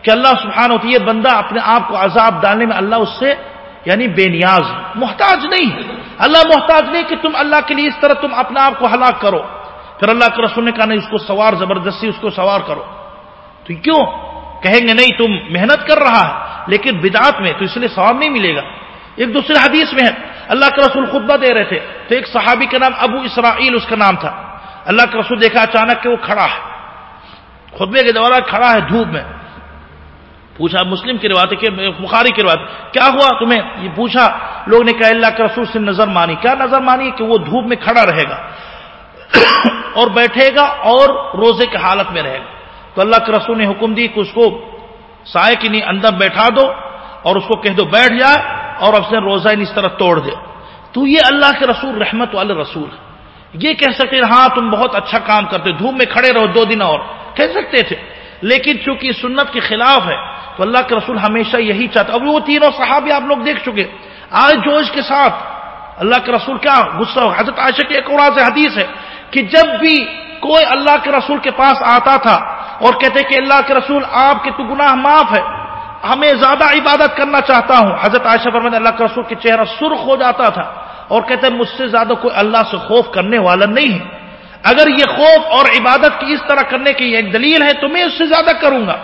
کہ اللہ سبحانہ و یہ بندہ اپنے آپ کو عذاب ڈالنے میں اللہ اس سے یعنی بے نیاز محتاج نہیں اللہ محتاج نہیں کہ تم اللہ کے لیے اس طرح تم اپنے آپ کو ہلاک کرو۔ پھر اللہ کے رسول نے کہا، نہیں، اس کو سوار زبردستی، اس کو سوار کرو۔ تو کیوں؟ کہیں گے، نہیں، تم محنت کر رہا ہے، لیکن بدعات میں تو اس لیے ثواب نہیں ملے گا۔ ایک دوسرے حدیث میں ہے، اللہ کے رسول خطبہ دے رہے تھے۔ تو ایک صحابی کا نام ابو اسرائیل، اس کا نام تھا۔ اللہ کے رسول دیکھا اچانک کہ وہ کھڑا ہے۔ خطبے کے دوران کھڑا ہے دھوپ میں۔ پوچھا، مسلم کی روایت کہ، بخاری کی روایت کیا ہوا تمہیں؟ یہ پوچھا، لوگ نے کہا، اللہ کے رسول سے نظر مانی۔ کیا نظر مانی؟ کہ وہ دھوپ میں کھڑا رہے گا۔ اور بیٹھے گا اور روزے کی حالت میں رہے گا۔ تو اللہ کے رسول نے حکم دی کہ اس کو سائے کی نہیں اندر بیٹھا دو اور اس کو کہہ دو، بیٹھ جائے اور اپنے روزہ اس طرح توڑ دے۔ تو یہ اللہ کے رسول، رحمت والے رسول ہے یہ کہہ سکتے ہاں تم بہت اچھا کام کرتے دھوپ میں کھڑے رہو دو دن اور۔ کہہ سکتے تھے۔ لیکن چونکہ سنت کے خلاف ہے، تو اللہ کے رسول ہمیشہ یہی چاہتا اب وہ تینوں صحابی آپ لوگ دیکھ چکے۔ آج جوش کے ساتھ اللہ کے رسول کیا غصہ ہو۔ حضرت عائشہ کی ایک اور حدیث ہے کہ جب بھی کوئی اللہ کے رسول کے پاس آتا تھا اور کہتے کہ اللہ کے رسول آپ کے تو گناہ معاف ہے، ہمیں زیادہ عبادت کرنا چاہتا ہوں۔ حضرت عائشہ پر اللہ کے رسول کے چہرہ سرخ ہو جاتا تھا۔ اور کہتے مجھ سے زیادہ کوئی اللہ سے خوف کرنے والا نہیں ہے۔ اگر یہ خوف اور عبادت کی اس طرح کرنے کی ایک دلیل ہے تو میں اس سے زیادہ کروں گا۔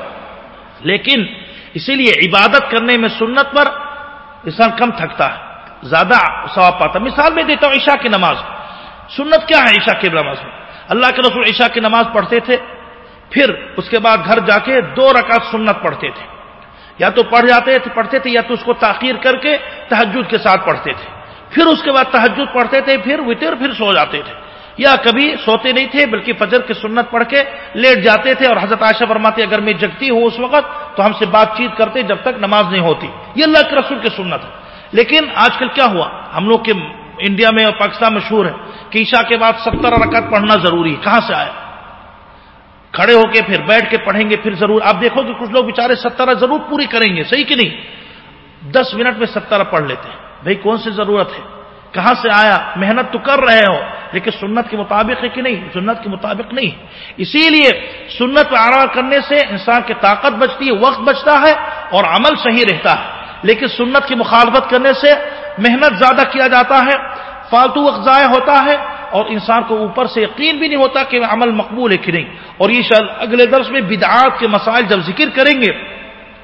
لیکن اسی لیے عبادت کرنے میں سنت پر انسان کم تھکتا ہے، زیادہ ثواب پاتا مثال میں دیتا ہوں عشاء کی نماز۔ سنت کیا ہے عشاء کی نماز میں؟ اللہ کے رسول عشاء کی نماز پڑھتے تھے، پھر اس کے بعد گھر جا کے دو رکعت سنت پڑھتے تھے۔ یا تو پڑھ جاتے تھے، پڑھتے تھے، یا تو اس کو تاخیر کر کے تحجد کے ساتھ پڑھتے تھے۔ پھر اس کے بعد تحجد پڑھتے تھے، پھر وطر، پھر سو جاتے تھے۔ یا کبھی سوتے نہیں تھے، بلکہ فجر کی سنت پڑھ کے لیٹ جاتے تھے اور حضرت عائشہ فرماتے، اگر میں جگتی ہوں اس وقت تو ہم سے بات چیت کرتے جب تک نماز نہیں ہوتی۔ یہ اللہ کے رسول کی سنت ہے۔ لیکن آج کل کیا ہوا؟ ہم لوگ کے انڈیا میں اور پاکستان مشہور ہے کہ عشاء کے بعد ستر رکعت پڑھنا ضروری ہے۔ کہاں سے آئے کھڑے ہو کے پھر بیٹھ کے پڑھیں گے پھر ضرور۔ آپ دیکھو کہ کچھ لوگ بےچارے سترہ ضرور پوری کریں گے، صحیح کہ نہیں؟ دس منٹ میں سترہ پڑھ لیتے ہیں۔ بھائی کون سی ضرورت ہے؟ کہاں سے آیا؟ محنت تو کر رہے ہو، لیکن سنت کے مطابق ہے کہ نہیں؟ سنت کے مطابق نہیں۔ اسی لیے سنت پہ آرام کرنے سے انسان کی طاقت بچتی ہے، وقت بچتا ہے اور عمل صحیح رہتا ہے۔ لیکن سنت کی مخالفت کرنے سے محنت زیادہ کیا جاتا ہے، فالتو وقت ضائع ہوتا ہے اور انسان کو اوپر سے یقین بھی نہیں ہوتا کہ عمل مقبول ہے کہ نہیں۔ اور یہ شاید اگلے درس میں بدعات کے مسائل جب ذکر کریں گے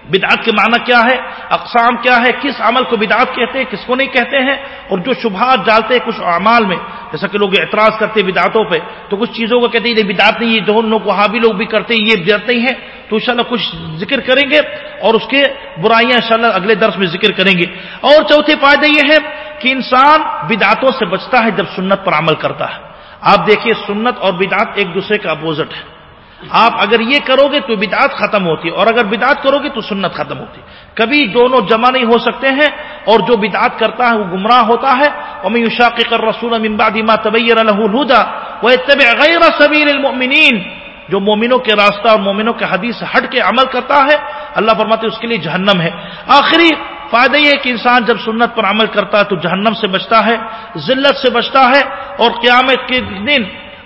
بدعت کے معنی کیا ہے؟ اقسام کیا ہے؟ کس عمل کو بدعت کہتے ہیں؟ کس کو نہیں کہتے ہیں؟ اور جو شبہات ڈالتے ہیں کچھ اعمال میں، جیسا کہ لوگ اعتراض کرتے ہیں بدعتوں پہ، تو کچھ چیزوں کو کہتے ہیں، یہ بدعت نہیں ہے جو لوگ وہاں لوگ بھی کرتے ہیں، یہ بدعت نہیں ہے۔ تو انشاءاللہ کچھ ذکر کریں گے اور اس کے برائیاں انشاءاللہ اگلے درس میں ذکر کریں گے۔ اور چوتھے فائدے یہ ہے کہ انسان بدعتوں سے بچتا ہے جب سنت پر عمل کرتا ہے۔ آپ دیکھیے، سنت اور بدعت ایک دوسرے کا اپوزٹ ہے۔ آپ اگر یہ کرو گے تو بدعت ختم ہوتی ہے اور اگر بدعت کرو گے تو سنت ختم ہوتی۔ ہے کبھی دونوں جمع نہیں ہو سکتے ہیں اور جو بدعت کرتا ہے وہ گمراہ ہوتا ہے۔ اور کر رسول غیر سبیل المؤمنین جو مومنوں کے راستہ اور مومنوں کے حدیث ہٹ کے عمل کرتا ہے، اللہ فرماتے اس کے لیے جہنم ہے۔ آخری فائدہ یہ کہ انسان جب سنت پر عمل کرتا ہے تو جہنم سے بچتا ہے، ذلت سے بچتا ہے اور قیامت کے دن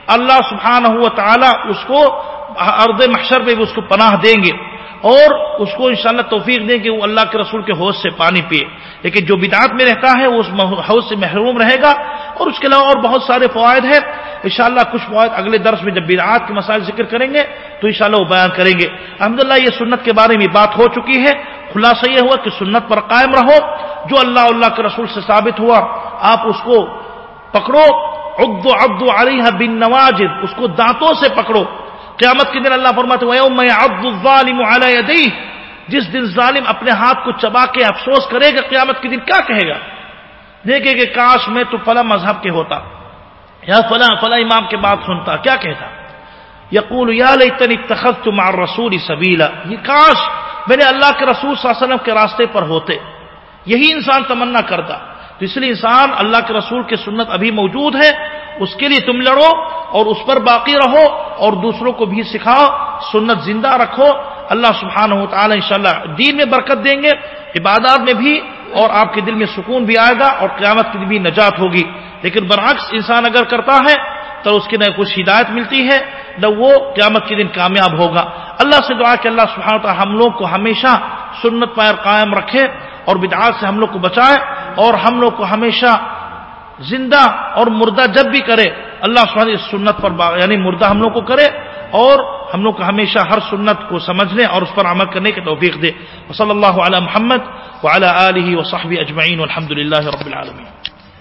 اللہ سبحانہ ہوا تعالیٰ اس کو ارد محشر پہ اس کو پناہ دیں گے اور اس کو انشاءاللہ توفیق دیں کہ وہ اللہ کے رسول کے حوض سے پانی پیے۔ لیکن جو بدعات میں رہتا ہے، وہ اس حوض سے محروم رہے گا۔ اور اس کے علاوہ اور بہت سارے فوائد ہیں۔ انشاءاللہ کچھ فوائد اگلے درس میں جب بدعات کے مسائل ذکر کریں گے، تو انشاءاللہ وہ بیان کریں گے۔ الحمدللہ، یہ سنت کے بارے میں بات ہو چکی ہے۔ خلاصہ یہ ہوا کہ سنت پر قائم رہو۔ جو اللہ اللہ کے رسول سے ثابت ہوا، آپ اس کو پکڑو۔ عبد عبد علیہ بن نواجد اس کو دانتوں سے پکڑو۔ قیامت کے دن اللہ فرماتے میں عبد الظالم علی یدی جس دن ظالم اپنے ہاتھ کو چبا کے افسوس کرے گا، قیامت کے دن کیا کہے گا؟ دیکھے کہ کاش میں تو فلاں مذہب کے ہوتا۔ یا فلاں فلاں امام کے بات سنتا، کیا کہتا؟ یقول، یا لیتنی اتخذت مع الرسول سبیلا۔ یہ کاش میں نے اللہ کے رسول صلی اللہ علیہ وسلم کے راستے پر ہوتے۔ یہی انسان تمنا کرتا۔ تو اس لیے انسان اللہ کے رسول کی سنت ابھی موجود ہے، اس کے لیے تم لڑو اور اس پر باقی رہو اور دوسروں کو بھی سکھاؤ، سنت زندہ رکھو۔ اللہ سبحانہ و تعالی انشاءاللہ دین میں برکت دیں گے، عبادات میں بھی اور آپ کے دل میں سکون بھی آئے گا اور قیامت کی بھی نجات ہوگی۔ لیکن برعکس انسان اگر کرتا ہے تو اس کی نہ کچھ ہدایت ملتی ہے، نہ وہ قیامت کے دن کامیاب ہوگا۔ اللہ سے دعا کہ اللہ سبحانہ ہم لوگ کو ہمیشہ سنت پائر قائم رکھے اور بدعات سے ہم لوگ کو بچائے۔ اور ہم لوگ کو ہمیشہ زندہ اور مردہ جب بھی کرے، اللہ سبحانہ اس سنت پر یعنی مردہ ہم لوگ کو کرے اور ہم لوگ کو ہمیشہ ہر سنت کو سمجھنے اور اس پر عمل کرنے کی توفیق دے۔ صلی اللہ علیہ محمد وعلى آله وصحبه أجمعين والحمد لله رب العالمين